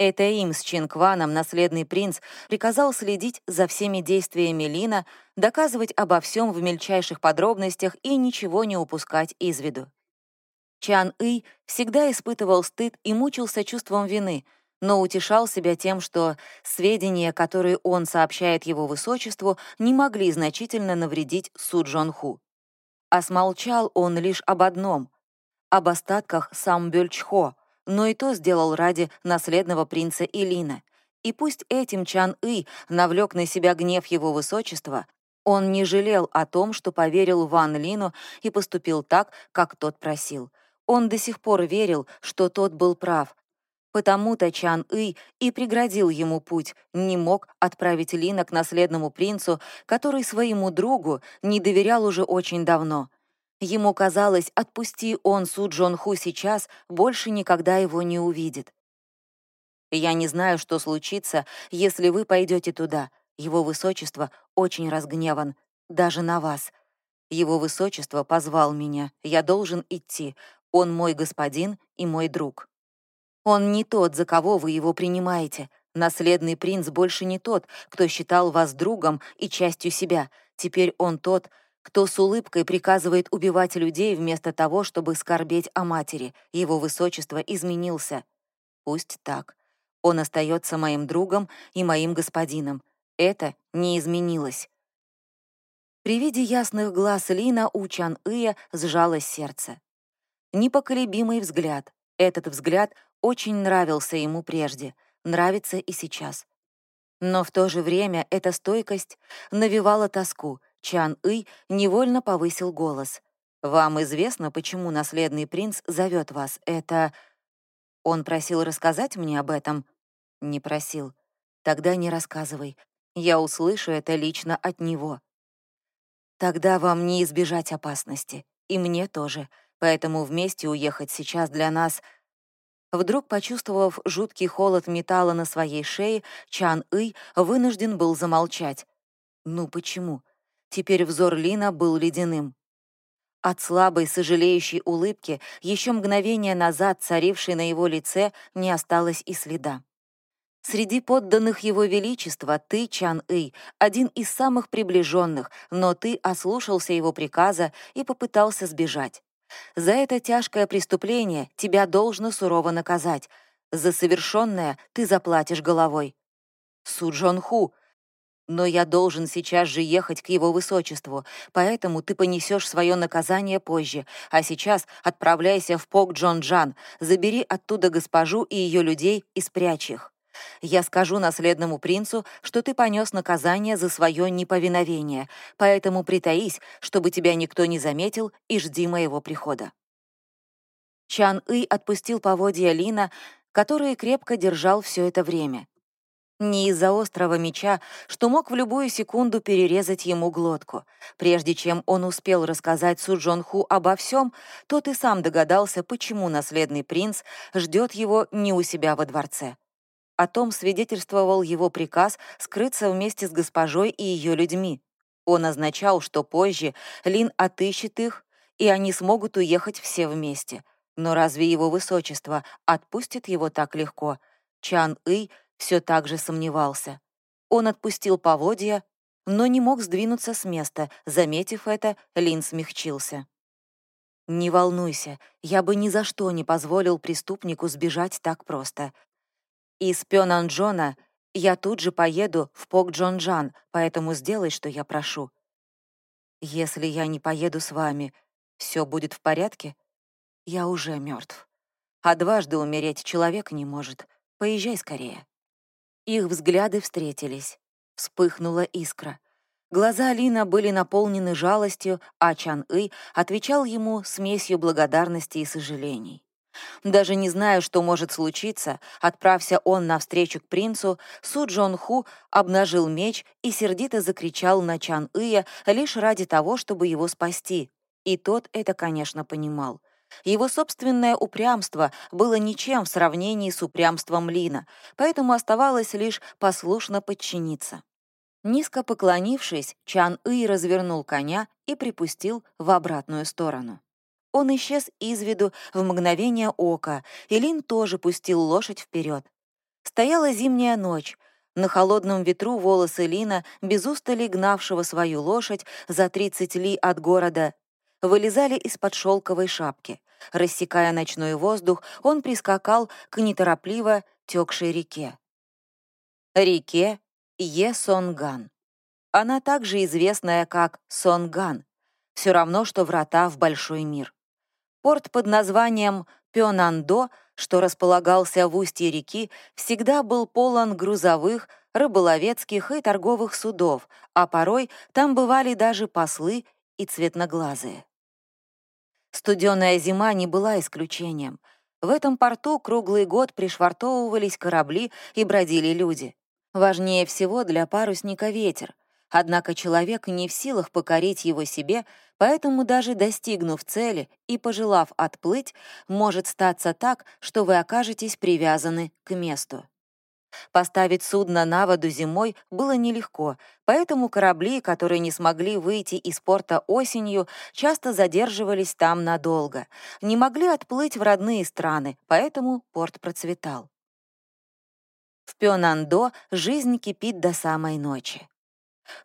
Это им с Чинкваном наследный принц приказал следить за всеми действиями Лина, доказывать обо всем в мельчайших подробностях и ничего не упускать из виду. Чан Ый всегда испытывал стыд и мучился чувством вины, но утешал себя тем, что сведения, которые он сообщает его высочеству, не могли значительно навредить Су Джон Ху. А смолчал он лишь об одном — об остатках Сам Бёльчхо, но и то сделал ради наследного принца Илина. И пусть этим Чан И навлек на себя гнев его высочества, он не жалел о том, что поверил Ван Лину и поступил так, как тот просил. Он до сих пор верил, что тот был прав. Потому-то Чан И и преградил ему путь, не мог отправить Лина к наследному принцу, который своему другу не доверял уже очень давно. Ему казалось, отпусти он Су Джон Ху сейчас, больше никогда его не увидит. «Я не знаю, что случится, если вы пойдете туда. Его высочество очень разгневан, даже на вас. Его высочество позвал меня, я должен идти. Он мой господин и мой друг. Он не тот, за кого вы его принимаете. Наследный принц больше не тот, кто считал вас другом и частью себя. Теперь он тот, кто с улыбкой приказывает убивать людей вместо того, чтобы скорбеть о матери. Его высочество изменился. Пусть так. Он остается моим другом и моим господином. Это не изменилось. При виде ясных глаз Лина у Чан Ия сжалось сердце непоколебимый взгляд. Этот взгляд очень нравился ему прежде, нравится и сейчас. Но в то же время эта стойкость навевала тоску. Чан Ый невольно повысил голос. «Вам известно, почему наследный принц зовет вас? Это...» Он просил рассказать мне об этом? Не просил. Тогда не рассказывай. Я услышу это лично от него. Тогда вам не избежать опасности. И мне тоже поэтому вместе уехать сейчас для нас... Вдруг, почувствовав жуткий холод металла на своей шее, Чан Ый вынужден был замолчать. Ну почему? Теперь взор Лина был ледяным. От слабой, сожалеющей улыбки, еще мгновение назад царившей на его лице, не осталось и следа. Среди подданных его величества ты, Чан Ый, один из самых приближенных, но ты ослушался его приказа и попытался сбежать. За это тяжкое преступление тебя должно сурово наказать. За совершенное ты заплатишь головой. Су Джон Ху. Но я должен сейчас же ехать к его высочеству, поэтому ты понесешь свое наказание позже, а сейчас отправляйся в Пок Джон Джан, забери оттуда госпожу и ее людей и спрячь их. Я скажу наследному принцу, что ты понес наказание за свое неповиновение, поэтому притаись, чтобы тебя никто не заметил, и жди моего прихода». Чан И отпустил поводья Лина, которые крепко держал все это время. Не из-за острого меча, что мог в любую секунду перерезать ему глотку. Прежде чем он успел рассказать Су Джон Ху обо всем, тот и сам догадался, почему наследный принц ждет его не у себя во дворце. О том свидетельствовал его приказ скрыться вместе с госпожой и ее людьми. Он означал, что позже Лин отыщет их, и они смогут уехать все вместе. Но разве его высочество отпустит его так легко? Чан И все так же сомневался. Он отпустил поводья, но не мог сдвинуться с места. Заметив это, Лин смягчился. «Не волнуйся, я бы ни за что не позволил преступнику сбежать так просто. Из Пёнанджона я тут же поеду в Пок-Джон-Джан, поэтому сделай, что я прошу. Если я не поеду с вами, все будет в порядке? Я уже мертв. А дважды умереть человек не может. Поезжай скорее. Их взгляды встретились. Вспыхнула искра. Глаза Лина были наполнены жалостью, а Чан-Ы отвечал ему смесью благодарности и сожалений. Даже не зная, что может случиться, отправься он навстречу к принцу, Су Джон Ху обнажил меч и сердито закричал на Чан Ия лишь ради того, чтобы его спасти. И тот это, конечно, понимал. Его собственное упрямство было ничем в сравнении с упрямством Лина, поэтому оставалось лишь послушно подчиниться. Низко поклонившись, Чан Ый развернул коня и припустил в обратную сторону. Он исчез из виду в мгновение ока, и Лин тоже пустил лошадь вперед. Стояла зимняя ночь. На холодном ветру волосы Лина, без устали гнавшего свою лошадь за 30 ли от города, вылезали из-под шелковой шапки. Рассекая ночной воздух, он прискакал к неторопливо текшей реке. Реке Е-Сонган. Она также известная как Сонган, все равно, что врата в большой мир. Порт под названием Пёнандо, что располагался в устье реки, всегда был полон грузовых, рыболовецких и торговых судов, а порой там бывали даже послы и цветноглазые. Студеная зима не была исключением. В этом порту круглый год пришвартовывались корабли и бродили люди. Важнее всего для парусника ветер, Однако человек не в силах покорить его себе, поэтому даже достигнув цели и пожелав отплыть, может статься так, что вы окажетесь привязаны к месту. Поставить судно на воду зимой было нелегко, поэтому корабли, которые не смогли выйти из порта осенью, часто задерживались там надолго, не могли отплыть в родные страны, поэтому порт процветал. В Пёнандо жизнь кипит до самой ночи.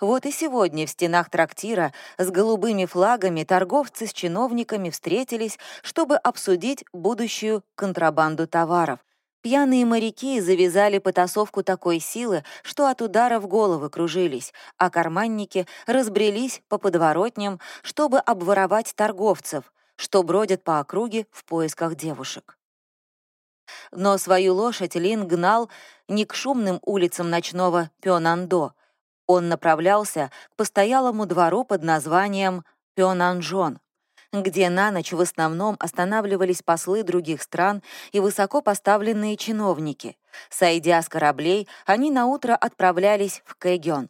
Вот и сегодня в стенах трактира с голубыми флагами торговцы с чиновниками встретились, чтобы обсудить будущую контрабанду товаров. Пьяные моряки завязали потасовку такой силы, что от ударов головы кружились, а карманники разбрелись по подворотням, чтобы обворовать торговцев, что бродят по округе в поисках девушек. Но свою лошадь Лин гнал не к шумным улицам ночного Пёнандо, он направлялся к постоялому двору под названием Пёнанжон, где на ночь в основном останавливались послы других стран и высоко поставленные чиновники. Сойдя с кораблей, они наутро отправлялись в Кэгён.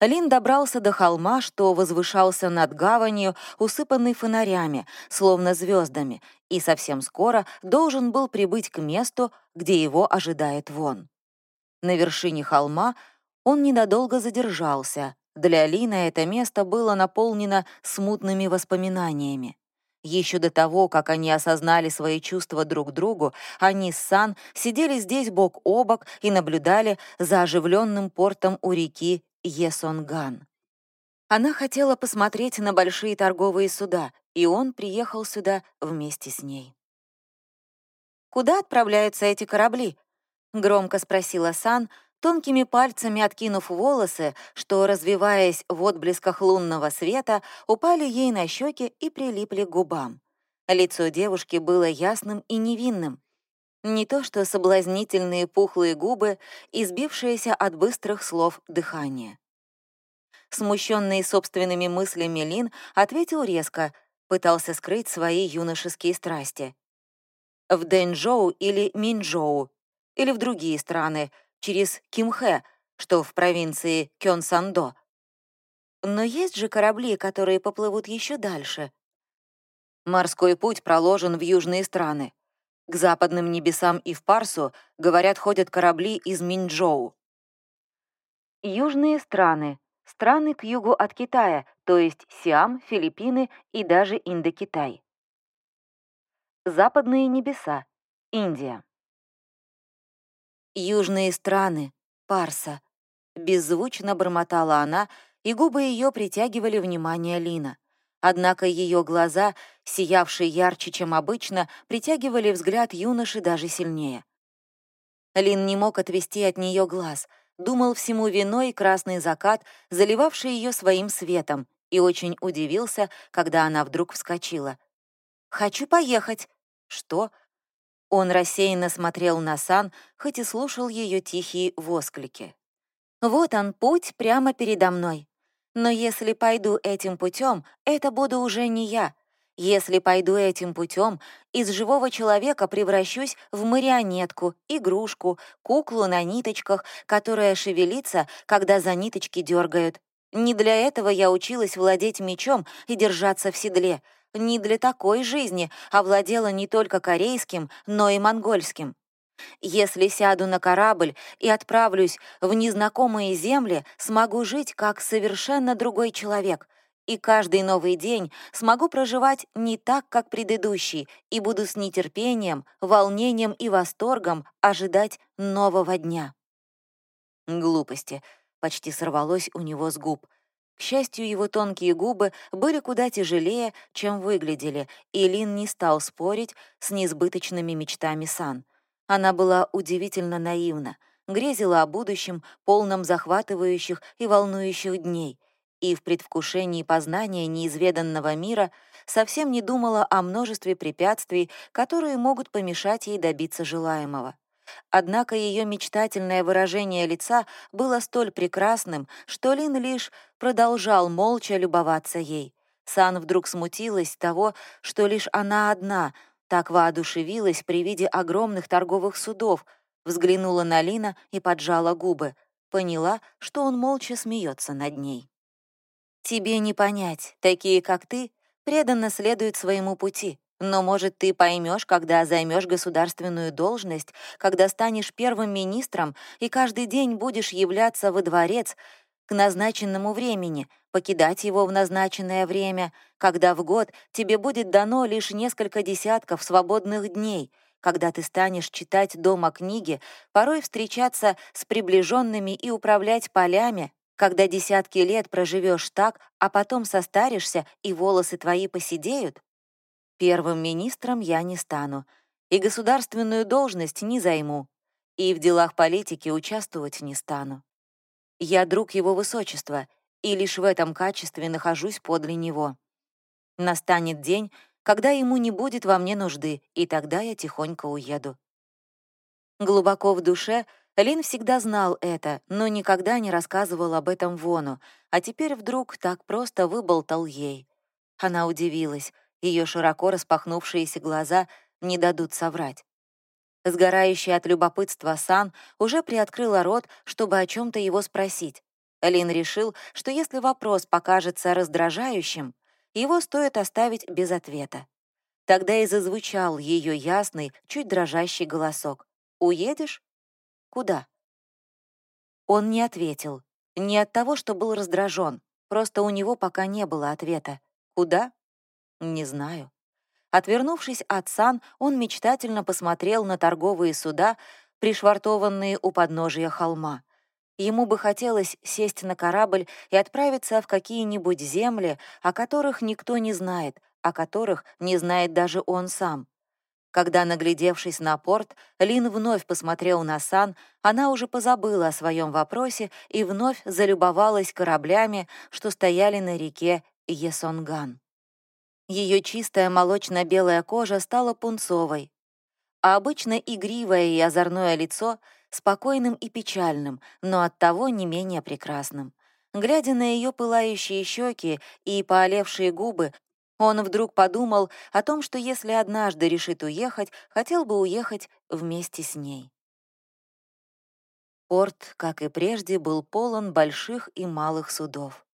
Лин добрался до холма, что возвышался над гаванью, усыпанный фонарями, словно звездами, и совсем скоро должен был прибыть к месту, где его ожидает вон. На вершине холма он ненадолго задержался. Для Лина это место было наполнено смутными воспоминаниями. Еще до того, как они осознали свои чувства друг к другу, они с Сан сидели здесь бок о бок и наблюдали за оживленным портом у реки Есонган. Она хотела посмотреть на большие торговые суда, и он приехал сюда вместе с ней. «Куда отправляются эти корабли?» — громко спросила Сан, тонкими пальцами откинув волосы, что, развиваясь в отблесках лунного света, упали ей на щеки и прилипли к губам. Лицо девушки было ясным и невинным. Не то что соблазнительные пухлые губы, избившиеся от быстрых слов дыхания. Смущенный собственными мыслями Лин ответил резко, пытался скрыть свои юношеские страсти. В Дэнчжоу или Минчжоу, или в другие страны, через Кимхэ, что в провинции Кёнсандо. Но есть же корабли, которые поплывут еще дальше. Морской путь проложен в южные страны. К западным небесам и в Парсу, говорят, ходят корабли из Минчжоу. Южные страны. Страны к югу от Китая, то есть Сиам, Филиппины и даже Индокитай. Западные небеса. Индия. «Южные страны, Парса», — беззвучно бормотала она, и губы ее притягивали внимание Лина. Однако ее глаза, сиявшие ярче, чем обычно, притягивали взгляд юноши даже сильнее. Лин не мог отвести от нее глаз, думал всему виной красный закат, заливавший ее своим светом, и очень удивился, когда она вдруг вскочила. «Хочу поехать». «Что?» Он рассеянно смотрел на Сан, хоть и слушал ее тихие восклики. «Вот он, путь прямо передо мной. Но если пойду этим путем, это буду уже не я. Если пойду этим путем, из живого человека превращусь в марионетку, игрушку, куклу на ниточках, которая шевелится, когда за ниточки дергают. Не для этого я училась владеть мечом и держаться в седле. Не для такой жизни овладела не только корейским, но и монгольским. Если сяду на корабль и отправлюсь в незнакомые земли, смогу жить как совершенно другой человек, и каждый новый день смогу проживать не так, как предыдущий, и буду с нетерпением, волнением и восторгом ожидать нового дня. Глупости. Почти сорвалось у него с губ. К счастью, его тонкие губы были куда тяжелее, чем выглядели, и Лин не стал спорить с неизбыточными мечтами Сан. Она была удивительно наивна, грезила о будущем, полном захватывающих и волнующих дней, и в предвкушении познания неизведанного мира совсем не думала о множестве препятствий, которые могут помешать ей добиться желаемого. Однако ее мечтательное выражение лица было столь прекрасным, что Лин лишь продолжал молча любоваться ей. Сан вдруг смутилась того, что лишь она одна — так воодушевилась при виде огромных торговых судов, взглянула на Лина и поджала губы, поняла, что он молча смеется над ней. «Тебе не понять, такие, как ты, преданно следуют своему пути, но, может, ты поймешь, когда займешь государственную должность, когда станешь первым министром и каждый день будешь являться во дворец, к назначенному времени, покидать его в назначенное время, когда в год тебе будет дано лишь несколько десятков свободных дней, когда ты станешь читать дома книги, порой встречаться с приближенными и управлять полями, когда десятки лет проживешь так, а потом состаришься и волосы твои поседеют? Первым министром я не стану, и государственную должность не займу, и в делах политики участвовать не стану. Я друг его высочества, и лишь в этом качестве нахожусь подле него. Настанет день, когда ему не будет во мне нужды, и тогда я тихонько уеду. Глубоко в душе Лин всегда знал это, но никогда не рассказывал об этом Вону, а теперь вдруг так просто выболтал ей. Она удивилась, ее широко распахнувшиеся глаза не дадут соврать. Сгорающая от любопытства Сан уже приоткрыла рот, чтобы о чем то его спросить. Лин решил, что если вопрос покажется раздражающим, его стоит оставить без ответа. Тогда и зазвучал ее ясный, чуть дрожащий голосок. «Уедешь? Куда?» Он не ответил. Не от того, что был раздражен. Просто у него пока не было ответа. «Куда?» «Не знаю». Отвернувшись от сан, он мечтательно посмотрел на торговые суда, пришвартованные у подножия холма. Ему бы хотелось сесть на корабль и отправиться в какие-нибудь земли, о которых никто не знает, о которых не знает даже он сам. Когда, наглядевшись на порт, Лин вновь посмотрел на Сан, она уже позабыла о своем вопросе и вновь залюбовалась кораблями, что стояли на реке Есонган. Ее чистая молочно-белая кожа стала пунцовой, а обычно игривое и озорное лицо — спокойным и печальным, но оттого не менее прекрасным. Глядя на ее пылающие щеки и поолевшие губы, он вдруг подумал о том, что если однажды решит уехать, хотел бы уехать вместе с ней. Порт, как и прежде, был полон больших и малых судов.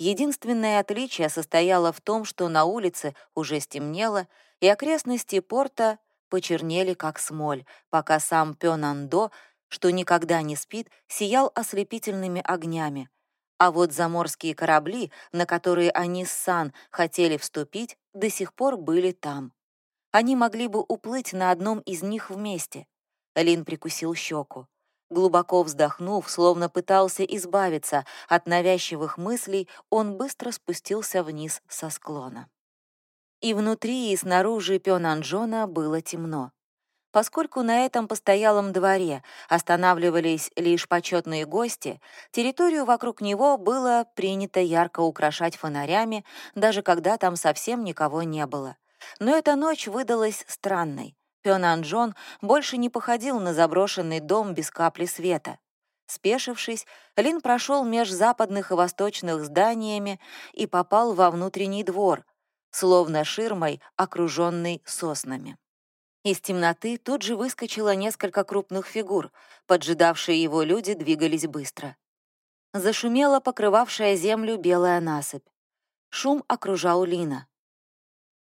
Единственное отличие состояло в том, что на улице уже стемнело, и окрестности порта почернели как смоль, пока сам Пёнандо, что никогда не спит, сиял ослепительными огнями. А вот заморские корабли, на которые они с Сан хотели вступить, до сих пор были там. Они могли бы уплыть на одном из них вместе. Лин прикусил щеку. Глубоко вздохнув, словно пытался избавиться от навязчивых мыслей, он быстро спустился вниз со склона. И внутри, и снаружи Пёнанджона было темно. Поскольку на этом постоялом дворе останавливались лишь почетные гости, территорию вокруг него было принято ярко украшать фонарями, даже когда там совсем никого не было. Но эта ночь выдалась странной. Пёнанджон больше не походил на заброшенный дом без капли света. Спешившись, Лин прошел меж западных и восточных зданиями и попал во внутренний двор, словно ширмой, окруженный соснами. Из темноты тут же выскочило несколько крупных фигур, поджидавшие его люди двигались быстро. Зашумела покрывавшая землю белая насыпь. Шум окружал Лина.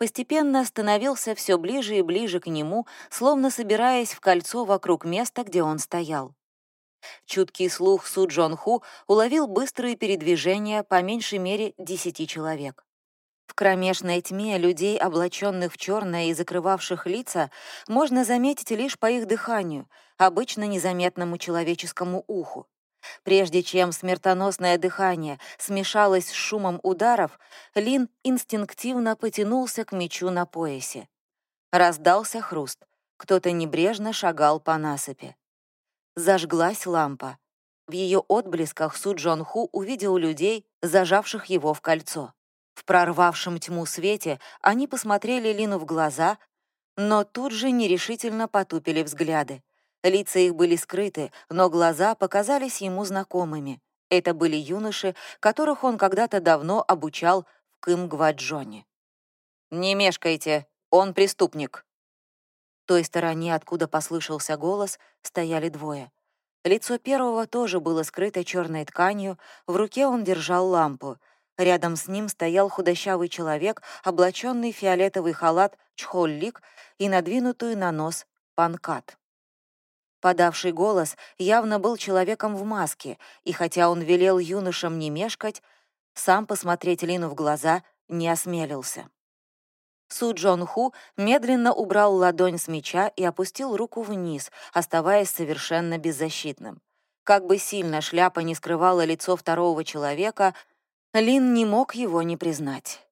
Постепенно становился все ближе и ближе к нему, словно собираясь в кольцо вокруг места, где он стоял. Чуткий слух Су Джон Ху уловил быстрые передвижения по меньшей мере десяти человек. В кромешной тьме людей, облаченных в черное и закрывавших лица, можно заметить лишь по их дыханию, обычно незаметному человеческому уху. Прежде чем смертоносное дыхание смешалось с шумом ударов, Лин инстинктивно потянулся к мечу на поясе. Раздался хруст. Кто-то небрежно шагал по насыпи. Зажглась лампа. В ее отблесках Су Джон Ху увидел людей, зажавших его в кольцо. В прорвавшем тьму свете они посмотрели Лину в глаза, но тут же нерешительно потупили взгляды. Лица их были скрыты, но глаза показались ему знакомыми. Это были юноши, которых он когда-то давно обучал в Кым-Гваджоне. «Не мешкайте, он преступник», той стороне, откуда послышался голос, стояли двое. Лицо первого тоже было скрыто черной тканью, в руке он держал лампу. Рядом с ним стоял худощавый человек, облаченный в фиолетовый халат чхоллик и надвинутую на нос панкат. Подавший голос явно был человеком в маске, и хотя он велел юношам не мешкать, сам посмотреть Лину в глаза не осмелился. Су Джон Ху медленно убрал ладонь с меча и опустил руку вниз, оставаясь совершенно беззащитным. Как бы сильно шляпа не скрывала лицо второго человека, Лин не мог его не признать.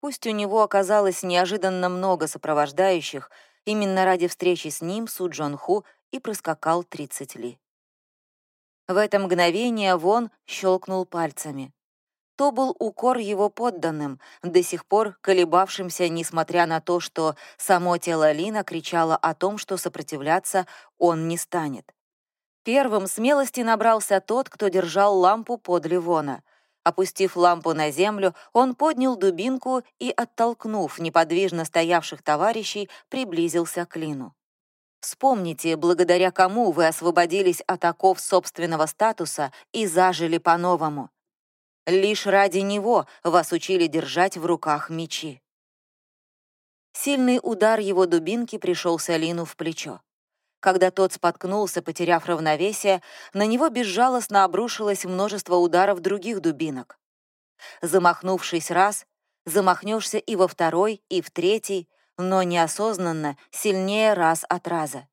Пусть у него оказалось неожиданно много сопровождающих, именно ради встречи с ним Су Джон Ху и проскакал 30 ли. В это мгновение Вон щелкнул пальцами. То был укор его подданным, до сих пор колебавшимся, несмотря на то, что само тело Лина кричало о том, что сопротивляться он не станет. Первым смелости набрался тот, кто держал лампу под Ливона. Опустив лампу на землю, он поднял дубинку и, оттолкнув неподвижно стоявших товарищей, приблизился к Лину. Вспомните, благодаря кому вы освободились от оков собственного статуса и зажили по-новому. Лишь ради него вас учили держать в руках мечи. Сильный удар его дубинки пришелся Лину в плечо. Когда тот споткнулся, потеряв равновесие, на него безжалостно обрушилось множество ударов других дубинок. Замахнувшись раз, замахнешься и во второй, и в третий, но неосознанно, сильнее раз от раза.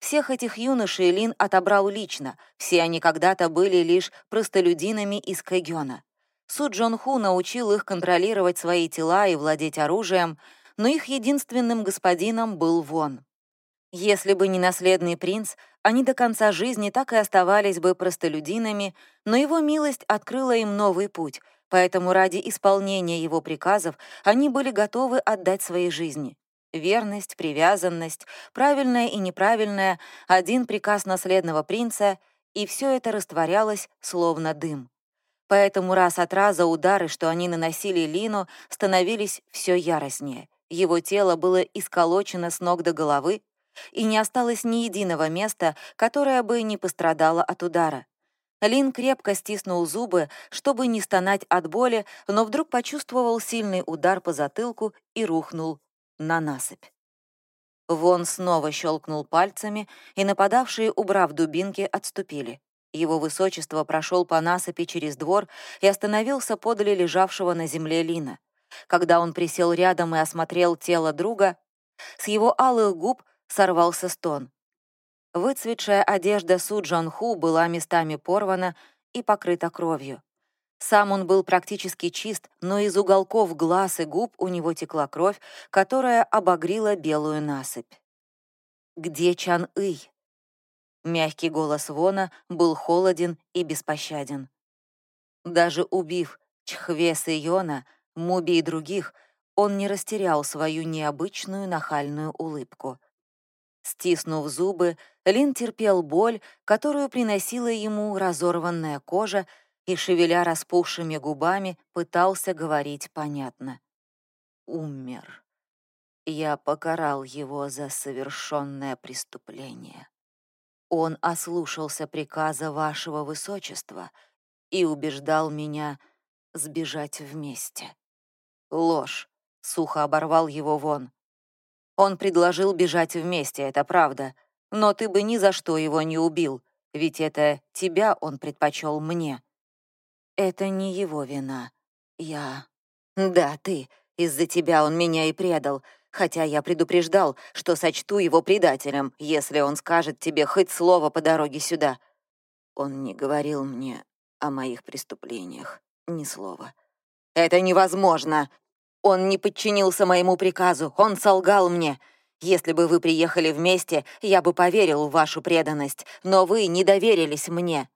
Всех этих юношей Лин отобрал лично, все они когда-то были лишь простолюдинами из Кэгёна. Су Джон Ху научил их контролировать свои тела и владеть оружием, но их единственным господином был Вон. Если бы не наследный принц, они до конца жизни так и оставались бы простолюдинами, но его милость открыла им новый путь, поэтому ради исполнения его приказов они были готовы отдать свои жизни. Верность, привязанность, правильное и неправильное, один приказ наследного принца, и все это растворялось, словно дым. Поэтому раз от раза удары, что они наносили Лину, становились все яростнее. Его тело было исколочено с ног до головы, и не осталось ни единого места, которое бы не пострадало от удара. Лин крепко стиснул зубы, чтобы не стонать от боли, но вдруг почувствовал сильный удар по затылку и рухнул на насыпь. Вон снова щелкнул пальцами, и нападавшие, убрав дубинки, отступили. Его высочество прошел по насыпи через двор и остановился подле лежавшего на земле Лина. Когда он присел рядом и осмотрел тело друга, с его алых губ сорвался стон. Выцветшая одежда Су Джон Ху была местами порвана и покрыта кровью. Сам он был практически чист, но из уголков глаз и губ у него текла кровь, которая обогрила белую насыпь. «Где Чан Ый?» Мягкий голос Вона был холоден и беспощаден. Даже убив Чхвеса Йона, Муби и других, он не растерял свою необычную нахальную улыбку. Стиснув зубы, Лин терпел боль, которую приносила ему разорванная кожа, и, шевеля распухшими губами, пытался говорить понятно. «Умер. Я покарал его за совершенное преступление. Он ослушался приказа вашего высочества и убеждал меня сбежать вместе. Ложь. Сухо оборвал его вон. Он предложил бежать вместе, это правда. Но ты бы ни за что его не убил, ведь это тебя он предпочел мне. Это не его вина. Я... Да, ты. Из-за тебя он меня и предал, хотя я предупреждал, что сочту его предателем, если он скажет тебе хоть слово по дороге сюда. Он не говорил мне о моих преступлениях, ни слова. «Это невозможно!» Он не подчинился моему приказу, он солгал мне. Если бы вы приехали вместе, я бы поверил в вашу преданность, но вы не доверились мне.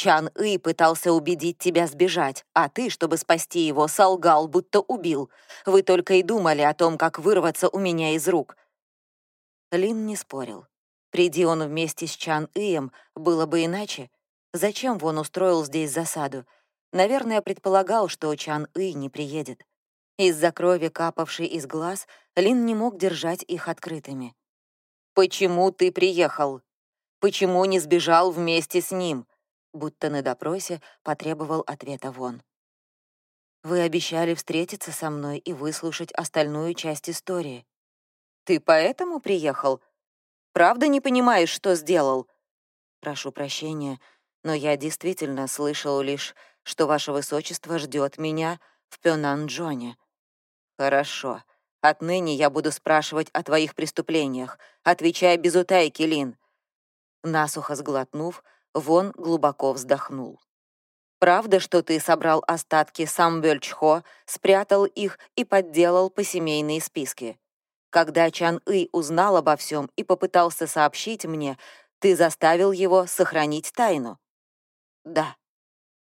Чан И пытался убедить тебя сбежать, а ты, чтобы спасти его, солгал, будто убил. Вы только и думали о том, как вырваться у меня из рук». Лин не спорил. Приди он вместе с Чан Ием, было бы иначе. Зачем Вон устроил здесь засаду? Наверное, предполагал, что Чан И не приедет. Из-за крови, капавшей из глаз, Лин не мог держать их открытыми. «Почему ты приехал? Почему не сбежал вместе с ним?» Будто на допросе потребовал ответа Вон. «Вы обещали встретиться со мной и выслушать остальную часть истории. Ты поэтому приехал? Правда не понимаешь, что сделал?» «Прошу прощения, но я действительно слышал лишь, что ваше высочество ждет меня в Пёнан-Джоне. «Хорошо. Отныне я буду спрашивать о твоих преступлениях. Отвечай без утайки, Лин». Насухо сглотнув, Вон глубоко вздохнул. «Правда, что ты собрал остатки Самбёльчхо, спрятал их и подделал по семейные списки? Когда Чан И узнал обо всем и попытался сообщить мне, ты заставил его сохранить тайну?» «Да»,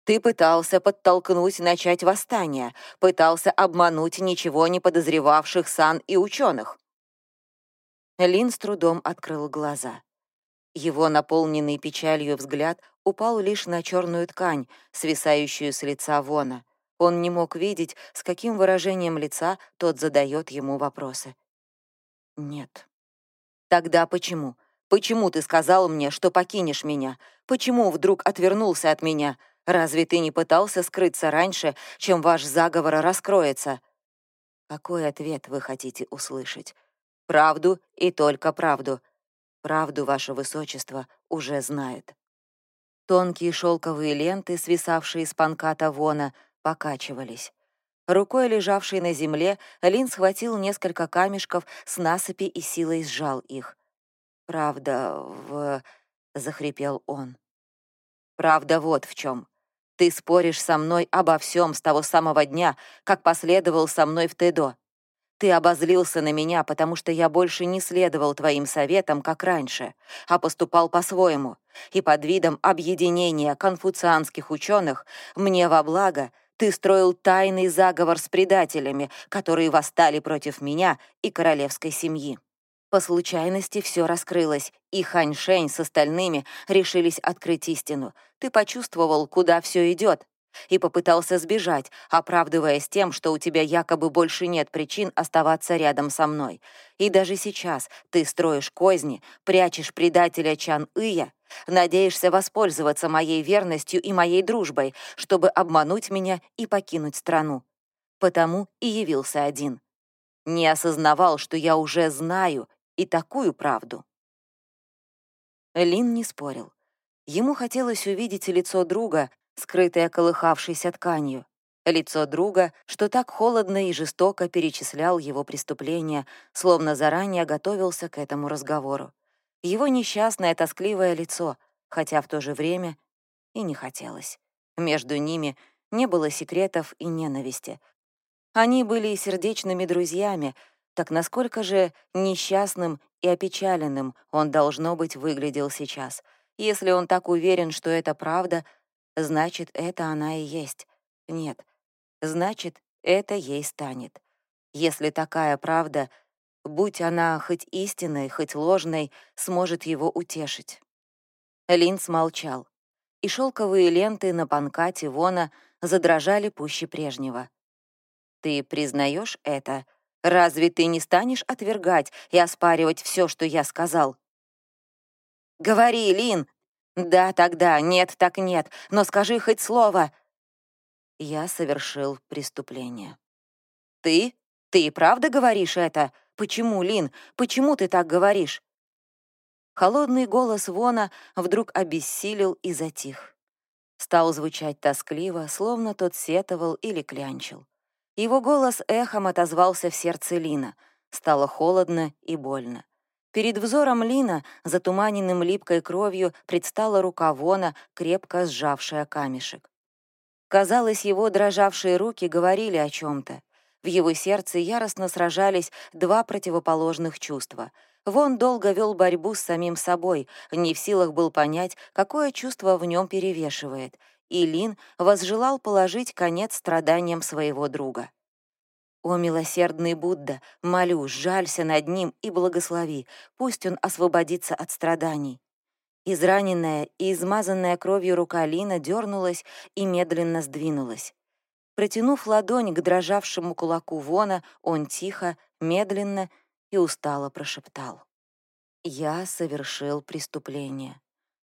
ты пытался подтолкнуть начать восстание, пытался обмануть ничего не подозревавших сан и ученых. Лин с трудом открыл глаза. Его наполненный печалью взгляд упал лишь на черную ткань, свисающую с лица Вона. Он не мог видеть, с каким выражением лица тот задает ему вопросы. «Нет». «Тогда почему? Почему ты сказал мне, что покинешь меня? Почему вдруг отвернулся от меня? Разве ты не пытался скрыться раньше, чем ваш заговор раскроется? Какой ответ вы хотите услышать? Правду и только правду. Правду ваше высочество уже знает. Тонкие шелковые ленты, свисавшие с панката вона, покачивались. Рукой, лежавшей на земле, Лин схватил несколько камешков с насыпи и силой сжал их. «Правда в...» — захрипел он. «Правда вот в чем. Ты споришь со мной обо всем с того самого дня, как последовал со мной в Тедо. Ты обозлился на меня, потому что я больше не следовал твоим советам, как раньше, а поступал по-своему. И под видом объединения конфуцианских ученых мне во благо ты строил тайный заговор с предателями, которые восстали против меня и королевской семьи. По случайности все раскрылось, и Хань Шэнь с остальными решились открыть истину. Ты почувствовал, куда все идет, и попытался сбежать, оправдываясь тем, что у тебя якобы больше нет причин оставаться рядом со мной. И даже сейчас ты строишь козни, прячешь предателя Чан Ия, надеешься воспользоваться моей верностью и моей дружбой, чтобы обмануть меня и покинуть страну. Потому и явился один. Не осознавал, что я уже знаю и такую правду. Лин не спорил. Ему хотелось увидеть лицо друга, скрытое колыхавшейся тканью. Лицо друга, что так холодно и жестоко перечислял его преступления, словно заранее готовился к этому разговору. Его несчастное, тоскливое лицо, хотя в то же время и не хотелось. Между ними не было секретов и ненависти. Они были сердечными друзьями, так насколько же несчастным и опечаленным он, должно быть, выглядел сейчас? Если он так уверен, что это правда, значит, это она и есть. Нет, значит, это ей станет. Если такая правда, будь она хоть истинной, хоть ложной, сможет его утешить. Линц молчал, и шелковые ленты на панкате Вона задрожали пуще прежнего. «Ты признаешь это? Разве ты не станешь отвергать и оспаривать все, что я сказал?» «Говори, Лин!» «Да, тогда, нет, так нет, но скажи хоть слово!» Я совершил преступление. «Ты? Ты правда говоришь это? Почему, Лин? Почему ты так говоришь?» Холодный голос Вона вдруг обессилел и затих. Стал звучать тоскливо, словно тот сетовал или клянчил. Его голос эхом отозвался в сердце Лина. Стало холодно и больно. Перед взором Лина, затуманенным липкой кровью, предстала рука Вона, крепко сжавшая камешек. Казалось, его дрожавшие руки говорили о чем то В его сердце яростно сражались два противоположных чувства. Вон долго вел борьбу с самим собой, не в силах был понять, какое чувство в нем перевешивает, и Лин возжелал положить конец страданиям своего друга. «О, милосердный Будда, молю, жалься над ним и благослови, пусть он освободится от страданий». Израненная и измазанная кровью рука Лина дернулась и медленно сдвинулась. Протянув ладонь к дрожавшему кулаку Вона, он тихо, медленно и устало прошептал. «Я совершил преступление.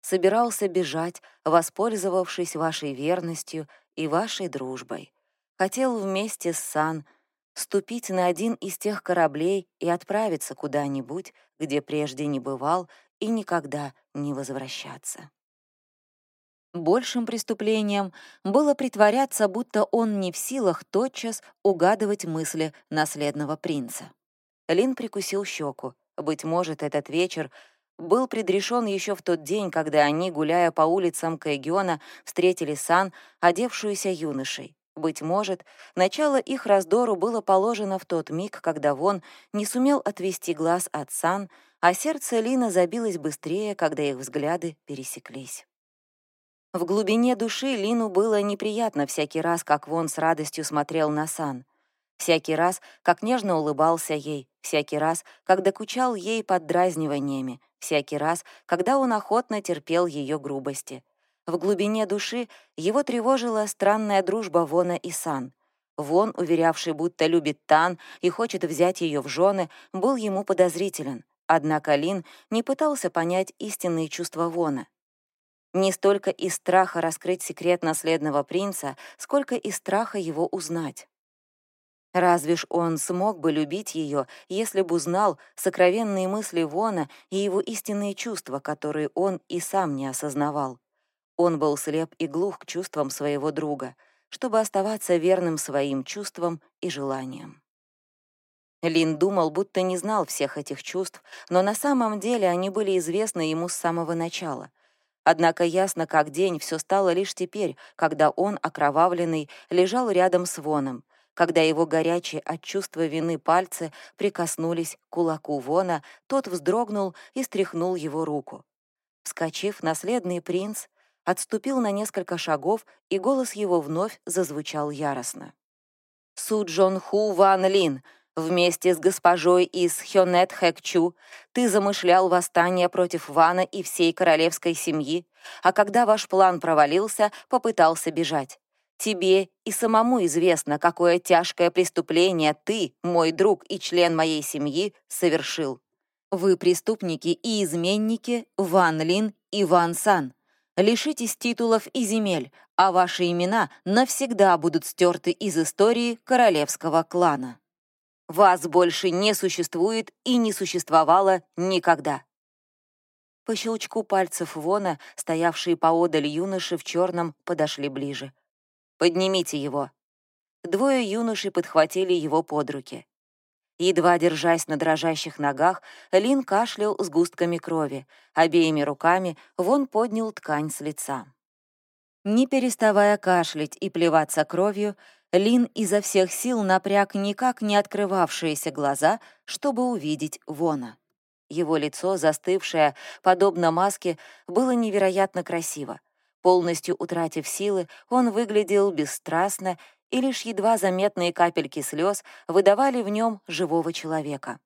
Собирался бежать, воспользовавшись вашей верностью и вашей дружбой. Хотел вместе с Сан — ступить на один из тех кораблей и отправиться куда-нибудь, где прежде не бывал, и никогда не возвращаться. Большим преступлением было притворяться, будто он не в силах тотчас угадывать мысли наследного принца. Лин прикусил щеку. Быть может, этот вечер был предрешен еще в тот день, когда они, гуляя по улицам Кайгиона, встретили Сан, одевшуюся юношей. Быть может, начало их раздору было положено в тот миг, когда Вон не сумел отвести глаз от Сан, а сердце Лина забилось быстрее, когда их взгляды пересеклись. В глубине души Лину было неприятно всякий раз, как Вон с радостью смотрел на Сан. Всякий раз, как нежно улыбался ей, всякий раз, как докучал ей поддразниваниями, всякий раз, когда он охотно терпел ее грубости — в глубине души его тревожила странная дружба Вона и Сан. Вон, уверявший, будто любит Тан и хочет взять ее в жены, был ему подозрителен. Однако Лин не пытался понять истинные чувства Вона. Не столько из страха раскрыть секрет наследного принца, сколько из страха его узнать. Разве ж он смог бы любить ее, если бы узнал сокровенные мысли Вона и его истинные чувства, которые он и сам не осознавал? Он был слеп и глух к чувствам своего друга, чтобы оставаться верным своим чувствам и желаниям. Лин думал, будто не знал всех этих чувств, но на самом деле они были известны ему с самого начала. Однако ясно как день все стало лишь теперь, когда он, окровавленный, лежал рядом с Воном, когда его горячие от чувства вины пальцы прикоснулись к кулаку Вона, тот вздрогнул и стряхнул его руку. Вскочив, наследный принц отступил на несколько шагов, и голос его вновь зазвучал яростно. «Су Джон Ху Ван Лин, вместе с госпожой из Хёнет Хэкчу ты замышлял восстание против Вана и всей королевской семьи, а когда ваш план провалился, попытался бежать. Тебе и самому известно, какое тяжкое преступление ты, мой друг и член моей семьи, совершил. Вы преступники и изменники Ван Лин и Ван Сан лишитесь титулов и земель, а ваши имена навсегда будут стерты из истории королевского клана. Вас больше не существует и не существовало никогда. По щелчку пальцев Вона, стоявшие поодаль юноши в черном, подошли ближе. «Поднимите его». Двое юношей подхватили его под руки. Едва держась на дрожащих ногах, Лин кашлял с густками крови. Обеими руками вон поднял ткань с лица. Не переставая кашлять и плеваться кровью, Лин изо всех сил напряг никак не открывавшиеся глаза, чтобы увидеть Вона. Его лицо, застывшее, подобно маске, было невероятно красиво. Полностью утратив силы, он выглядел бесстрастно и лишь едва заметные капельки слез выдавали в нем живого человека.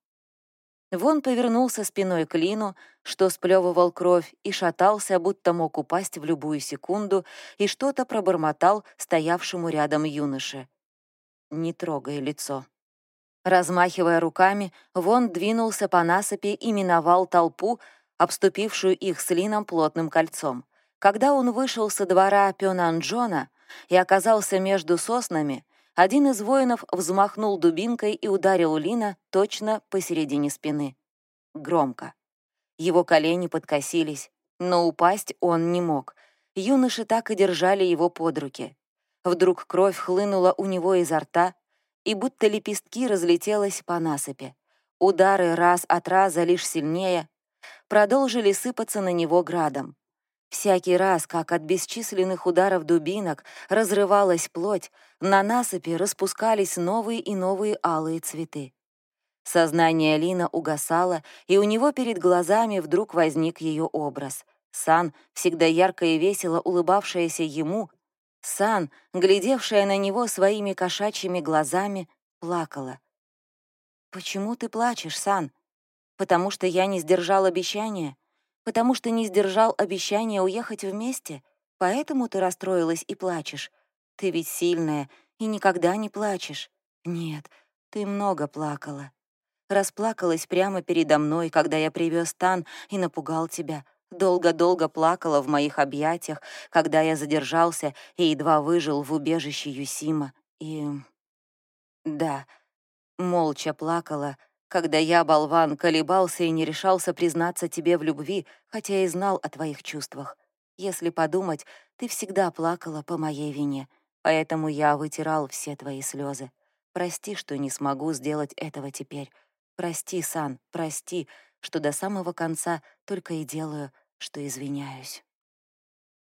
Вон повернулся спиной к Лину, что сплевывал кровь, и шатался, будто мог упасть в любую секунду, и что-то пробормотал стоявшему рядом юноше. «Не трогай лицо». Размахивая руками, Вон двинулся по насыпи и миновал толпу, обступившую их с Лином плотным кольцом. Когда он вышел со двора Пёнанджона и оказался между соснами, один из воинов взмахнул дубинкой и ударил Лина точно посередине спины. Громко. Его колени подкосились, но упасть он не мог. Юноши так и держали его под руки. Вдруг кровь хлынула у него изо рта, и будто лепестки разлетелась по насыпи. Удары раз от раза лишь сильнее продолжили сыпаться на него градом. Всякий раз, как от бесчисленных ударов дубинок разрывалась плоть, на насыпи распускались новые и новые алые цветы. Сознание Лина угасало, и у него перед глазами вдруг возник ее образ. Сан, всегда ярко и весело улыбавшаяся ему, Сан, глядевшая на него своими кошачьими глазами, плакала. «Почему ты плачешь, Сан? Потому что я не сдержал обещания?» Потому что не сдержал обещания уехать вместе? Поэтому ты расстроилась и плачешь? Ты ведь сильная и никогда не плачешь. Нет, ты много плакала. Расплакалась прямо передо мной, когда я привез Тан и напугал тебя. Долго-долго плакала в моих объятиях, когда я задержался и едва выжил в убежище Юсима. И... Да, молча плакала, когда я, болван, колебался и не решался признаться тебе в любви, хотя и знал о твоих чувствах. Если подумать, ты всегда плакала по моей вине, поэтому я вытирал все твои слезы. Прости, что не смогу сделать этого теперь. Прости, Сан, прости, что до самого конца только и делаю, что извиняюсь.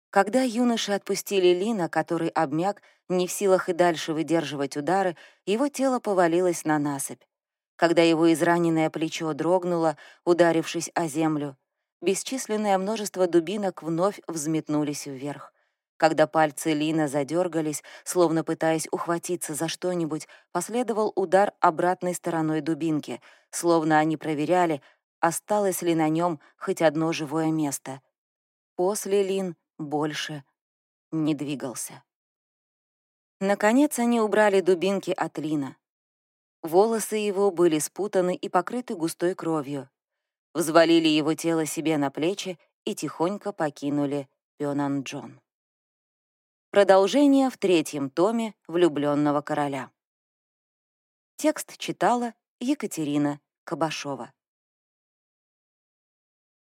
Когда юноши отпустили Лина, который обмяк, не в силах и дальше выдерживать удары, его тело повалилось на насыпь когда его израненное плечо дрогнуло, ударившись о землю. Бесчисленное множество дубинок вновь взметнулись вверх. Когда пальцы Лина задергались, словно пытаясь ухватиться за что-нибудь, последовал удар обратной стороной дубинки, словно они проверяли, осталось ли на нем хоть одно живое место. После Лин больше не двигался. Наконец они убрали дубинки от Лина. Волосы его были спутаны и покрыты густой кровью. Взвалили его тело себе на плечи и тихонько покинули Пёнан-Джон. Продолжение в третьем томе «Влюбленного короля». Текст читала Екатерина Кабашова.